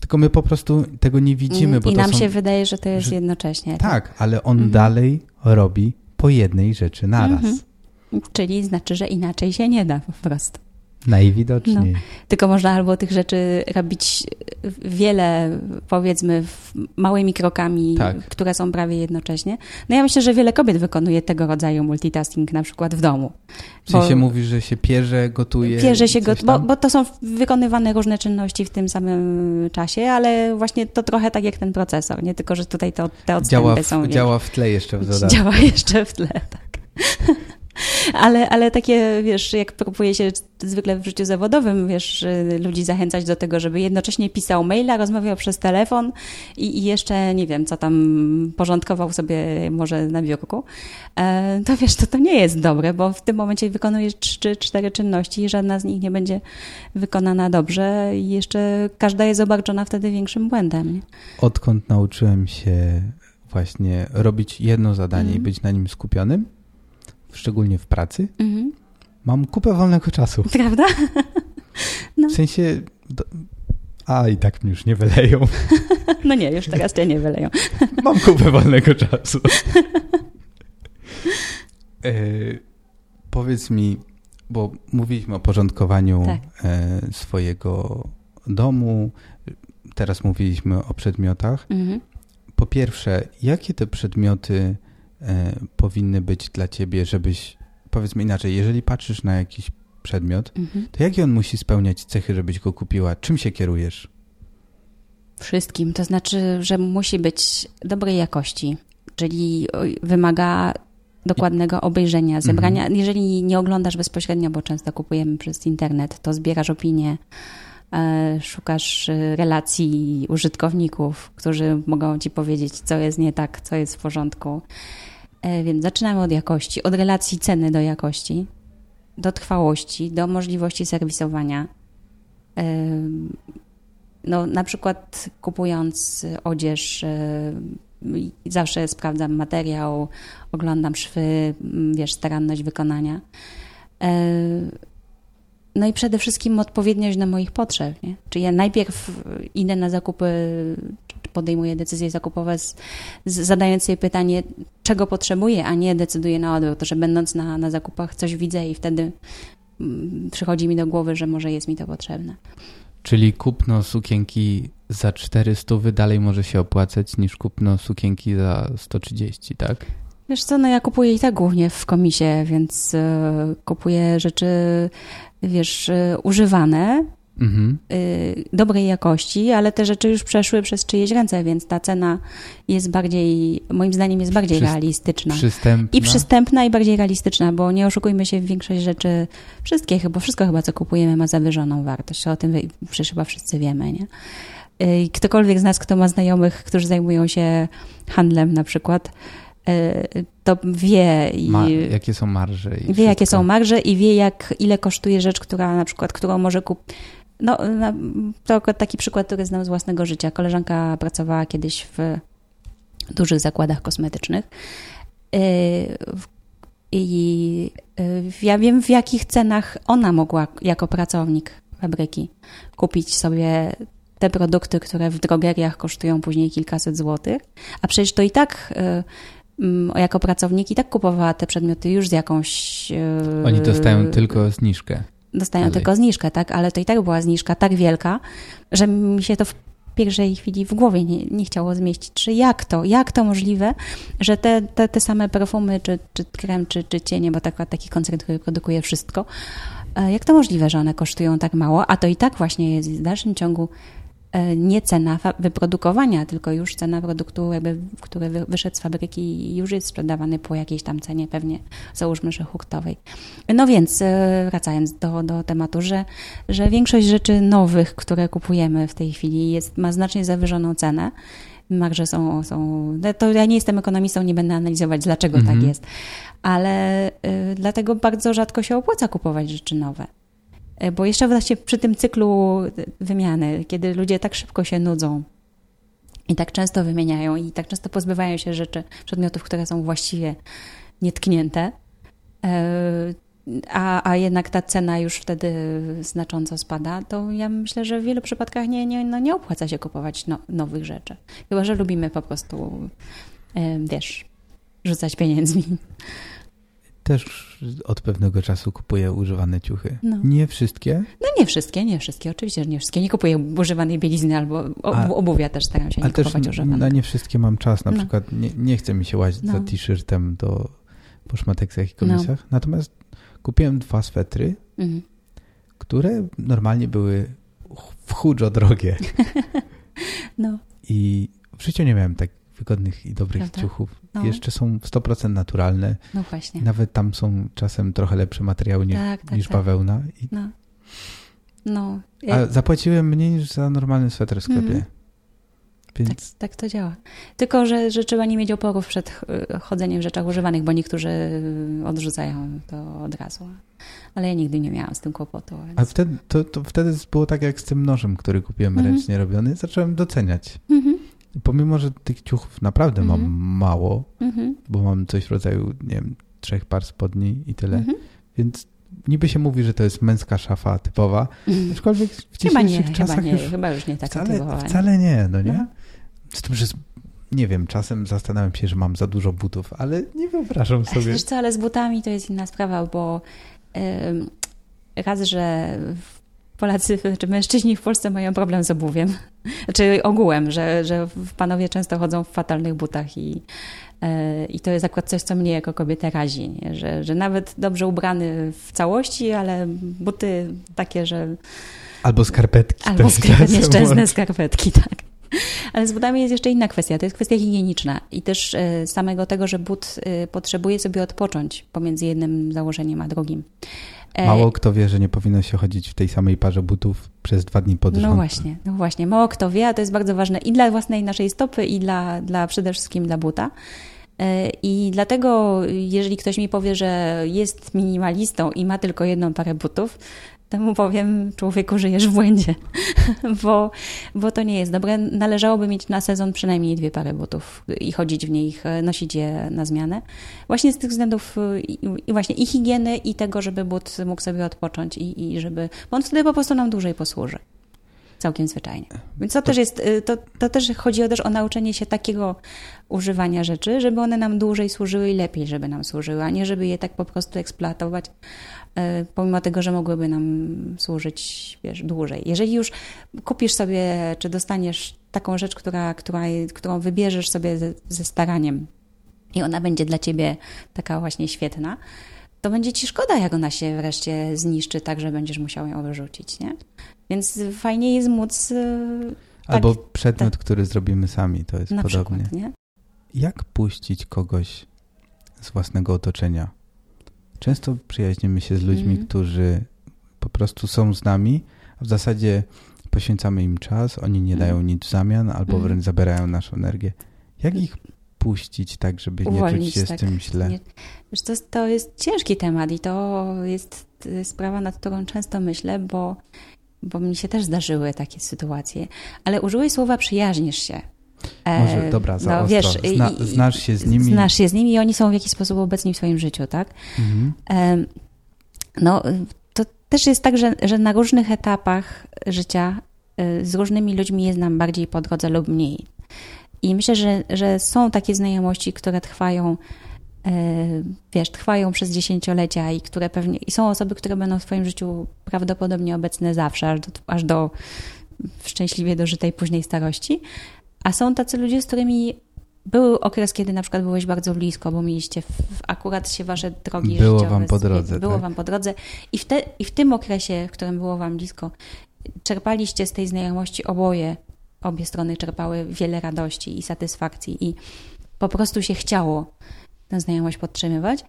Tylko my po prostu tego nie widzimy. Bo I nam są, się wydaje, że to jest że, jednocześnie. Tak, tak ale on dalej robi po jednej rzeczy naraz. Czyli znaczy, że inaczej się nie da po prostu. Najwidoczniej. No. Tylko można albo tych rzeczy robić wiele, powiedzmy, małymi krokami, tak. które są prawie jednocześnie. No ja myślę, że wiele kobiet wykonuje tego rodzaju multitasking, na przykład w domu. Bo się mówi, że się pierze, gotuje? Pierze się, gotuje, bo, bo to są wykonywane różne czynności w tym samym czasie, ale właśnie to trochę tak jak ten procesor, nie tylko, że tutaj to, te odstępy działa w, są... Działa w tle jeszcze w dodatku. Działa jeszcze w tle, tak. ale, ale takie, wiesz, jak próbuje się zwykle w życiu zawodowym, wiesz, ludzi zachęcać do tego, żeby jednocześnie pisał maila, rozmawiał przez telefon i, i jeszcze, nie wiem, co tam porządkował sobie może na biurku, e, to wiesz, to to nie jest dobre, bo w tym momencie wykonujesz trzy, cztery czynności i żadna z nich nie będzie wykonana dobrze i jeszcze każda jest obarczona wtedy większym błędem. Nie? Odkąd nauczyłem się właśnie robić jedno zadanie mm. i być na nim skupionym, szczególnie w pracy, mhm. mam kupę wolnego czasu. Prawda? No. W sensie do, A i tak mnie już nie wyleją. No nie, już teraz cię nie wyleją. Mam kupę wolnego czasu. E, powiedz mi, bo mówiliśmy o porządkowaniu tak. e, swojego domu, teraz mówiliśmy o przedmiotach. Mhm. Po pierwsze, jakie te przedmioty powinny być dla ciebie, żebyś, powiedzmy inaczej, jeżeli patrzysz na jakiś przedmiot, mhm. to jakie on musi spełniać cechy, żebyś go kupiła? Czym się kierujesz? Wszystkim. To znaczy, że musi być dobrej jakości, czyli wymaga dokładnego obejrzenia, mhm. zebrania. Mhm. Jeżeli nie oglądasz bezpośrednio, bo często kupujemy przez internet, to zbierasz opinie, e, szukasz e, relacji użytkowników, którzy mogą ci powiedzieć, co jest nie tak, co jest w porządku. E, więc zaczynamy od jakości, od relacji ceny do jakości do trwałości, do możliwości serwisowania. No, na przykład kupując odzież, zawsze sprawdzam materiał, oglądam szwy, wiesz, staranność wykonania. No i przede wszystkim odpowiedniość na moich potrzeb. Nie? Czyli ja najpierw idę na zakupy, podejmuję decyzje zakupowe, z, z, zadając sobie pytanie, czego potrzebuję, a nie decyduję na odwrót. To, że będąc na, na zakupach coś widzę i wtedy mm, przychodzi mi do głowy, że może jest mi to potrzebne. Czyli kupno sukienki za 400 dalej może się opłacać niż kupno sukienki za 130, tak? Wiesz co, no ja kupuję i tak głównie w komisie, więc y, kupuję rzeczy, wiesz, y, używane, mhm. y, dobrej jakości, ale te rzeczy już przeszły przez czyjeś ręce, więc ta cena jest bardziej, moim zdaniem jest bardziej realistyczna. Przystępna. I przystępna i bardziej realistyczna, bo nie oszukujmy się, większość rzeczy, wszystkie chyba, wszystko chyba co kupujemy ma zawyżoną wartość, o tym przecież chyba wszyscy wiemy, nie? Ktokolwiek z nas, kto ma znajomych, którzy zajmują się handlem na przykład, E, to wie, Ma, jakie są marże. wie, wszystko. jakie są marże i wie, jak, ile kosztuje rzecz, która na przykład, którą może kupić. No, to taki przykład, który znam z własnego życia. Koleżanka pracowała kiedyś w dużych zakładach kosmetycznych. E, I e, ja wiem, w jakich cenach ona mogła jako pracownik fabryki kupić sobie te produkty, które w drogeriach kosztują później kilkaset złotych, a przecież to i tak Mm, jako pracownik i tak kupowała te przedmioty już z jakąś. Oni dostają tylko zniżkę. Dostają dalej. tylko zniżkę, tak, ale to i tak była zniżka tak wielka, że mi się to w pierwszej chwili w głowie nie, nie chciało zmieścić. Czy jak to, jak to możliwe, że te, te, te same perfumy, czy, czy krem, czy, czy cienie, bo tak, taki koncern, który produkuje wszystko, e, jak to możliwe, że one kosztują tak mało, a to i tak właśnie jest w dalszym ciągu nie cena wyprodukowania, tylko już cena produktu, jakby, który wyszedł z fabryki i już jest sprzedawany po jakiejś tam cenie, pewnie załóżmy, że hurtowej. No więc e, wracając do, do tematu, że, że większość rzeczy nowych, które kupujemy w tej chwili jest, ma znacznie zawyżoną cenę, marże są, są. No to ja nie jestem ekonomistą, nie będę analizować, dlaczego tak mhm. tak jest, ale y, dlatego bardzo rzadko się opłaca kupować rzeczy nowe. E, bo jeszcze właśnie przy tym cyklu wymiany, kiedy ludzie tak szybko się nudzą i tak często wymieniają i tak często pozbywają się rzeczy, przedmiotów, które są właściwie nietknięte, e, a, a jednak ta cena już wtedy znacząco spada, to ja myślę, że w wielu przypadkach nie, nie, no nie opłaca się kupować no, nowych rzeczy. Chyba, że lubimy po prostu, e, wiesz, rzucać pieniędzmi też od pewnego czasu kupuję używane ciuchy. No. Nie wszystkie? No nie wszystkie, nie wszystkie, oczywiście, że nie wszystkie. Nie kupuję używanej bielizny albo obuwia też staram się nie kupować też używane. Na nie wszystkie mam czas, na no. przykład nie, nie chcę mi się łazić no. za t-shirtem do po szmateksach i komisach. No. Natomiast kupiłem dwa swetry, mhm. które normalnie były w chudżo drogie. no. I w życiu nie miałem tak wygodnych i dobrych Prawda? ciuchów. No. Jeszcze są w 100% naturalne. No właśnie. Nawet tam są czasem trochę lepsze materiały niż, tak, tak, niż tak. bawełna. I... No. no. A zapłaciłem mniej niż za normalny sweter w sklepie. Mm. Więc... Tak, tak to działa. Tylko, że, że trzeba nie mieć oporów przed chodzeniem w rzeczach używanych, bo niektórzy odrzucają to od razu. Ale ja nigdy nie miałam z tym kłopotu. Więc... A wtedy, to, to wtedy było tak jak z tym nożem, który kupiłem mm -hmm. ręcznie robiony. Zacząłem doceniać. Mm -hmm. Pomimo, że tych ciuchów naprawdę mam mhm. mało, mhm. bo mam coś w rodzaju, nie wiem, trzech par spodni i tyle, mhm. więc niby się mówi, że to jest męska szafa typowa, mm. aczkolwiek w chyba dzisiejszych nie, czasach chyba nie, już chyba już nie taka wcale, wcale nie, no nie? No. Z tym, że nie wiem, czasem zastanawiam się, że mam za dużo butów, ale nie wyobrażam sobie. Wiesz co, ale z butami to jest inna sprawa, bo ym, raz, że Polacy, czy mężczyźni w Polsce mają problem z obuwiem, znaczy ogółem, że, że panowie często chodzą w fatalnych butach i, e, i to jest akurat coś, co mnie jako kobietę razi, nie? Że, że nawet dobrze ubrany w całości, ale buty takie, że... Albo skarpetki. Albo skarpetki, nieszczęsne skarpetki, tak. Ale z butami jest jeszcze inna kwestia, to jest kwestia higieniczna i też e, samego tego, że but e, potrzebuje sobie odpocząć pomiędzy jednym założeniem a drugim. E, Mało kto wie, że nie powinno się chodzić w tej samej parze butów przez dwa dni pod rząd. No właśnie, no właśnie. Mało kto wie, a to jest bardzo ważne i dla własnej naszej stopy, i dla, dla przede wszystkim dla buta. I dlatego, jeżeli ktoś mi powie, że jest minimalistą i ma tylko jedną parę butów, temu powiem, człowieku, żyjesz w błędzie, bo, bo to nie jest dobre. Należałoby mieć na sezon przynajmniej dwie pary butów i chodzić w nich, nosić je na zmianę. Właśnie z tych względów i, i właśnie i higieny, i tego, żeby but mógł sobie odpocząć i, i żeby, bo on wtedy po prostu nam dłużej posłuży. Całkiem zwyczajnie. Więc to, to, też jest, y, to, to też chodzi o, też o nauczenie się takiego używania rzeczy, żeby one nam dłużej służyły i lepiej, żeby nam służyły, a nie żeby je tak po prostu eksploatować, E, pomimo tego, że mogłyby nam służyć wiesz, dłużej. Jeżeli już kupisz sobie, czy dostaniesz taką rzecz, która, która, którą wybierzesz sobie ze, ze staraniem i ona będzie dla ciebie taka właśnie świetna, to będzie ci szkoda, jak ona się wreszcie zniszczy, tak, że będziesz musiał ją wyrzucić, nie? Więc fajnie jest móc... E, Albo tak, przedmiot, tak, który zrobimy sami, to jest na podobnie. Przykład, nie? Jak puścić kogoś z własnego otoczenia? Często przyjaźnimy się z ludźmi, mm. którzy po prostu są z nami, a w zasadzie poświęcamy im czas, oni nie dają mm. nic w zamian albo mm. wręcz zabierają naszą energię. Jak ich puścić tak, żeby Uwolnić, nie czuć się tak. z tym źle? Nie, wiesz, to, to jest ciężki temat i to jest sprawa, nad którą często myślę, bo, bo mi się też zdarzyły takie sytuacje. Ale użyłeś słowa przyjaźnisz się. Może, e, dobra, za no, wiesz, Zna, znasz się z nimi. Znasz się z nimi i oni są w jakiś sposób obecni w swoim życiu, tak? Mhm. No, to też jest tak, że, że na różnych etapach życia e, z różnymi ludźmi jest nam bardziej po drodze lub mniej. I myślę, że, że są takie znajomości, które trwają, e, wiesz, trwają przez dziesięciolecia i które pewnie, i są osoby, które będą w Twoim życiu prawdopodobnie obecne zawsze, aż do, aż do szczęśliwie dożytej późnej starości. A są tacy ludzie, z którymi był okres, kiedy na przykład byłeś bardzo blisko, bo mieliście w, akurat się wasze drogi było życiowe. Wam po drodze, było tak? wam po drodze. I w, te, I w tym okresie, w którym było wam blisko, czerpaliście z tej znajomości oboje, obie strony czerpały wiele radości i satysfakcji i po prostu się chciało tę znajomość podtrzymywać.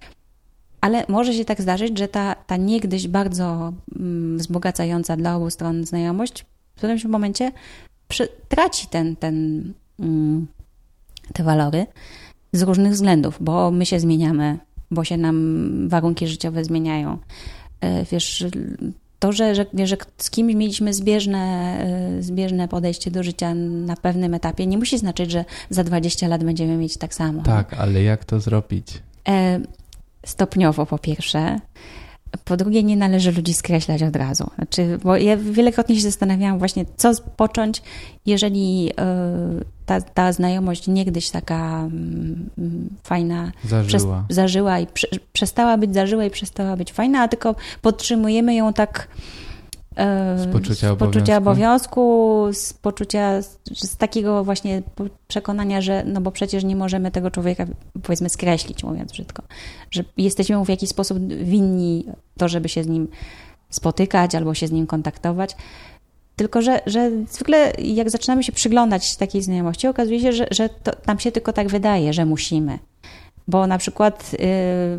Ale może się tak zdarzyć, że ta, ta niegdyś bardzo mm, wzbogacająca dla obu stron znajomość w którymś momencie traci ten, ten, mm, te walory z różnych względów, bo my się zmieniamy, bo się nam warunki życiowe zmieniają. E, wiesz, to, że, że, że z kimś mieliśmy zbieżne, e, zbieżne podejście do życia na pewnym etapie, nie musi znaczyć, że za 20 lat będziemy mieć tak samo. Tak, ale jak to zrobić? E, stopniowo po pierwsze. Po drugie, nie należy ludzi skreślać od razu. Znaczy, bo ja wielokrotnie się zastanawiałam właśnie, co począć, jeżeli e, ta, ta znajomość niegdyś taka mm, fajna zażyła, przez, zażyła i prze, przestała być zażyła i przestała być fajna, a tylko podtrzymujemy ją tak z poczucia, z poczucia obowiązku, z poczucia, z takiego właśnie przekonania, że no bo przecież nie możemy tego człowieka powiedzmy skreślić, mówiąc brzydko, że jesteśmy mu w jakiś sposób winni to, żeby się z nim spotykać albo się z nim kontaktować. Tylko, że, że zwykle jak zaczynamy się przyglądać takiej znajomości, okazuje się, że, że to nam się tylko tak wydaje, że musimy. Bo na przykład y,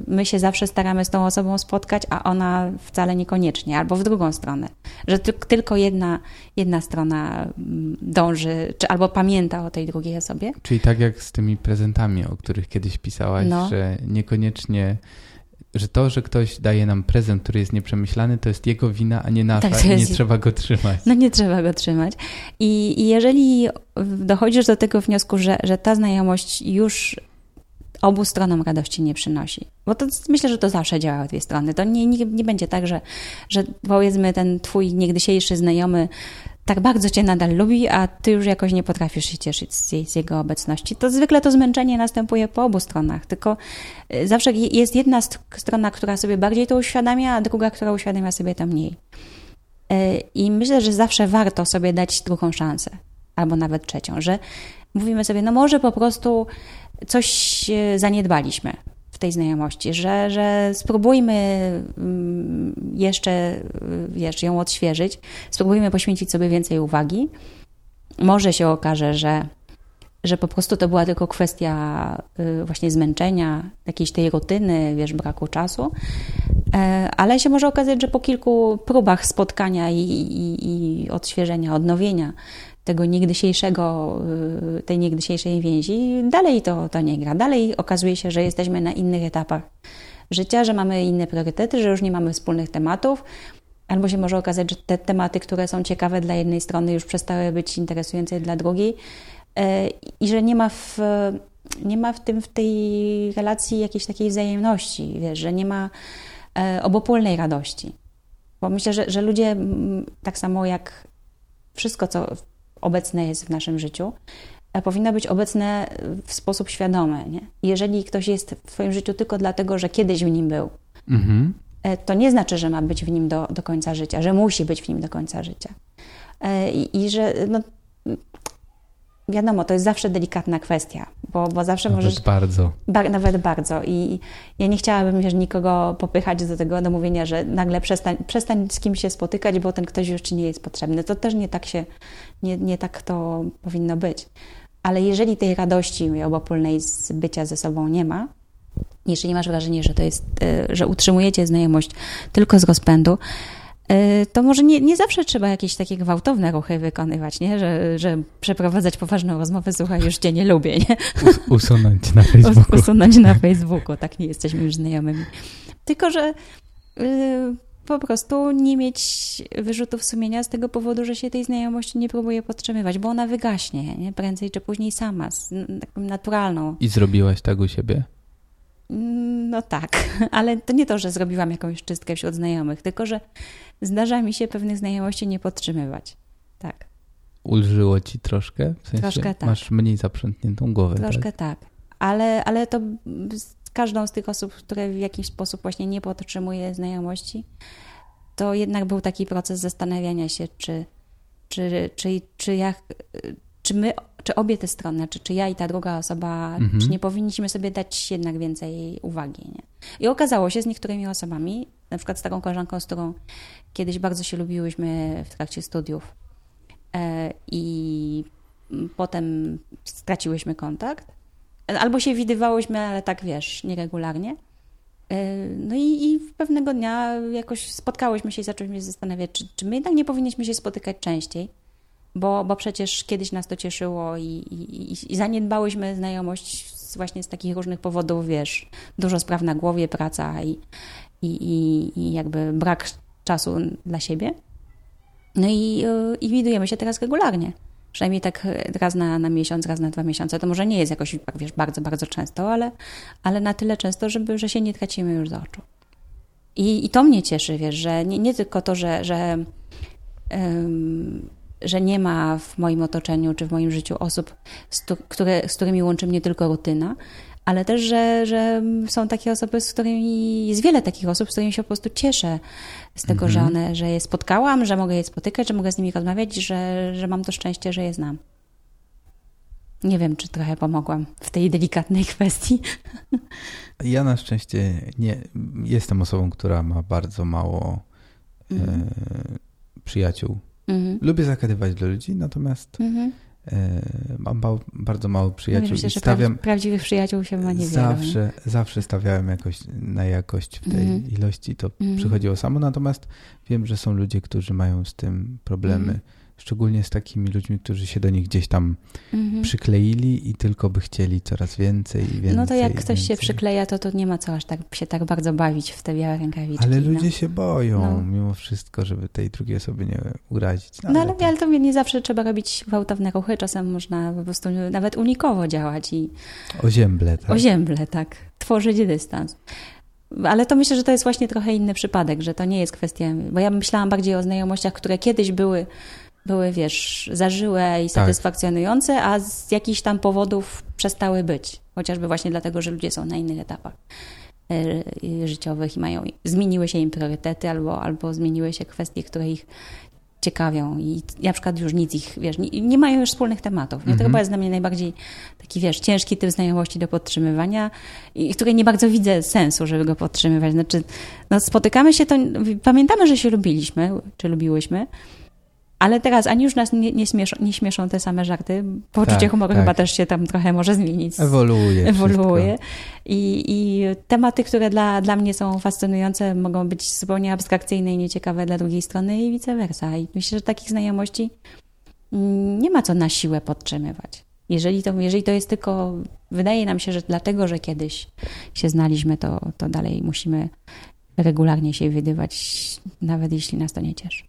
my się zawsze staramy z tą osobą spotkać, a ona wcale niekoniecznie, albo w drugą stronę. Że tylko jedna, jedna strona mm, dąży, czy albo pamięta o tej drugiej osobie. Czyli tak jak z tymi prezentami, o których kiedyś pisałaś, no. że niekoniecznie że to, że ktoś daje nam prezent, który jest nieprzemyślany, to jest jego wina, a nie nasza tak, i nie jest... trzeba go trzymać. No nie trzeba go trzymać. I, i jeżeli dochodzisz do tego wniosku, że, że ta znajomość już obu stronom radości nie przynosi. Bo to myślę, że to zawsze działa w dwie strony. To nie, nie, nie będzie tak, że, że powiedzmy ten twój niegdysiejszy znajomy tak bardzo cię nadal lubi, a ty już jakoś nie potrafisz się cieszyć z, z, jego obecności. To zwykle to zmęczenie następuje po obu stronach, tylko y, zawsze jest jedna strona, która sobie bardziej to uświadamia, a druga, która uświadamia sobie to mniej. Y, I myślę, że zawsze warto sobie dać drugą szansę, albo nawet trzecią, że mówimy sobie, no może po prostu coś zaniedbaliśmy w tej znajomości, że, że spróbujmy mm, jeszcze wiesz, ją odświeżyć, spróbujmy poświęcić sobie więcej uwagi. Może się okaże, że, że po prostu to była tylko kwestia y, właśnie zmęczenia, jakiejś tej rutyny, wiesz, braku czasu, e, ale się może okazać, że po kilku próbach spotkania i, i, i odświeżenia, odnowienia tego niegdysiejszego, y, tej niegdysiejszej więzi, dalej to, to nie gra. Dalej okazuje się, że jesteśmy na innych etapach życia, że mamy inne priorytety, że już nie mamy wspólnych tematów, albo się może okazać, że te tematy, które są ciekawe dla jednej strony, już przestały być interesujące dla drugiej y, i że nie ma w, nie ma w tym, w tej relacji jakiejś takiej wzajemności, wiesz, że nie ma y, obopólnej radości. Bo myślę, że, że ludzie tak samo jak wszystko, co obecne jest w naszym życiu, powinno być obecne w sposób świadomy. Nie? Jeżeli ktoś jest w Twoim życiu tylko dlatego, że kiedyś w nim był, mhm. E, to nie znaczy, że ma być w nim do, do końca życia, że musi być w nim do końca życia. E, I, i że no, wiadomo, to jest zawsze delikatna kwestia, bo, bo zawsze nawet możesz... bardzo. Ba, nawet bardzo. I ja nie chciałabym wiesz, nikogo popychać do tego, do mówienia, że nagle przestań, przestań z kim się spotykać, bo ten ktoś już ci nie jest potrzebny. To też nie tak się, nie, nie tak to powinno być. Ale jeżeli tej radości obopólnej z bycia ze sobą nie ma, jeżeli masz wrażenie, że to jest, e, że utrzymujecie znajomość tylko z rozpędu, to może nie, nie zawsze trzeba jakieś takie gwałtowne ruchy wykonywać, nie? Że, że przeprowadzać poważną rozmowę, słuchaj, już cię nie lubię, nie? Us usunąć na Facebooku. Usunąć na Facebooku, tak nie jesteśmy już znajomymi. Tylko, że yy, po prostu nie mieć wyrzutów sumienia z tego powodu, że się tej znajomości nie próbuje podtrzymywać, bo ona wygaśnie, nie? Prędzej czy później sama, z taką naturalną. I zrobiłaś tak u siebie? No tak, ale to nie to, że zrobiłam jakąś czystkę wśród znajomych, tylko że zdarza mi się pewnych znajomości nie podtrzymywać. Tak. Ulżyło ci troszkę? W sensie troszkę tak. Masz mniej zaprzątniętą głowę. Troszkę tak. tak. Ale, ale to z każdą z tych osób, które w jakiś sposób właśnie nie podtrzymuje znajomości, to jednak był taki proces zastanawiania się, czy, czy, czy, czy, jak, czy my czy obie te strony, czy, czy ja i ta druga osoba, mhm. czy nie powinniśmy sobie dać jednak więcej uwagi. Nie? I okazało się z niektórymi osobami, na przykład z taką koleżanką, z którą kiedyś bardzo się lubiłyśmy w trakcie studiów e, i potem straciłyśmy kontakt, albo się widywałyśmy, ale tak wiesz, nieregularnie. E, no i, i pewnego dnia jakoś spotkałyśmy się i zaczęłyśmy się zastanawiać, czy, czy my jednak nie powinniśmy się spotykać częściej bo, bo przecież kiedyś nas to cieszyło i, i, i zaniedbałyśmy znajomość właśnie z takich różnych powodów, wiesz, dużo spraw na głowie, praca i, i, i jakby brak czasu dla siebie. No i, i widujemy się teraz regularnie. Przynajmniej tak raz na, na miesiąc, raz na dwa miesiące. To może nie jest jakoś, wiesz, bardzo, bardzo często, ale, ale na tyle często, żeby, że się nie tracimy już z oczu. I, i to mnie cieszy, wiesz, że nie, nie tylko to, że, że że nie ma w moim otoczeniu czy w moim życiu osób, z, które, z którymi łączy mnie tylko rutyna, ale też, że, że są takie osoby, z którymi, jest wiele takich osób, z którymi się po prostu cieszę z tego, mhm. że, one, że je spotkałam, że mogę je spotykać, że mogę z nimi rozmawiać, że, że mam to szczęście, że je znam. Nie wiem, czy trochę pomogłam w tej delikatnej kwestii. Ja na szczęście nie jestem osobą, która ma bardzo mało mhm. e, przyjaciół Mhm. Lubię zagadywać do ludzi, natomiast mhm. e, mam bardzo mało przyjaciół Myślę, stawiam... prawdziwych przyjaciół się ma niewiele. Zawsze, zawsze stawiałem jakoś na jakość w tej mhm. ilości, to mhm. przychodziło samo, natomiast wiem, że są ludzie, którzy mają z tym problemy, Szczególnie z takimi ludźmi, którzy się do nich gdzieś tam mhm. przykleili i tylko by chcieli coraz więcej i więcej. No to jak ktoś więcej. się przykleja, to to nie ma co aż tak się tak bardzo bawić w te białe rękawiczki. Ale ludzie no. się boją no. mimo wszystko, żeby tej drugiej osoby nie urazić. No, no ale, to... ale to nie zawsze trzeba robić gwałtowne ruchy, czasem można po prostu nawet unikowo działać i... Ozięble, tak? Ozięble, tak. Tworzyć dystans. Ale to myślę, że to jest właśnie trochę inny przypadek, że to nie jest kwestia, bo ja myślałam bardziej o znajomościach, które kiedyś były, były wiesz, zażyłe i tak. satysfakcjonujące, tak. a z jakichś tam powodów przestały być. Chociażby właśnie dlatego, że ludzie są na innych etapach e, życiowych i mają, zmieniły się im priorytety albo, albo zmieniły się kwestie, które ich ciekawią i na przykład już nic ich, wiesz, nie, nie mają już wspólnych tematów. Nie? To mhm. chyba jest dla mnie najbardziej taki, wiesz, ciężki typ znajomości do podtrzymywania i której nie bardzo widzę sensu, żeby go podtrzymywać. Znaczy, no, spotykamy się, to pamiętamy, że się lubiliśmy, czy lubiłyśmy, ale teraz ani już nas nie, nie, śmieszą, nie śmieszą te same żarty. Poczucie tak, humoru tak. chyba też się tam trochę może zmienić. Ewoluuje. Ewoluuje. I, I tematy, które dla, dla mnie są fascynujące, mogą być zupełnie abstrakcyjne i nieciekawe dla drugiej strony i vice versa. I myślę, że takich znajomości nie ma co na siłę podtrzymywać. Jeżeli to, jeżeli to jest tylko, wydaje nam się, że dlatego, że kiedyś się znaliśmy, to, to dalej musimy regularnie się wydywać, nawet jeśli nas to nie cieszy.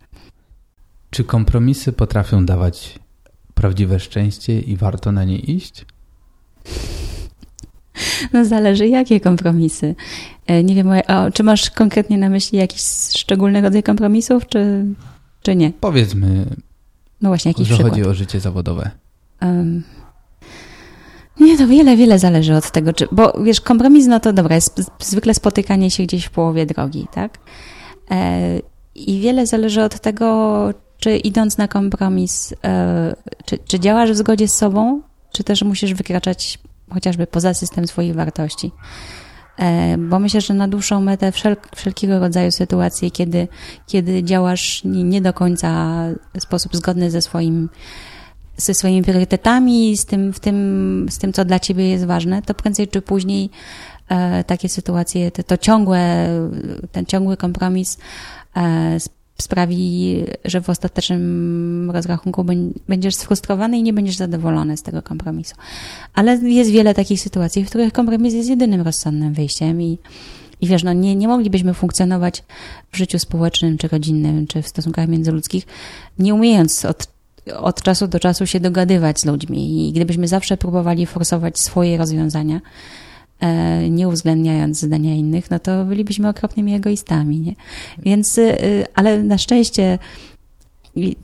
Czy kompromisy potrafią dawać prawdziwe szczęście i warto na nie iść? No zależy jakie kompromisy. E, nie wiem, czy masz konkretnie na myśli jakiś szczególny rodzaj kompromisów, czy, czy nie? Powiedzmy, no właśnie, jakiś że przykład. chodzi o życie zawodowe. Um, nie, to wiele, wiele zależy od tego, czy, bo wiesz, kompromis, no to dobra, jest zwykle spotykanie się gdzieś w połowie drogi, tak? E, I wiele zależy od tego, czy idąc na kompromis, e, czy, czy działasz w zgodzie z sobą, czy też musisz wykraczać chociażby poza system swoich wartości. E, bo myślę, że na dłuższą metę wszel wszelkiego rodzaju sytuacje, kiedy, kiedy działasz nie do końca w sposób zgodny ze swoim ze swoimi priorytetami, z tym, w tym, z tym, co dla ciebie jest ważne, to prędzej czy później e, takie sytuacje, to, to ciągłe, ten ciągły kompromis sprawi, że w ostatecznym rozrachunku będziesz sfrustrowany i nie będziesz zadowolony z tego kompromisu. Ale jest wiele takich sytuacji, w których kompromis jest jedynym rozsądnym wyjściem i, i wiesz, no nie, nie moglibyśmy funkcjonować w życiu społecznym, czy rodzinnym, czy w stosunkach międzyludzkich, nie umiejąc od, od czasu do czasu się dogadywać z ludźmi. I gdybyśmy zawsze próbowali forsować swoje rozwiązania, nie uwzględniając zdania innych, no to bylibyśmy okropnymi egoistami, nie? Więc, y, ale na szczęście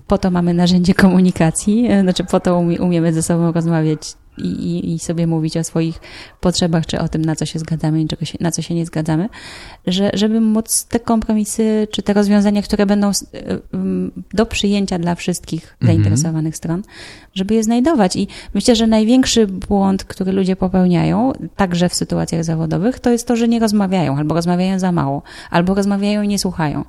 po to mamy narzędzie komunikacji, e, znaczy po to umiemy ze sobą rozmawiać i, i, sobie mówić o swoich potrzebach, czy o tym, na co się zgadzamy i się, na co się nie zgadzamy, że, żeby móc te kompromisy, czy te rozwiązania, które będą do przyjęcia dla wszystkich mhm. zainteresowanych stron, żeby je znajdować. I myślę, że największy błąd, który ludzie popełniają, także w sytuacjach zawodowych, to jest to, że nie rozmawiają, albo rozmawiają za mało, albo rozmawiają i nie słuchają.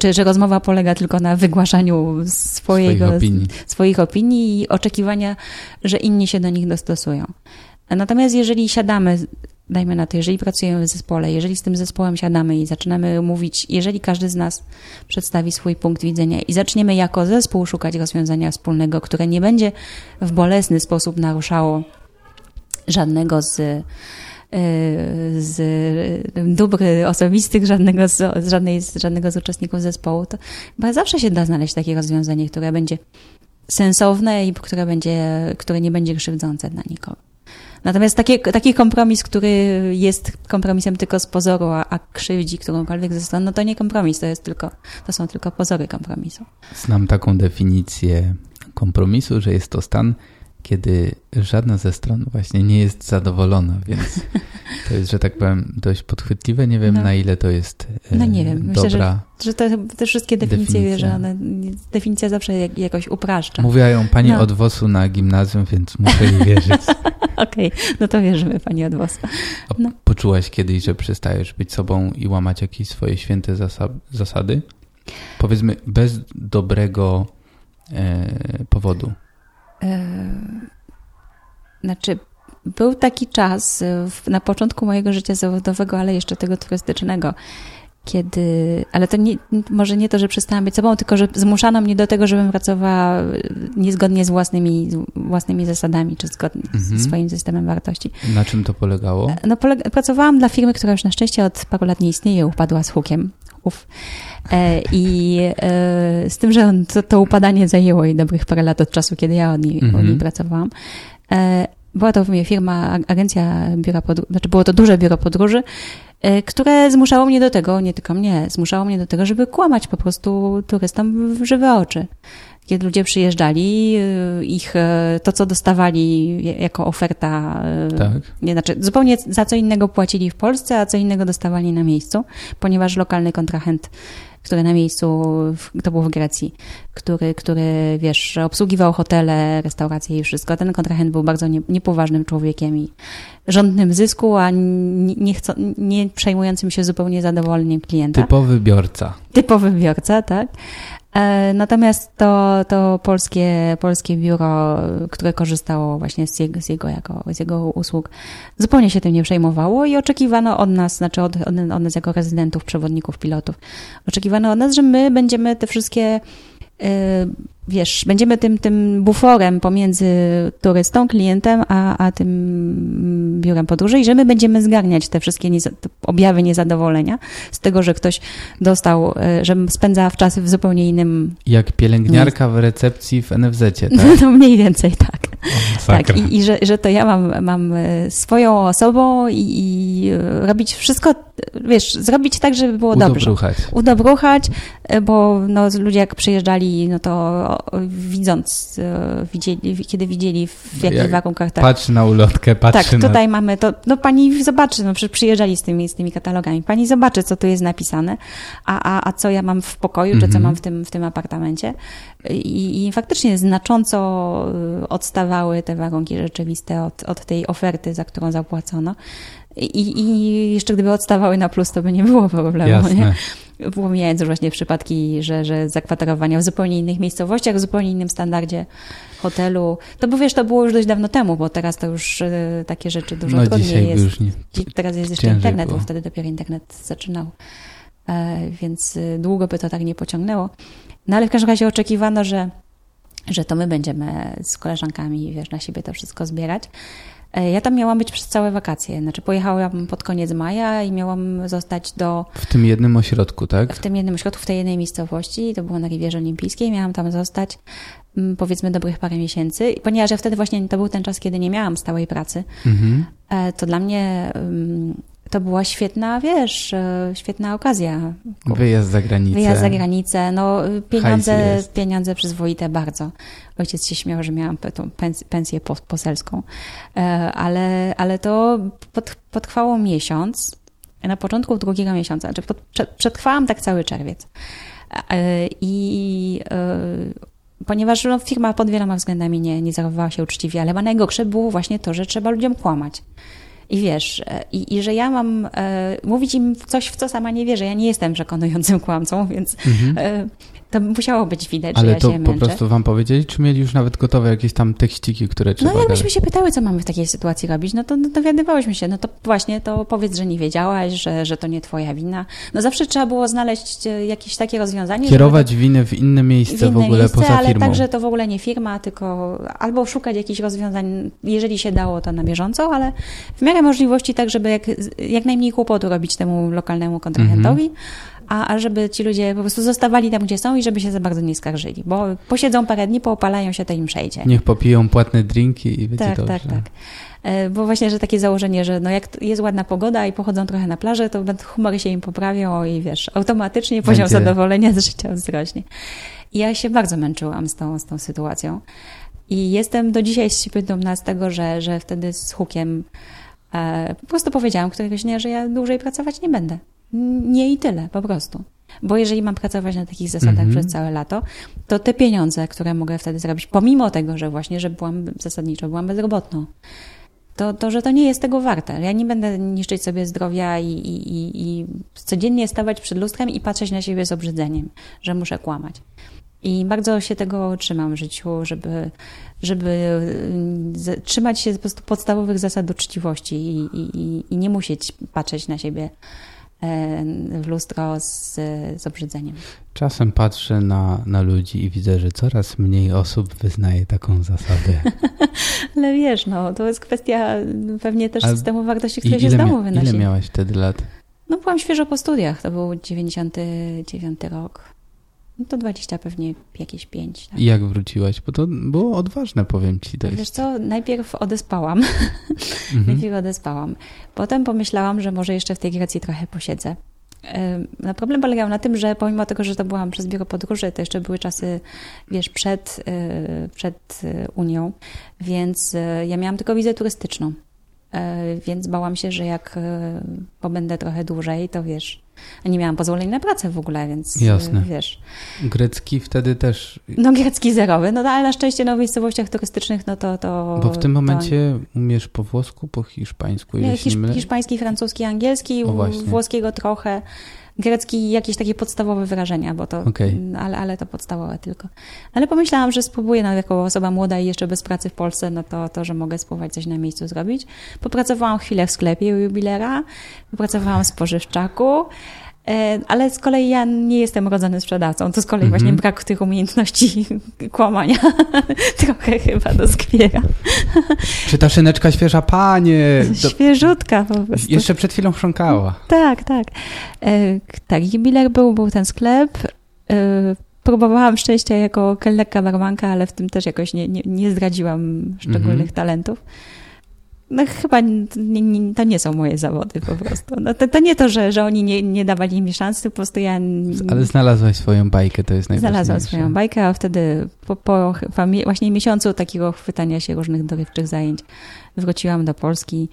Czy że rozmowa polega tylko na wygłaszaniu swojego, swoich, opinii. swoich opinii i oczekiwania, że inni się do nich dostosują. Natomiast jeżeli siadamy, dajmy na to, jeżeli pracujemy w zespole, jeżeli z tym zespołem siadamy i zaczynamy mówić, jeżeli każdy z nas przedstawi swój punkt widzenia i zaczniemy jako zespół szukać rozwiązania wspólnego, które nie będzie w bolesny sposób naruszało żadnego z z dóbr osobistych żadnego z, żadnej, z żadnego z uczestników zespołu, to chyba zawsze się da znaleźć takie rozwiązanie, które będzie sensowne i które, będzie, które nie będzie krzywdzące dla nikogo. Natomiast taki, taki kompromis, który jest kompromisem tylko z pozoru, a, a krzywdzi którąkolwiek ze stron, no to nie kompromis, to, jest tylko, to są tylko pozory kompromisu. Znam taką definicję kompromisu, że jest to stan, kiedy żadna ze stron właśnie nie jest zadowolona, więc to jest, że tak powiem, dość podchwytliwe. Nie wiem, no. na ile to jest e, No nie wiem, myślę, że, że te, te wszystkie definicje, definicja. że one, definicja zawsze jakoś upraszcza. Mówiła pani no. od WOS-u na gimnazjum, więc muszę jej wierzyć. Okej, okay, no to wierzymy pani od WOS. No. Poczułaś kiedyś, że przestajesz być sobą i łamać jakieś swoje święte zasady? Powiedzmy, bez dobrego e, powodu. Znaczy, był taki czas na początku mojego życia zawodowego, ale jeszcze tego turystycznego, kiedy, ale to nie, może nie to, że przestałam być sobą, tylko że zmuszano mnie do tego, żebym pracowała niezgodnie z własnymi, własnymi zasadami, czy zgodnie mhm. ze swoim systemem wartości. Na czym to polegało? No, polega, pracowałam dla firmy, która już na szczęście od paru lat nie istnieje, upadła z hukiem. Uf. E, I e, z tym, że to, to, upadanie zajęło jej dobrych parę lat od czasu, kiedy ja od niej, mhm. niej pracowałam. E, była to firma, agencja biura podróży, znaczy było to duże biuro podróży, które zmuszało mnie do tego, nie tylko mnie, zmuszało mnie do tego, żeby kłamać po prostu turystom w żywe oczy kiedy ludzie przyjeżdżali, y, ich y, to, co dostawali jako oferta, tak. nie, znaczy zupełnie za co innego płacili w Polsce, a co innego dostawali na miejscu, ponieważ lokalny kontrahent który na miejscu, to było w Grecji, który, który, wiesz, obsługiwał hotele, restauracje i wszystko. Ten kontrahent był bardzo nie, niepoważnym człowiekiem i żądnym zysku, a nie, nie, chcą, nie przejmującym się zupełnie zadowoleniem klienta. Typowy biorca. Typowy biorca, tak. E, natomiast to, to polskie, polskie biuro, które korzystało właśnie z jego, z, jego jako, z jego usług, zupełnie się tym nie przejmowało i oczekiwano od nas, znaczy od, od, od nas jako rezydentów, przewodników, pilotów, oczekiwano od nas, że my będziemy te wszystkie Y, wiesz, będziemy tym, tym buforem pomiędzy turystą, klientem, a, a tym biurem podróży i że my będziemy zgarniać te wszystkie nieza objawy niezadowolenia z tego, że ktoś dostał, y, że spędza w czasy w zupełnie innym... Jak pielęgniarka w recepcji w NFZ, tak? No mniej więcej tak. O, tak, i, i że, że to ja mam, mam y, swoją osobą i, i robić wszystko, wiesz, zrobić tak, żeby było Udobruchać. dobrze. Udobruchać. bo no, ludzie jak przyjeżdżali, no to widząc, e, widzieli, kiedy widzieli w jakich jak warunkach... Tak, patrz na ulotkę, patrz Tak, tutaj mamy to, no pani zobaczy, no przecież przyjeżdżali z tymi, z tymi katalogami, pani zobaczy, co tu jest napisane, a, a, a co ja mam w pokoju, czy co mhm. mam w tym, w tym apartamencie. I, I faktycznie znacząco e, odstawały te warunki rzeczywiste od, od tej oferty, za którą zapłacono. I, I jeszcze gdyby odstawały na plus, to by nie było problemu. Jasne. Nie? pomijając właśnie przypadki, że, że zakwaterowania w zupełnie innych miejscowościach, w zupełnie innym standardzie hotelu. To bo wiesz, to było już dość dawno temu, bo teraz to już y, takie rzeczy dużo no, trudniej jest. Już nie, teraz jest jeszcze internet, było. bo wtedy dopiero internet zaczynał. E, więc y, długo by to tak nie pociągnęło. No ale w każdym razie oczekiwano, że, że to my będziemy z koleżankami, wiesz, na siebie to wszystko zbierać. E, ja tam miałam być przez całe wakacje. Znaczy pojechałam pod koniec maja i miałam zostać do... W tym jednym ośrodku, tak? W tym jednym ośrodku, w tej jednej miejscowości. To było na Riwierze Olimpijskiej. Miałam tam zostać mm, powiedzmy dobrych parę miesięcy. Ponieważ ja wtedy właśnie, to był ten czas, kiedy nie miałam stałej pracy, mhm. E, to dla mnie mm, to była świetna, wiesz, e, świetna okazja. Wyjazd za granicę. Wyjazd za granicę, no pieniądze, pieniądze przyzwoite bardzo. Ojciec się śmiał, że miałam tą pensję poselską, e, ale, ale to potrwało miesiąc, na początku drugiego miesiąca, znaczy przetrwałam tak cały czerwiec. E, I ponieważ no, firma pod wieloma względami nie, nie zachowywała się uczciwie, ale najgorsze było właśnie to, że trzeba ludziom kłamać. I wiesz, e, i, i że ja mam e, mówić im coś, w co sama nie wierzę. Ja nie jestem przekonującym kłamcą, więc mhm. e, to musiało być widać, Ale że ja to się po prostu wam powiedzieli, czy mieli już nawet gotowe jakieś tam tekściki, które trzeba... No jakbyśmy się pytały, co mamy w takiej sytuacji robić, no to no, dowiadywałyśmy się, no to właśnie to powiedz, że nie wiedziałaś, że, że to nie twoja wina. No zawsze trzeba było znaleźć e, jakieś takie rozwiązanie. Kierować żeby... winę w inne miejsce w, inne w ogóle miejsce, poza ale firmą. Ale także to w ogóle nie firma, tylko albo szukać jakichś rozwiązań, jeżeli się dało, to na bieżąco, ale w miarę możliwości tak, żeby jak, jak najmniej kłopotu robić temu lokalnemu kontrahentowi, mhm a, a żeby ci ludzie po prostu zostawali tam, gdzie są i żeby się za bardzo nie skarżyli, bo posiedzą parę dni, poopalają się, to im przejdzie. Niech popiją płatne drinki i będzie tak, dobrze. Tak, tak, tak. Bo właśnie, że takie założenie, że no jak jest ładna pogoda i pochodzą trochę na plażę, to humory się im poprawią i wiesz, automatycznie poziom będzie... zadowolenia z życia wzrośnie. I ja się bardzo męczyłam z tą, z tą sytuacją. I jestem do dzisiaj dumna z tego, że, że wtedy z hukiem e, po prostu powiedziałam któregoś dnia, że ja dłużej pracować nie będę. Nie i tyle, po prostu. Bo jeżeli mam pracować na takich zasadach mm -hmm. przez całe lato, to te pieniądze, które mogę wtedy zrobić, pomimo tego, że właśnie, że byłam zasadniczo, byłam bezrobotną, to, to że to nie jest tego warte. Ja nie będę niszczyć sobie zdrowia i, i, i, i codziennie stawać przed lustrem i patrzeć na siebie z obrzydzeniem, że muszę kłamać. I bardzo się tego trzymam w życiu, żeby, żeby y, trzymać się po prostu podstawowych zasad uczciwości i, i, i nie musieć patrzeć na siebie w lustro z, z obrzydzeniem. Czasem patrzę na, na ludzi i widzę, że coraz mniej osób wyznaje taką zasadę. Ale wiesz, no, to jest kwestia pewnie też systemu wartości, które się z domu wynosi. Ile miałaś wtedy lat? No byłam świeżo po studiach, to był 99 rok. No to 20 pewnie jakieś 5. Tak? I jak wróciłaś? Bo to było odważne, powiem ci. To Wiesz co, najpierw odespałam. Mhm. najpierw odespałam. Potem pomyślałam, że może jeszcze w tej Grecji trochę posiedzę. No problem polegał na tym, że pomimo tego, że to byłam przez biuro podróży, to jeszcze były czasy, wiesz, przed, e, przed e, Unią, więc e, ja miałam tylko wizę turystyczną. Więc bałam się, że jak pobędę trochę dłużej, to wiesz, nie miałam pozwolenia na pracę w ogóle, więc Jasne. wiesz. Grecki wtedy też. No grecki zerowy, no ale na szczęście na miejscowościach turystycznych, no to... to Bo w tym momencie to... umiesz po włosku, po hiszpańsku? Nie, hiszp hiszpański, francuski, angielski, włoskiego trochę grecki jakieś takie podstawowe wyrażenia, bo to, okay. ale, ale to podstawowe tylko. Ale pomyślałam, że spróbuję, no, jako osoba młoda i jeszcze bez pracy w Polsce, no to, to, że mogę spróbować coś na miejscu zrobić. Popracowałam chwilę w sklepie u jubilera, popracowałam w spożywczaku, ale z kolei ja nie jestem rodzonym sprzedawcą. To z kolei właśnie mhm. brak tych umiejętności kłamania trochę chyba doskwiera. Czy ta szyneczka świeża? Panie! Świeżutka po prostu. Jeszcze przed chwilą chrząkała. Tak, tak. E, tak, jubiler był, był ten sklep. E, próbowałam szczęścia jako kelnerka barmanka, ale w tym też jakoś nie, nie, nie zdradziłam szczególnych mhm. talentów no chyba nie, nie, to nie są moje zawody po prostu. No to, to nie to, że, że oni nie, nie dawali mi szans, po prostu ja... Ale znalazłaś swoją bajkę, to jest najważniejsze. Znalazłam swoją bajkę, a wtedy po, po właśnie miesiącu takiego chwytania się różnych dorywczych zajęć wróciłam do Polski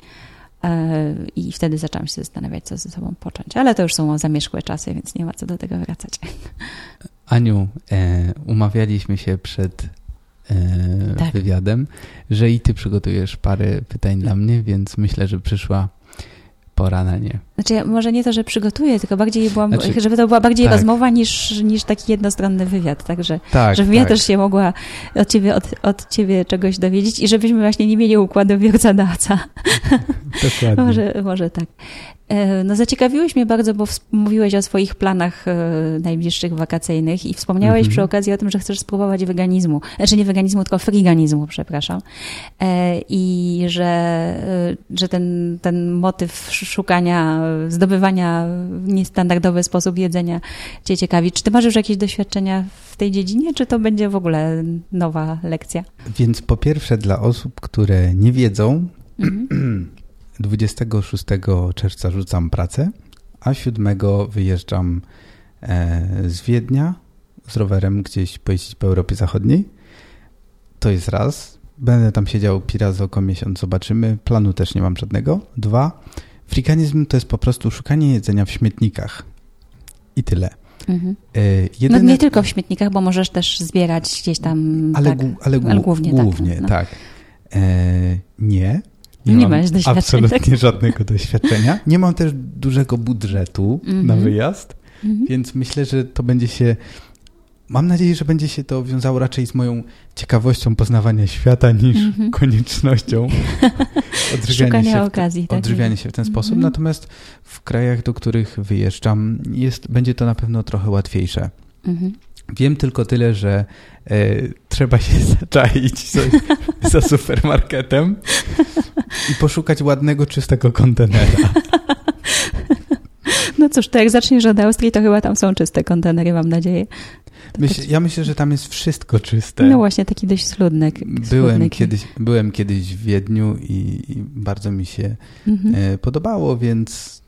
e, i wtedy zaczęłam się zastanawiać, co ze sobą począć. Ale to już są zamierzchłe czasy, więc nie ma co do tego wracać. Aniu, e, umawialiśmy się przed tak. wywiadem, że i ty przygotujesz parę pytań dla mnie, więc myślę, że przyszła pora na nie. Znaczy, ja może nie to, że przygotuję, tylko bardziej byłam, znaczy, żeby to była bardziej tak. rozmowa niż, niż taki jednostronny wywiad, także tak, żebym tak. ja też się mogła od ciebie, od, od ciebie czegoś dowiedzieć i żebyśmy właśnie nie mieli układu wierca-daca. Dokładnie. może, może tak. E, no zaciekawiłeś mnie bardzo, bo mówiłeś o swoich planach e, najbliższych wakacyjnych i wspomniałeś mm -hmm. przy okazji o tym, że chcesz spróbować weganizmu. Znaczy nie weganizmu, tylko friganizmu, przepraszam. E, I że, że ten, ten motyw szukania, zdobywania w niestandardowy sposób jedzenia cię ciekawi. Czy ty masz już jakieś doświadczenia w tej dziedzinie, czy to będzie w ogóle nowa lekcja? Więc po pierwsze dla osób, które nie wiedzą, mm -hmm 26 czerwca rzucam pracę, a 7 wyjeżdżam e, z Wiednia z rowerem gdzieś pojeździć po Europie Zachodniej. To jest raz. Będę tam siedział raz oko miesiąc, zobaczymy. Planu też nie mam żadnego. Dwa. Frikanizm to jest po prostu szukanie jedzenia w śmietnikach. I tyle. Mhm. E, jedyne... No nie tylko w śmietnikach, bo możesz też zbierać gdzieś tam. Ale, tak, ale, ale głównie, głównie tak. No. tak. E, nie. Nie, nie mam absolutnie tak? żadnego doświadczenia. Nie mam też dużego budżetu mm -hmm. na mhm. wyjazd, mm -hmm. więc myślę, że to będzie się. Mam nadzieję, że będzie się to wiązało raczej z moją ciekawością poznawania świata niż mm -hmm. koniecznością odżywiania, się, okazji, tak odżywiania się w ten sposób. Mhm. Natomiast w krajach, do których wyjeżdżam, jest, będzie to na pewno trochę łatwiejsze. Wiem tylko tyle, że e, trzeba się zaczaić za, za supermarketem i poszukać ładnego, czystego kontenera. No cóż, to jak zaczniesz od Austrii, to chyba tam są czyste kontenery, mam nadzieję. Myśl, ja myślę, że tam jest wszystko czyste. No właśnie, taki dość schludny. Byłem, kiedyś, byłem kiedyś w Wiedniu i, i bardzo mi się mhm. e, podobało, więc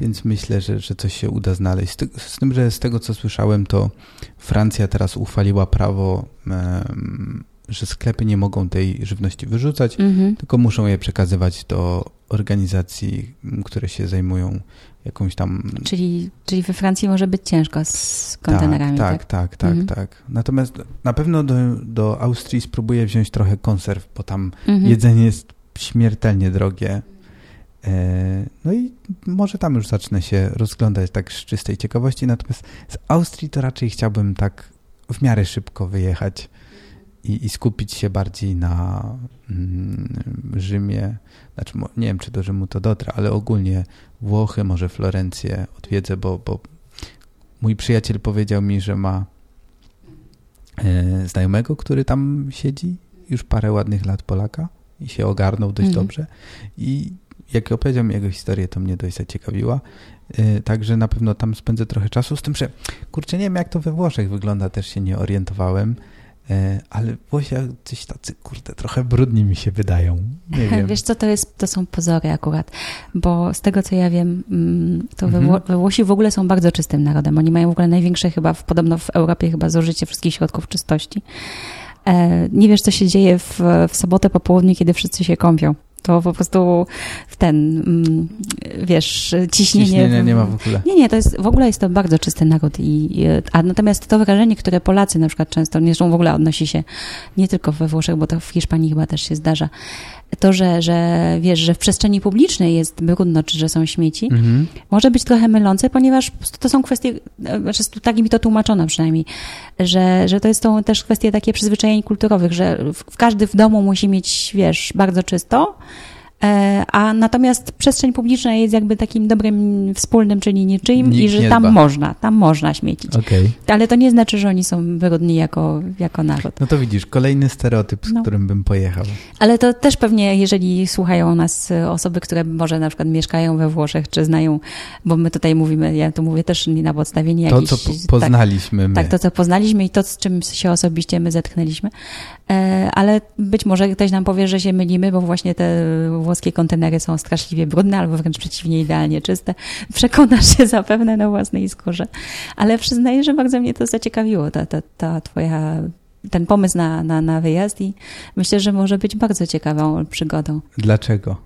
więc myślę, że, że coś się uda znaleźć. Z, tym, że z tego co słyszałem, to Francja teraz uchwaliła prawo, że sklepy nie mogą tej żywności wyrzucać, mhm. tylko muszą je przekazywać do organizacji, które się zajmują jakąś tam. Czyli, czyli we Francji może być ciężko z kontenerami. Tak, tak, tak, tak. Mhm. tak. Natomiast na pewno do, do Austrii spróbuję wziąć trochę konserw, bo tam mhm. jedzenie jest śmiertelnie drogie. E, no i może tam już zacznę się rozglądać tak z czystej ciekawości, natomiast z Austrii to raczej chciałbym tak w miarę szybko wyjechać i, i skupić się bardziej na mm, Rzymie. Znaczy, nie wiem, czy do Rzymu to dotrę, ale ogólnie Włochy, może Florencję odwiedzę, bo, bo mój przyjaciel powiedział mi, że ma e, znajomego, który tam siedzi już parę ładnych lat Polaka i się ogarnął dość mhm. dobrze. I jak opowiedział mi jego historię, to mnie dość zaciekawiła. E, także na pewno tam spędzę trochę czasu, z tym, że kurczę, nie wiem jak to we Włoszech wygląda, też się nie orientowałem. E, ale Włosi coś tacy, kurde, trochę brudni mi się wydają. Nie wiem. Wiesz co, to, jest, to są pozory akurat, bo z tego co ja wiem, mm, to mhm. we, we Włosi w ogóle są bardzo czystym narodem. Oni mają w ogóle największe chyba, w, podobno w Europie chyba zużycie wszystkich środków czystości. E, nie wiesz, co się dzieje w, w sobotę po południu, kiedy wszyscy się kąpią. To po prostu w ten, mm, wiesz, ciśnienie. Ciśnienia nie ma w ogóle. Nie, nie, to jest, w ogóle jest to bardzo czysty naród. I, a natomiast to wrażenie, które Polacy na przykład często, nie w ogóle odnosi się nie tylko we Włoszech, bo to w Hiszpanii chyba też się zdarza, to, że, że wiesz, że w przestrzeni publicznej jest brudno, czy że są śmieci, mhm. może być trochę mylące, ponieważ to są kwestie, znaczy tak mi to tłumaczono przynajmniej, że, że to jest to też kwestie takie przyzwyczajeń kulturowych, że w, każdy w domu musi mieć, wiesz, bardzo czysto, a natomiast przestrzeń publiczna jest jakby takim dobrym wspólnym, czyli niczyim Nikt i że tam dba. można, tam można śmiecić. Okay. Ale to nie znaczy, że oni są wygodni jako, jako naród. No to widzisz, kolejny stereotyp, z no. którym bym pojechał. Ale to też pewnie, jeżeli słuchają nas osoby, które może na przykład mieszkają we Włoszech, czy znają, bo my tutaj mówimy, ja tu mówię też nie na podstawie nie To, co po poznaliśmy tak, my. Tak, to, co poznaliśmy i to, z czym się osobiście my zetknęliśmy. E, ale być może ktoś nam powie, że się mylimy, bo właśnie te włoskie kontenery są straszliwie brudne, albo wręcz przeciwnie, idealnie czyste. Przekonasz się zapewne na własnej skórze. Ale przyznaję, że bardzo mnie to zaciekawiło, ta, ta, ta twoja ten pomysł na, na, na wyjazd i myślę, że może być bardzo ciekawą przygodą. Dlaczego?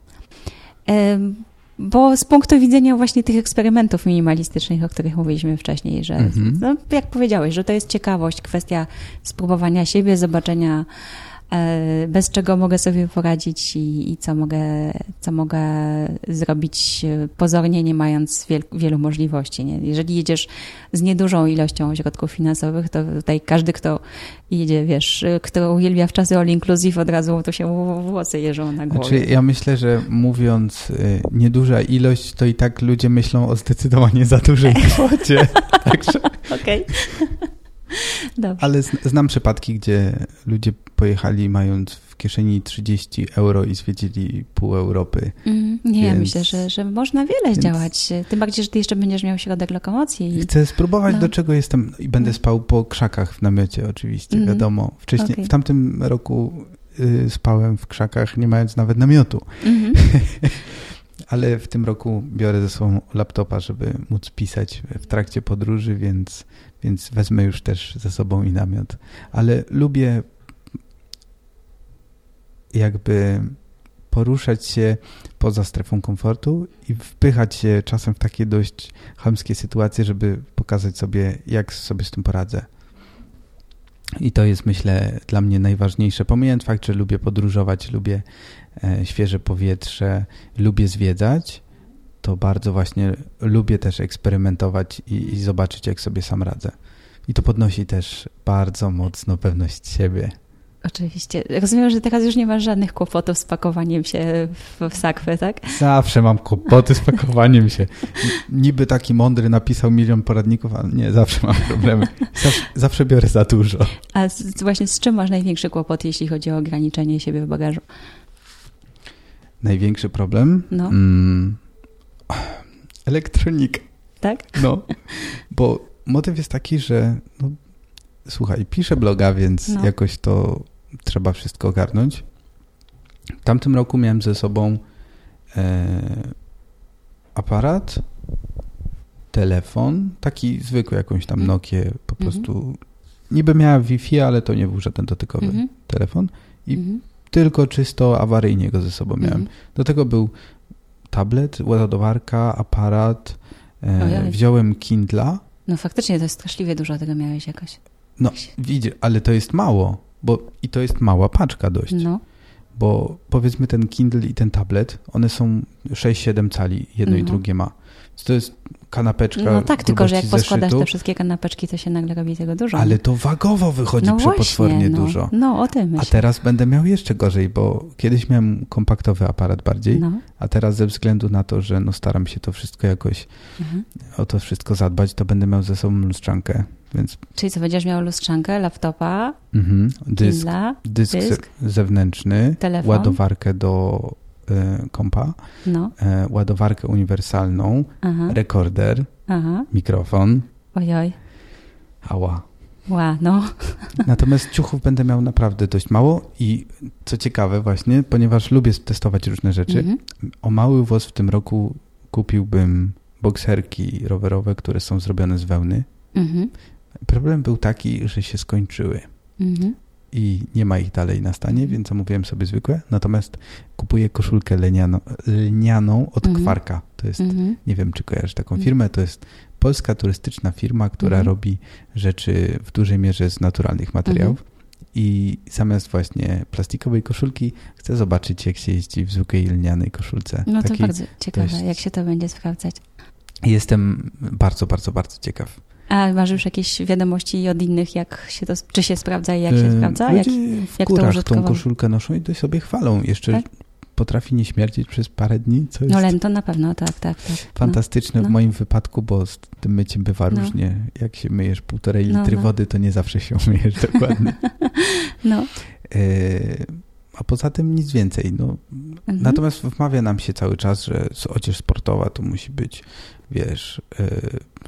Bo z punktu widzenia właśnie tych eksperymentów minimalistycznych, o których mówiliśmy wcześniej, że mhm. no, jak powiedziałeś, że to jest ciekawość, kwestia spróbowania siebie, zobaczenia bez czego mogę sobie poradzić i, i, co, mogę, co mogę zrobić pozornie, nie mając wiel, wielu możliwości. Nie? Jeżeli jedziesz z niedużą ilością środków finansowych, to tutaj każdy, kto jedzie, wiesz, kto uwielbia w czasy all inclusive, od razu to się włosy jeżą na głowie. Znaczy, ja myślę, że mówiąc nieduża ilość, to i tak ludzie myślą o zdecydowanie za dużej kwocie. Także... Okej. Dobrze. Ale znam przypadki, gdzie ludzie pojechali mając w kieszeni 30 euro i zwiedzili pół Europy. Mm, nie, więc... myślę, że, że można wiele więc... działać. Tym bardziej, że ty jeszcze będziesz miał środek lokomocji. I... Chcę spróbować, no. do czego jestem i będę no. spał po krzakach w namiocie oczywiście, mm. wiadomo. Wcześniej, okay. w tamtym roku y, spałem w krzakach, nie mając nawet namiotu. Mm -hmm. Ale w tym roku biorę ze sobą laptopa, żeby móc pisać w trakcie podróży, więc, więc wezmę już też ze sobą i namiot. Ale lubię jakby poruszać się poza strefą komfortu i wpychać się czasem w takie dość chamskie sytuacje, żeby pokazać sobie, jak sobie z tym poradzę. I to jest, myślę, dla mnie najważniejsze. Pomijając fakt, że lubię podróżować, lubię e, świeże powietrze, lubię zwiedzać, to bardzo właśnie lubię też eksperymentować i, i zobaczyć, jak sobie sam radzę. I to podnosi też bardzo mocno pewność siebie. Oczywiście. Rozumiem, że teraz już nie masz żadnych kłopotów z pakowaniem się w, w sakwę, tak? Zawsze mam kłopoty z pakowaniem się. Niby taki mądry napisał milion poradników, ale nie, zawsze mam problemy. Zawsze, zawsze biorę za dużo. A z, właśnie z czym masz największy kłopot, jeśli chodzi o ograniczenie siebie w bagażu? Największy problem? No. Mm, elektronika. Tak? No, bo motyw jest taki, że no, słuchaj, piszę bloga, więc no. jakoś to trzeba wszystko ogarnąć. W tamtym roku miałem ze sobą e, aparat, telefon, taki zwykły, jakąś tam mhm. Nokia, po mhm. prostu niby miała Wi-Fi, ale to nie był żaden dotykowy mhm. telefon i tylko czysto awaryjnie go ze sobą miałem. Do tego był tablet, ładowarka, aparat, e, wziąłem Kindla. No faktycznie to jest straszliwie dużo tego miałeś jakoś. No, widzisz, ale to jest mało, bo i to jest mała paczka dość. No. Bo powiedzmy ten Kindle i ten tablet, one są 6-7 cali, jedno i mhm. drugie ma. Więc to jest kanapeczka. No tak, tylko że jak poskładasz zeszytu, te wszystkie kanapeczki, to się nagle robi tego dużo. Ale to wagowo wychodzi no przepotwornie no. dużo. No o tym myślę. A teraz będę miał jeszcze gorzej, bo kiedyś miałem kompaktowy aparat bardziej, No. a teraz ze względu na to, że no staram się to wszystko jakoś Mhm. o to wszystko zadbać, to będę miał ze sobą lustrzankę, więc Czyli co, będziesz miał lustrzankę, laptopa, mhm, dysk, Kindla, dysk, dysk, ze- zewnętrzny, telefon. ładowarkę do kompa, no, e, ładowarkę uniwersalną, aha, rekorder, aha, mikrofon, ojoj, ała. ła, no, Natomiast ciuchów będę miał naprawdę dość mało i co ciekawe właśnie, ponieważ lubię testować różne rzeczy, mhm. o mały włos w tym roku kupiłbym bokserki rowerowe, które są zrobione z wełny. Mhm. Problem był taki, że się skończyły Mhm. I nie ma ich dalej na stanie, więc zamówiłem sobie zwykłe. Natomiast kupuję koszulkę leniano, lnianą od Mhm. Kwarka. To jest, Mhm. nie wiem czy kojarzysz taką Mhm. firmę, to jest polska turystyczna firma, która robi rzeczy w dużej mierze z naturalnych materiałów. I zamiast właśnie plastikowej koszulki chcę zobaczyć, jak się jeździ w zwykłej lnianej koszulce. No to bardzo ciekawe, dość- jak się to będzie sprawdzać. Jestem bardzo, bardzo, bardzo ciekaw. A masz już jakieś wiadomości od innych, jak się to, czy się sprawdza i jak się sprawdza? Jak, Ludzie w jak to tą koszulkę noszą i to sobie chwalą. Jeszcze Tak? potrafi nie śmierdzieć przez parę dni, co jest no len to na pewno, tak, tak, tak. fantastyczne no. w moim wypadku, bo z tym myciem bywa No. różnie. Jak się myjesz półtorej No, litry no. wody, to nie zawsze się umyjesz dokładnie. No, E, a poza tym nic więcej. No, mhm. Natomiast wmawia nam się cały czas, że odzież sportowa to musi być, wiesz,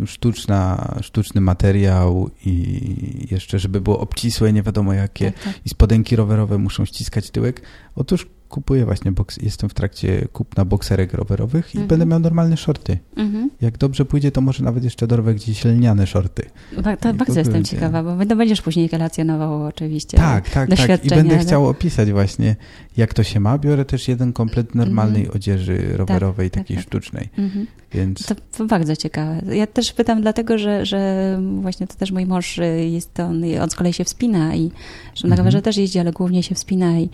e, sztuczna, sztuczny materiał i jeszcze, żeby było obcisłe, nie wiadomo jakie. tak, tak. I spodenki rowerowe muszą ściskać tyłek. Otóż kupuję właśnie, boks, jestem w trakcie kupna bokserek rowerowych i Mhm. będę miał normalne shorty. Mhm. Jak dobrze pójdzie, to może nawet jeszcze dorwę gdzieś lniane shorty. Ba- To I bardzo jestem będzie. ciekawa, bo to będziesz później relacjonował oczywiście. Tak, tak, tak. I będę tak? chciał opisać właśnie, jak to się ma. Biorę też jeden komplet normalnej Mhm. odzieży rowerowej, tak, takiej tak. sztucznej. Mhm. Więc To, to bardzo ciekawe. Ja też pytam dlatego, że, że właśnie to też mój mąż y, jest, on, on z kolei się wspina i że na Mhm. rowerze też jeździ, ale głównie się wspina i,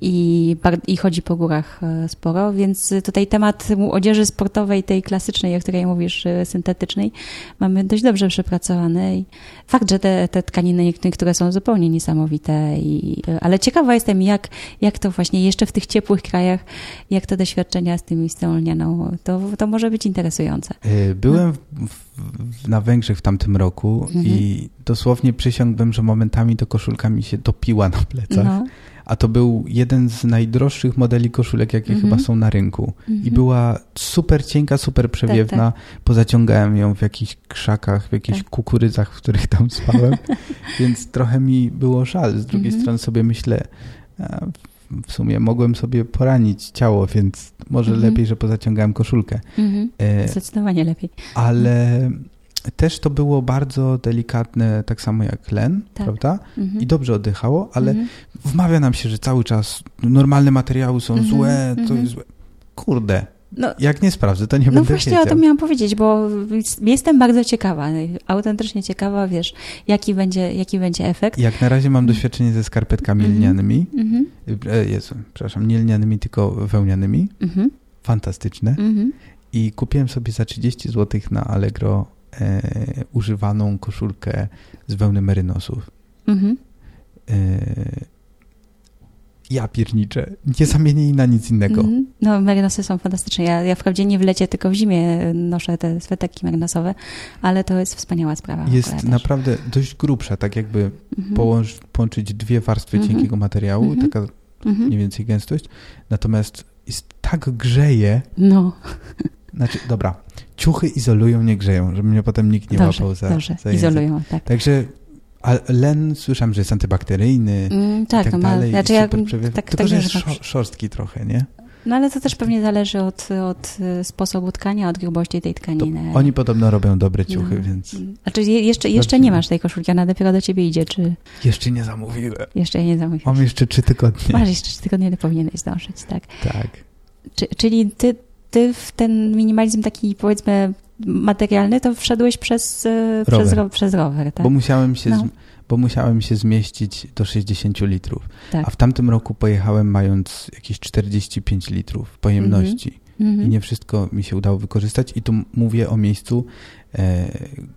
i, i chodzi po górach e, sporo, więc tutaj temat odzieży sportowej, tej klasycznej, o której mówisz, e, syntetycznej, mamy dość dobrze przepracowany i fakt, że te, te tkaniny niektóre są zupełnie niesamowite, i, e, ale ciekawa jestem, jak, jak to właśnie jeszcze w tych ciepłych krajach, jak te doświadczenia z tymi z tą lnianą, to, to może być interesujące. byłem w, w, na Węgrzech w tamtym roku Mhm. i dosłownie przysiągłbym, że momentami to koszulka mi się dopiła na plecach. No. A to był jeden z najdroższych modeli koszulek, jakie Mhm. chyba są na rynku. I Mhm. była super cienka, super przewiewna. Pozaciągałem ją w jakichś krzakach, w jakichś Tak. kukurydzach, w których tam spałem. Więc trochę mi było żal. Z drugiej Mhm. strony sobie myślę, w- w sumie mogłem sobie poranić ciało, więc może Mhm. lepiej, że pozaciągałem koszulkę. Mhm. E, Zdecydowanie lepiej. ale też to było bardzo delikatne, tak samo jak len, Tak. prawda? Mhm. I dobrze oddychało, ale Mhm. wmawia nam się, że cały czas normalne materiały są Mhm, złe, to mhm. jest złe. Kurde, No, jak nie sprawdzę, to nie no będę właśnie wiedział. o tym miałam powiedzieć, bo jestem bardzo ciekawa, autentycznie ciekawa, wiesz, jaki będzie, jaki będzie efekt. Jak na razie mam doświadczenie ze skarpetkami Mhm. lnianymi. Mhm. E, Jezu, przepraszam, nie lnianymi, tylko wełnianymi. Mhm. Fantastyczne. Mhm. I kupiłem sobie za 30 zł na Allegro e, używaną koszulkę z wełny merynosów. Mhm. E, ja pierniczę. Nie zamienię jej na nic innego. Mhm. No, merynosy są fantastyczne. Ja, ja wprawdzie nie w lecie, tylko w zimie noszę te sweterki merynosowe, ale to jest wspaniała sprawa. Jest też. naprawdę dość grubsza, tak jakby Mhm. połącz, połączyć dwie warstwy Mhm. cienkiego materiału, Mhm. taka Mhm. mniej więcej gęstość. Natomiast jest tak grzeje, No, znaczy, dobra, ciuchy izolują, nie grzeją, żeby mnie potem nikt nie dobrze, łapał za, dobrze. za. Izolują, tak. Także a len słyszałem, że jest antybakteryjny Mm, i tak, tak no dalej. znaczy ja, przewiewny. tak, Tylko, tak że jest szorstki trochę, nie? No ale to też pewnie zależy od, od y, sposobu tkania, od grubości tej To tkaniny. oni podobno robią dobre ciuchy, No. więc Znaczy je- jeszcze, jeszcze nie masz tej koszulki, ona dopiero do ciebie idzie, czy jeszcze nie zamówiłem. jeszcze nie zamówisz? Mam jeszcze trzy tygodnie. Masz jeszcze trzy tygodnie, to powinieneś zdążyć, tak. Tak. Czy, czyli ty, ty w ten minimalizm taki powiedzmy materialny, to wszedłeś przez, przez, Rower. ro, przez rower, tak? Bo musiałem się... No. Z, bo musiałem się zmieścić do 60 litrów. tak. A w tamtym roku pojechałem mając jakieś 45 litrów pojemności. mhm. i nie wszystko mi się udało wykorzystać. I tu mówię o miejscu, e,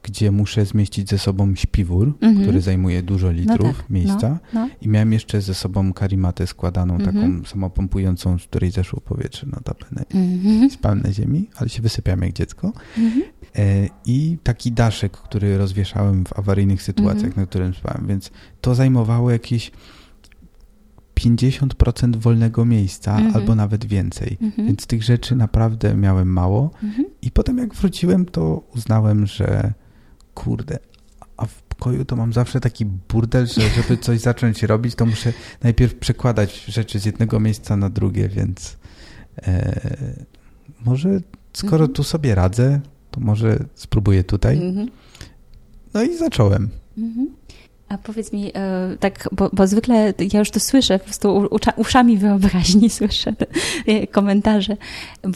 gdzie muszę zmieścić ze sobą śpiwór, mhm. który zajmuje dużo no litrów no tak. miejsca. No, no. I miałem jeszcze ze sobą karimatę składaną, taką mhm. samopompującą, z której zeszło powietrze notabene. Mhm. Spałem na ziemi, ale się wysypiałem jak dziecko. Mhm. E, I taki daszek, który rozwieszałem w awaryjnych sytuacjach, mhm. na którym spałem. Więc to zajmowało jakieś 50% wolnego miejsca mhm. albo nawet więcej. Mhm. Więc tych rzeczy naprawdę miałem mało. Mhm. I potem jak wróciłem, to uznałem, że kurde, a w pokoju to mam zawsze taki burdel, że żeby coś zacząć robić, to muszę najpierw przekładać rzeczy z jednego miejsca na drugie, więc e, może skoro mhm. tu sobie radzę, to może spróbuję tutaj. Mhm. No i zacząłem. A powiedz mi, e, tak, bo, bo, zwykle ja już to słyszę, po prostu uszami wyobraźni słyszę te komentarze,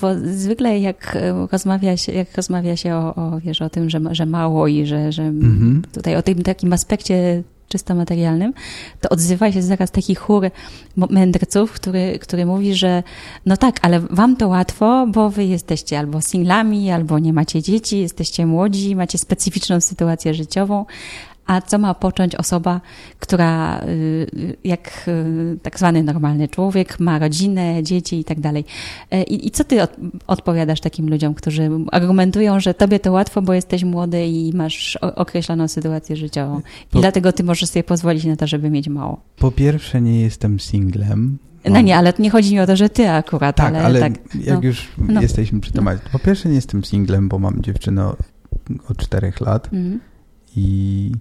bo zwykle jak e, rozmawia się, jak rozmawia się o, o, wiesz, o tym, że, że mało i że, że mhm. tutaj o tym takim aspekcie czysto materialnym, to odzywa się zaraz taki chór mędrców, który, który mówi, że no tak, ale wam to łatwo, bo wy jesteście albo singlami, albo nie macie dzieci, jesteście młodzi, macie specyficzną sytuację życiową, a co ma począć osoba, która y, jak y, tak zwany normalny człowiek, ma rodzinę, dzieci i tak dalej. E, I, co ty odpowiadasz takim ludziom, którzy argumentują, że tobie to łatwo, bo jesteś młody i masz określoną sytuację życiową i dlatego ty możesz sobie pozwolić na to, żeby mieć mało? Po pierwsze nie jestem singlem. No nie, ale nie chodzi mi o to, że ty akurat, tak, ale, ale tak, jak no, już no, jesteśmy przy temacie. Po pierwsze nie jestem singlem, bo mam dziewczynę od czterech lat mhm. i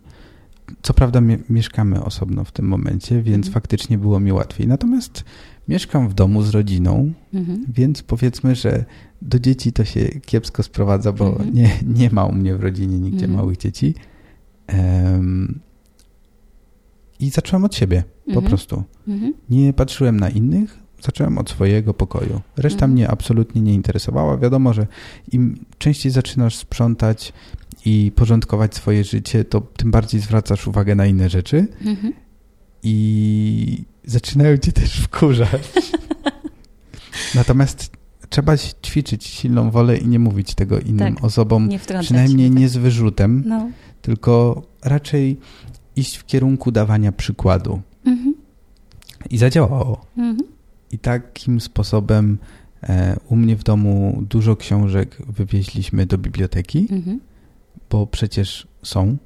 co prawda mieszkamy osobno w tym momencie, więc mhm. faktycznie było mi łatwiej. Natomiast mieszkam w domu z rodziną, mhm. więc powiedzmy, że do dzieci to się kiepsko sprowadza, bo mhm. nie, nie ma u mnie w rodzinie nigdzie mhm. małych dzieci. Um, I zacząłem od siebie, po mhm. prostu. Mhm. Nie patrzyłem na innych, zacząłem od swojego pokoju. Reszta mnie absolutnie nie interesowała. Wiadomo, że im częściej zaczynasz sprzątać, i porządkować swoje życie, to tym bardziej zwracasz uwagę na inne rzeczy mhm. i zaczynają cię też wkurzać. Natomiast trzeba ćwiczyć silną wolę i nie mówić tego innym tak, osobom, nie przynajmniej nie z wyrzutem, no. tylko raczej iść w kierunku dawania przykładu. Mhm. I zadziałało. Mhm. I takim sposobem e, u mnie w domu dużo książek wywieźliśmy do biblioteki. Mhm bo przecież są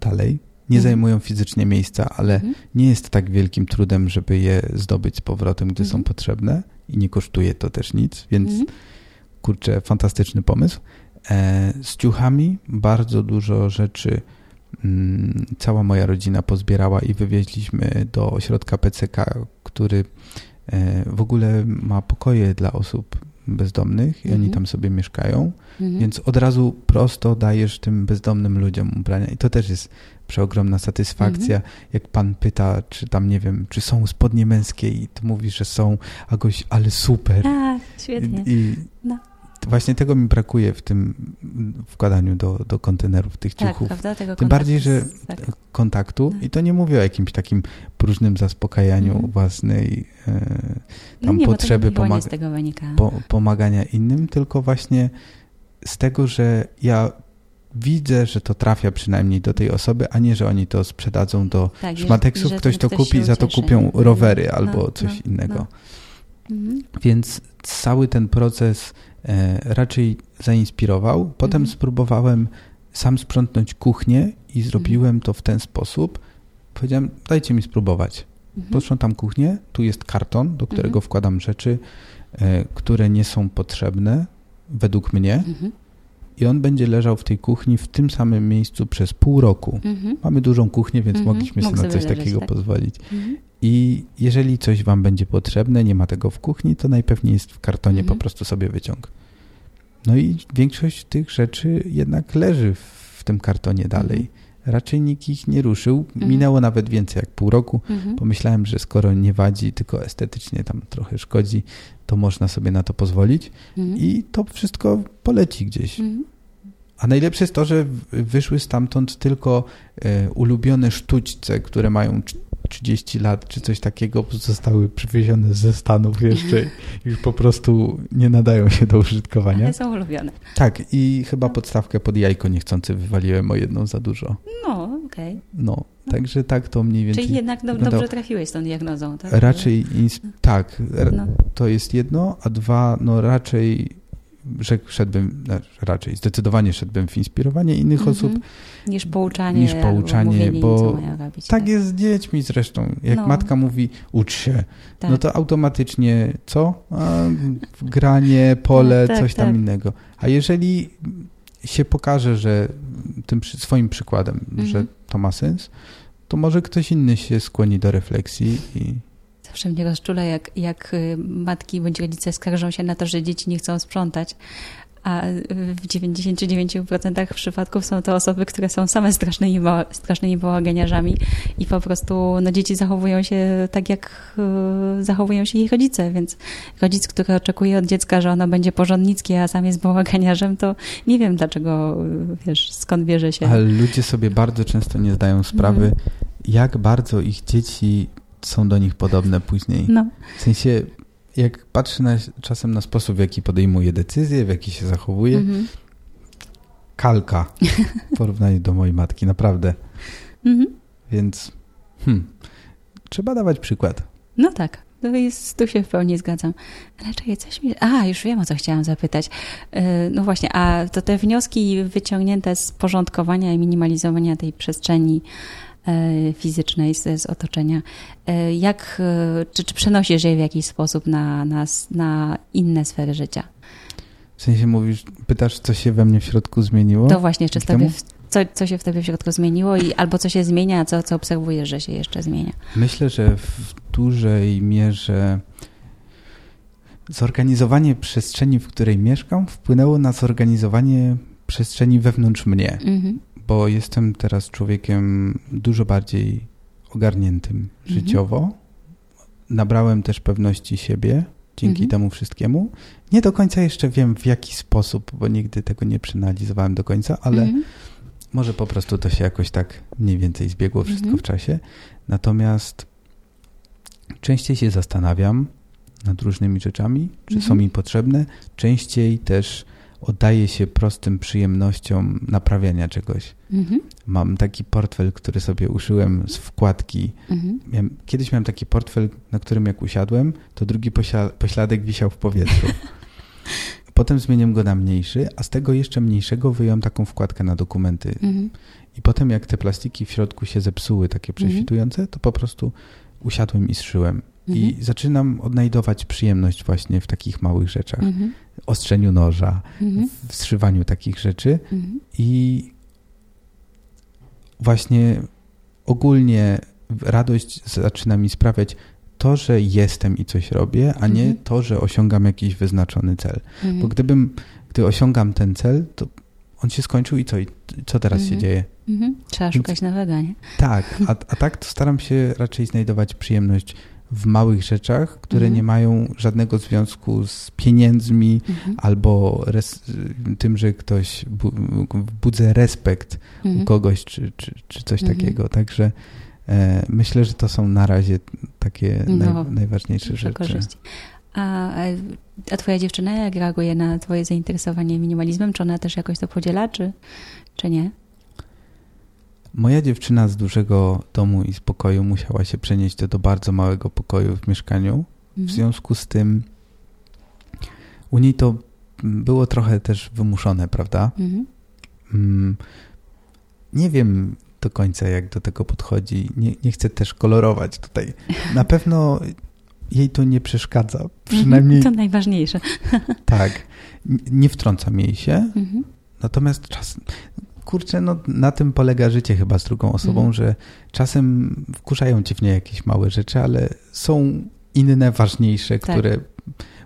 dalej, nie mhm. zajmują fizycznie miejsca, ale mhm. nie jest tak wielkim trudem, żeby je zdobyć z powrotem, gdy są mhm. potrzebne i nie kosztuje to też nic, więc kurczę, fantastyczny pomysł. E, z ciuchami bardzo dużo rzeczy mm, cała moja rodzina pozbierała i wywieźliśmy do ośrodka PCK, który e, w ogóle ma pokoje dla osób bezdomnych i mhm. oni tam sobie mieszkają, mhm. więc od razu prosto dajesz tym bezdomnym ludziom ubrania i to też jest przeogromna satysfakcja. Mhm. Jak pan pyta, czy tam, nie wiem, czy są spodnie męskie i ty mówisz, że są, a goś, ale super. A, świetnie. I, no właśnie tego mi brakuje w tym wkładaniu do, do kontenerów tych tak, ciuchów. Prawda? Tego Tym bardziej, że tak. kontaktu no. i to nie mówię o jakimś takim próżnym zaspokajaniu mm. własnej e, tam nie, potrzeby pomaga po, pomagania innym, tylko właśnie z tego, że ja widzę, że to trafia przynajmniej do tej osoby, a nie, że oni to sprzedadzą do tak, szmateksów, ktoś to kupi i za to kupią rowery no, albo coś no, innego. No. Mhm. Więc cały ten proces raczej zainspirował. Potem mhm. spróbowałem sam sprzątnąć kuchnię i zrobiłem mhm. to w ten sposób. Powiedziałem, dajcie mi spróbować. Mhm. Posprzątam kuchnię, tu jest karton, do którego mhm. wkładam rzeczy, e, które nie są potrzebne według mnie mhm. i on będzie leżał w tej kuchni w tym samym miejscu przez pół roku. Mamy dużą kuchnię, więc mogliśmy sobie na coś leżeć, takiego tak. pozwolić. I jeżeli coś Wam będzie potrzebne, nie ma tego w kuchni, to najpewniej jest w kartonie, mhm. po prostu sobie wyciąg. No i większość tych rzeczy jednak leży w tym kartonie dalej. Mhm. Raczej nikt ich nie ruszył. Mhm. Minęło nawet więcej jak pół roku. Mhm. Pomyślałem, że skoro nie wadzi, tylko estetycznie tam trochę szkodzi, to można sobie na to pozwolić mhm. i to wszystko poleci gdzieś. A najlepsze jest to, że wyszły stamtąd tylko e, ulubione sztućce, które mają 30 lat czy coś takiego, zostały przywiezione ze Stanów jeszcze już po prostu nie nadają się do użytkowania. Ale są ulubione. Tak i chyba podstawkę pod jajko niechcący wywaliłem o jedną za dużo. No, okej. Okay. No, no, także tak to mniej więcej... Czyli jednak do, dobrze trafiłeś z tą diagnozą, tak? Raczej, tak, no. to jest jedno, a dwa, no raczej szedłbym, znaczy raczej zdecydowanie szedłbym w inspirowanie innych mm -hmm. osób. Niż pouczanie. Niż pouczanie, bo robić, tak, tak, jest z dziećmi zresztą. Jak no. matka mówi, ucz się, tak. no to automatycznie co? A, granie, pole, tak, coś tam tak. innego. A jeżeli się pokaże, że tym swoim przykładem, mm -hmm. że mhm. to ma sens, to może ktoś inny się skłoni do refleksji i zawsze mnie rozczula, jak, jak y, matki bądź rodzice skarżą się na to, że dzieci nie chcą sprzątać, a w 99% przypadków są to osoby, które są same strasznymi, strasznymi bałaganiarzami i po prostu no, dzieci zachowują się tak, jak y, zachowują się ich rodzice, więc rodzic, który oczekuje od dziecka, że ono będzie porządnickie, a sam jest bałaganiarzem, to nie wiem dlaczego, wiesz, skąd bierze się. Ale ludzie sobie bardzo często nie zdają sprawy, mm. jak bardzo ich dzieci są do nich podobne później. No. W sensie, jak patrzę na, czasem na sposób, w jaki podejmuje decyzje, w jaki się zachowuje, mm -hmm. kalka w porównaniu do mojej matki, naprawdę. Mm -hmm. Więc hmm, trzeba dawać przykład. No tak. To jest, tu się w pełni zgadzam. Ale czekaj, coś mi... A, już wiem, o co chciałam zapytać. E, no właśnie, a to te wnioski wyciągnięte z porządkowania i minimalizowania tej przestrzeni fizycznej z, z otoczenia. E, jak, e, czy, czy przenosisz je w jakiś sposób na, na, na inne sfery życia? W sensie mówisz, pytasz, co się we mnie w środku zmieniło? To właśnie, czy tobie, co, co się w tobie w środku zmieniło i albo co się zmienia, a co, co obserwujesz, że się jeszcze zmienia? Myślę, że w dużej mierze zorganizowanie przestrzeni, w której mieszkam, wpłynęło na zorganizowanie przestrzeni wewnątrz mnie. Mhm bo jestem teraz człowiekiem dużo bardziej ogarniętym mhm. życiowo. Nabrałem też pewności siebie dzięki mhm. temu wszystkiemu. Nie do końca jeszcze wiem w jaki sposób, bo nigdy tego nie przeanalizowałem do końca, ale mhm. może po prostu to się jakoś tak mniej więcej zbiegło wszystko mhm. w czasie. Natomiast częściej się zastanawiam nad różnymi rzeczami, czy są mhm. mi potrzebne. Częściej też oddaje się prostym przyjemnościom naprawiania czegoś. Mhm. Mam taki portfel, który sobie uszyłem z wkładki. Mhm. Miałem, kiedyś miałem taki portfel, na którym jak usiadłem, to drugi pośladek wisiał w powietrzu. Potem zmieniłem go na mniejszy, a z tego jeszcze mniejszego wyjąłem taką wkładkę na dokumenty. Mhm. I potem jak te plastiki w środku się zepsuły, takie mhm. prześwitujące, to po prostu usiadłem i zszyłem. I mhm. zaczynam odnajdować przyjemność właśnie w takich małych rzeczach. Mhm. Ostrzeniu noża, mhm. w zszywaniu takich rzeczy. Mhm. I właśnie ogólnie radość zaczyna mi sprawiać to, że jestem i coś robię, a nie mhm. to, że osiągam jakiś wyznaczony cel. Mhm. Bo gdybym, gdy osiągam ten cel, to on się skończył i co, i co teraz się dzieje? Trzeba szukać Więc, nowego, nie? Tak, a, a tak to staram się raczej znajdować przyjemność w małych rzeczach, które mhm. nie mają żadnego związku z pieniędzmi mhm. albo res, tym, że ktoś bu, budze respekt mhm. u kogoś czy, czy, czy coś mhm. takiego. Także e, myślę, że to są na razie takie no, naj, najważniejsze rzeczy. Korzyści. A, a twoja dziewczyna jak reaguje na twoje zainteresowanie minimalizmem? Czy ona też jakoś to podziela, czy, czy nie? Moja dziewczyna z dużego domu i spokoju musiała się przenieść do, do bardzo małego pokoju w mieszkaniu. Mhm. W związku z tym u niej to było trochę też wymuszone, prawda? Mhm. Mm, nie wiem do końca, jak do tego podchodzi. Nie, nie chcę też kolorować tutaj. Na pewno jej to nie przeszkadza. Mhm. Przynajmniej. To najważniejsze. Tak. Nie wtrącam jej się. Mhm. Natomiast czas, kurczę, no na tym polega życie chyba z drugą osobą, mm. że czasem wkurzają cię w nie jakieś małe rzeczy, ale są inne, ważniejsze, tak. które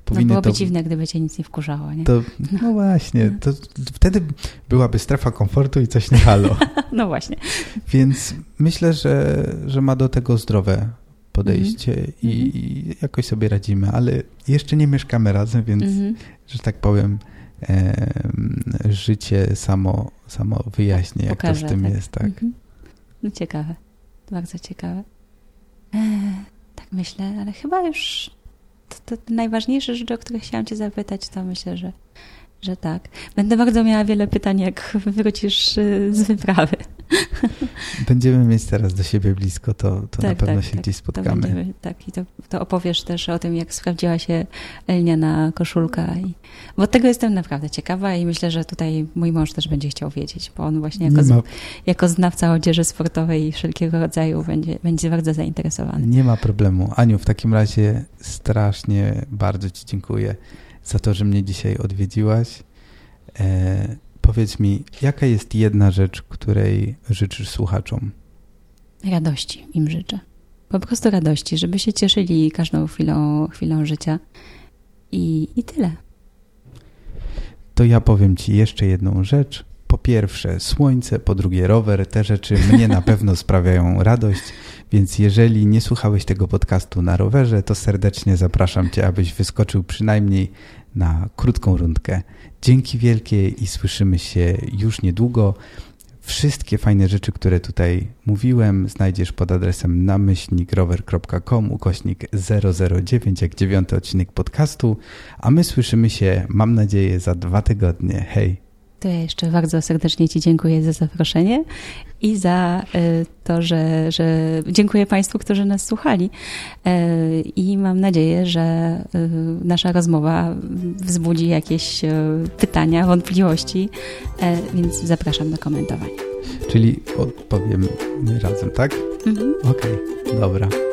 powinny... No byłoby to, dziwne, gdyby cię nic nie wkurzało, nie? To, no właśnie, to wtedy byłaby strefa komfortu i coś nie halo. no właśnie. Więc myślę, że, że ma do tego zdrowe podejście mm -hmm. i mm -hmm. jakoś sobie radzimy, ale jeszcze nie mieszkamy razem, więc, mm -hmm. że tak powiem, życie samo, samo wyjaśni, jak Pokażę, to z tym tak. jest. Tak. Mhm. No ciekawe, bardzo ciekawe. E, tak myślę, ale chyba już to, to najważniejsze rzeczy, o których chciałam cię zapytać, to myślę, że że tak. Będę bardzo miała wiele pytań, jak wrócisz y, z wyprawy. Będziemy mieć teraz do siebie blisko, to, to tak, na pewno tak, się tak, gdzieś spotkamy. Będziemy, tak, i to, to, opowiesz też o tym, jak sprawdziła się lniana koszulka. I, bo tego jestem naprawdę ciekawa i myślę, że tutaj mój mąż też będzie chciał wiedzieć, bo on właśnie jako, ma... jako znawca odzieży sportowej i wszelkiego rodzaju będzie, będzie bardzo zainteresowany. Nie ma problemu. Aniu, w takim razie strasznie bardzo Ci dziękuję za to, że mnie dzisiaj odwiedziłaś. E, powiedz mi, jaka jest jedna rzecz, której życzysz słuchaczom? Radości im życzę. Po prostu radości, żeby się cieszyli każdą chwilą, chwilą życia. I, I tyle. To ja powiem Ci jeszcze jedną rzecz. Po pierwsze słońce, po drugie rower. Te rzeczy mnie na pewno sprawiają radość, więc jeżeli nie słuchałeś tego podcastu na rowerze, to serdecznie zapraszam Cię, abyś wyskoczył przynajmniej na krótką rundkę. Dzięki wielkie i słyszymy się już niedługo. Wszystkie fajne rzeczy, które tutaj mówiłem, znajdziesz pod adresem namyślnikrower.com ukośnik 009, jak dziewiąty odcinek podcastu, a my słyszymy się, mam nadzieję, za dwa tygodnie. Hej! To ja jeszcze bardzo serdecznie Ci dziękuję za zaproszenie i za e, to, że, że dziękuję Państwu, którzy nas słuchali. E, I mam nadzieję, że e, nasza rozmowa wzbudzi jakieś pytania, wątpliwości, więc zapraszam do komentowania. Czyli odpowiem razem, tak? Mhm. Okej, okay, dobra.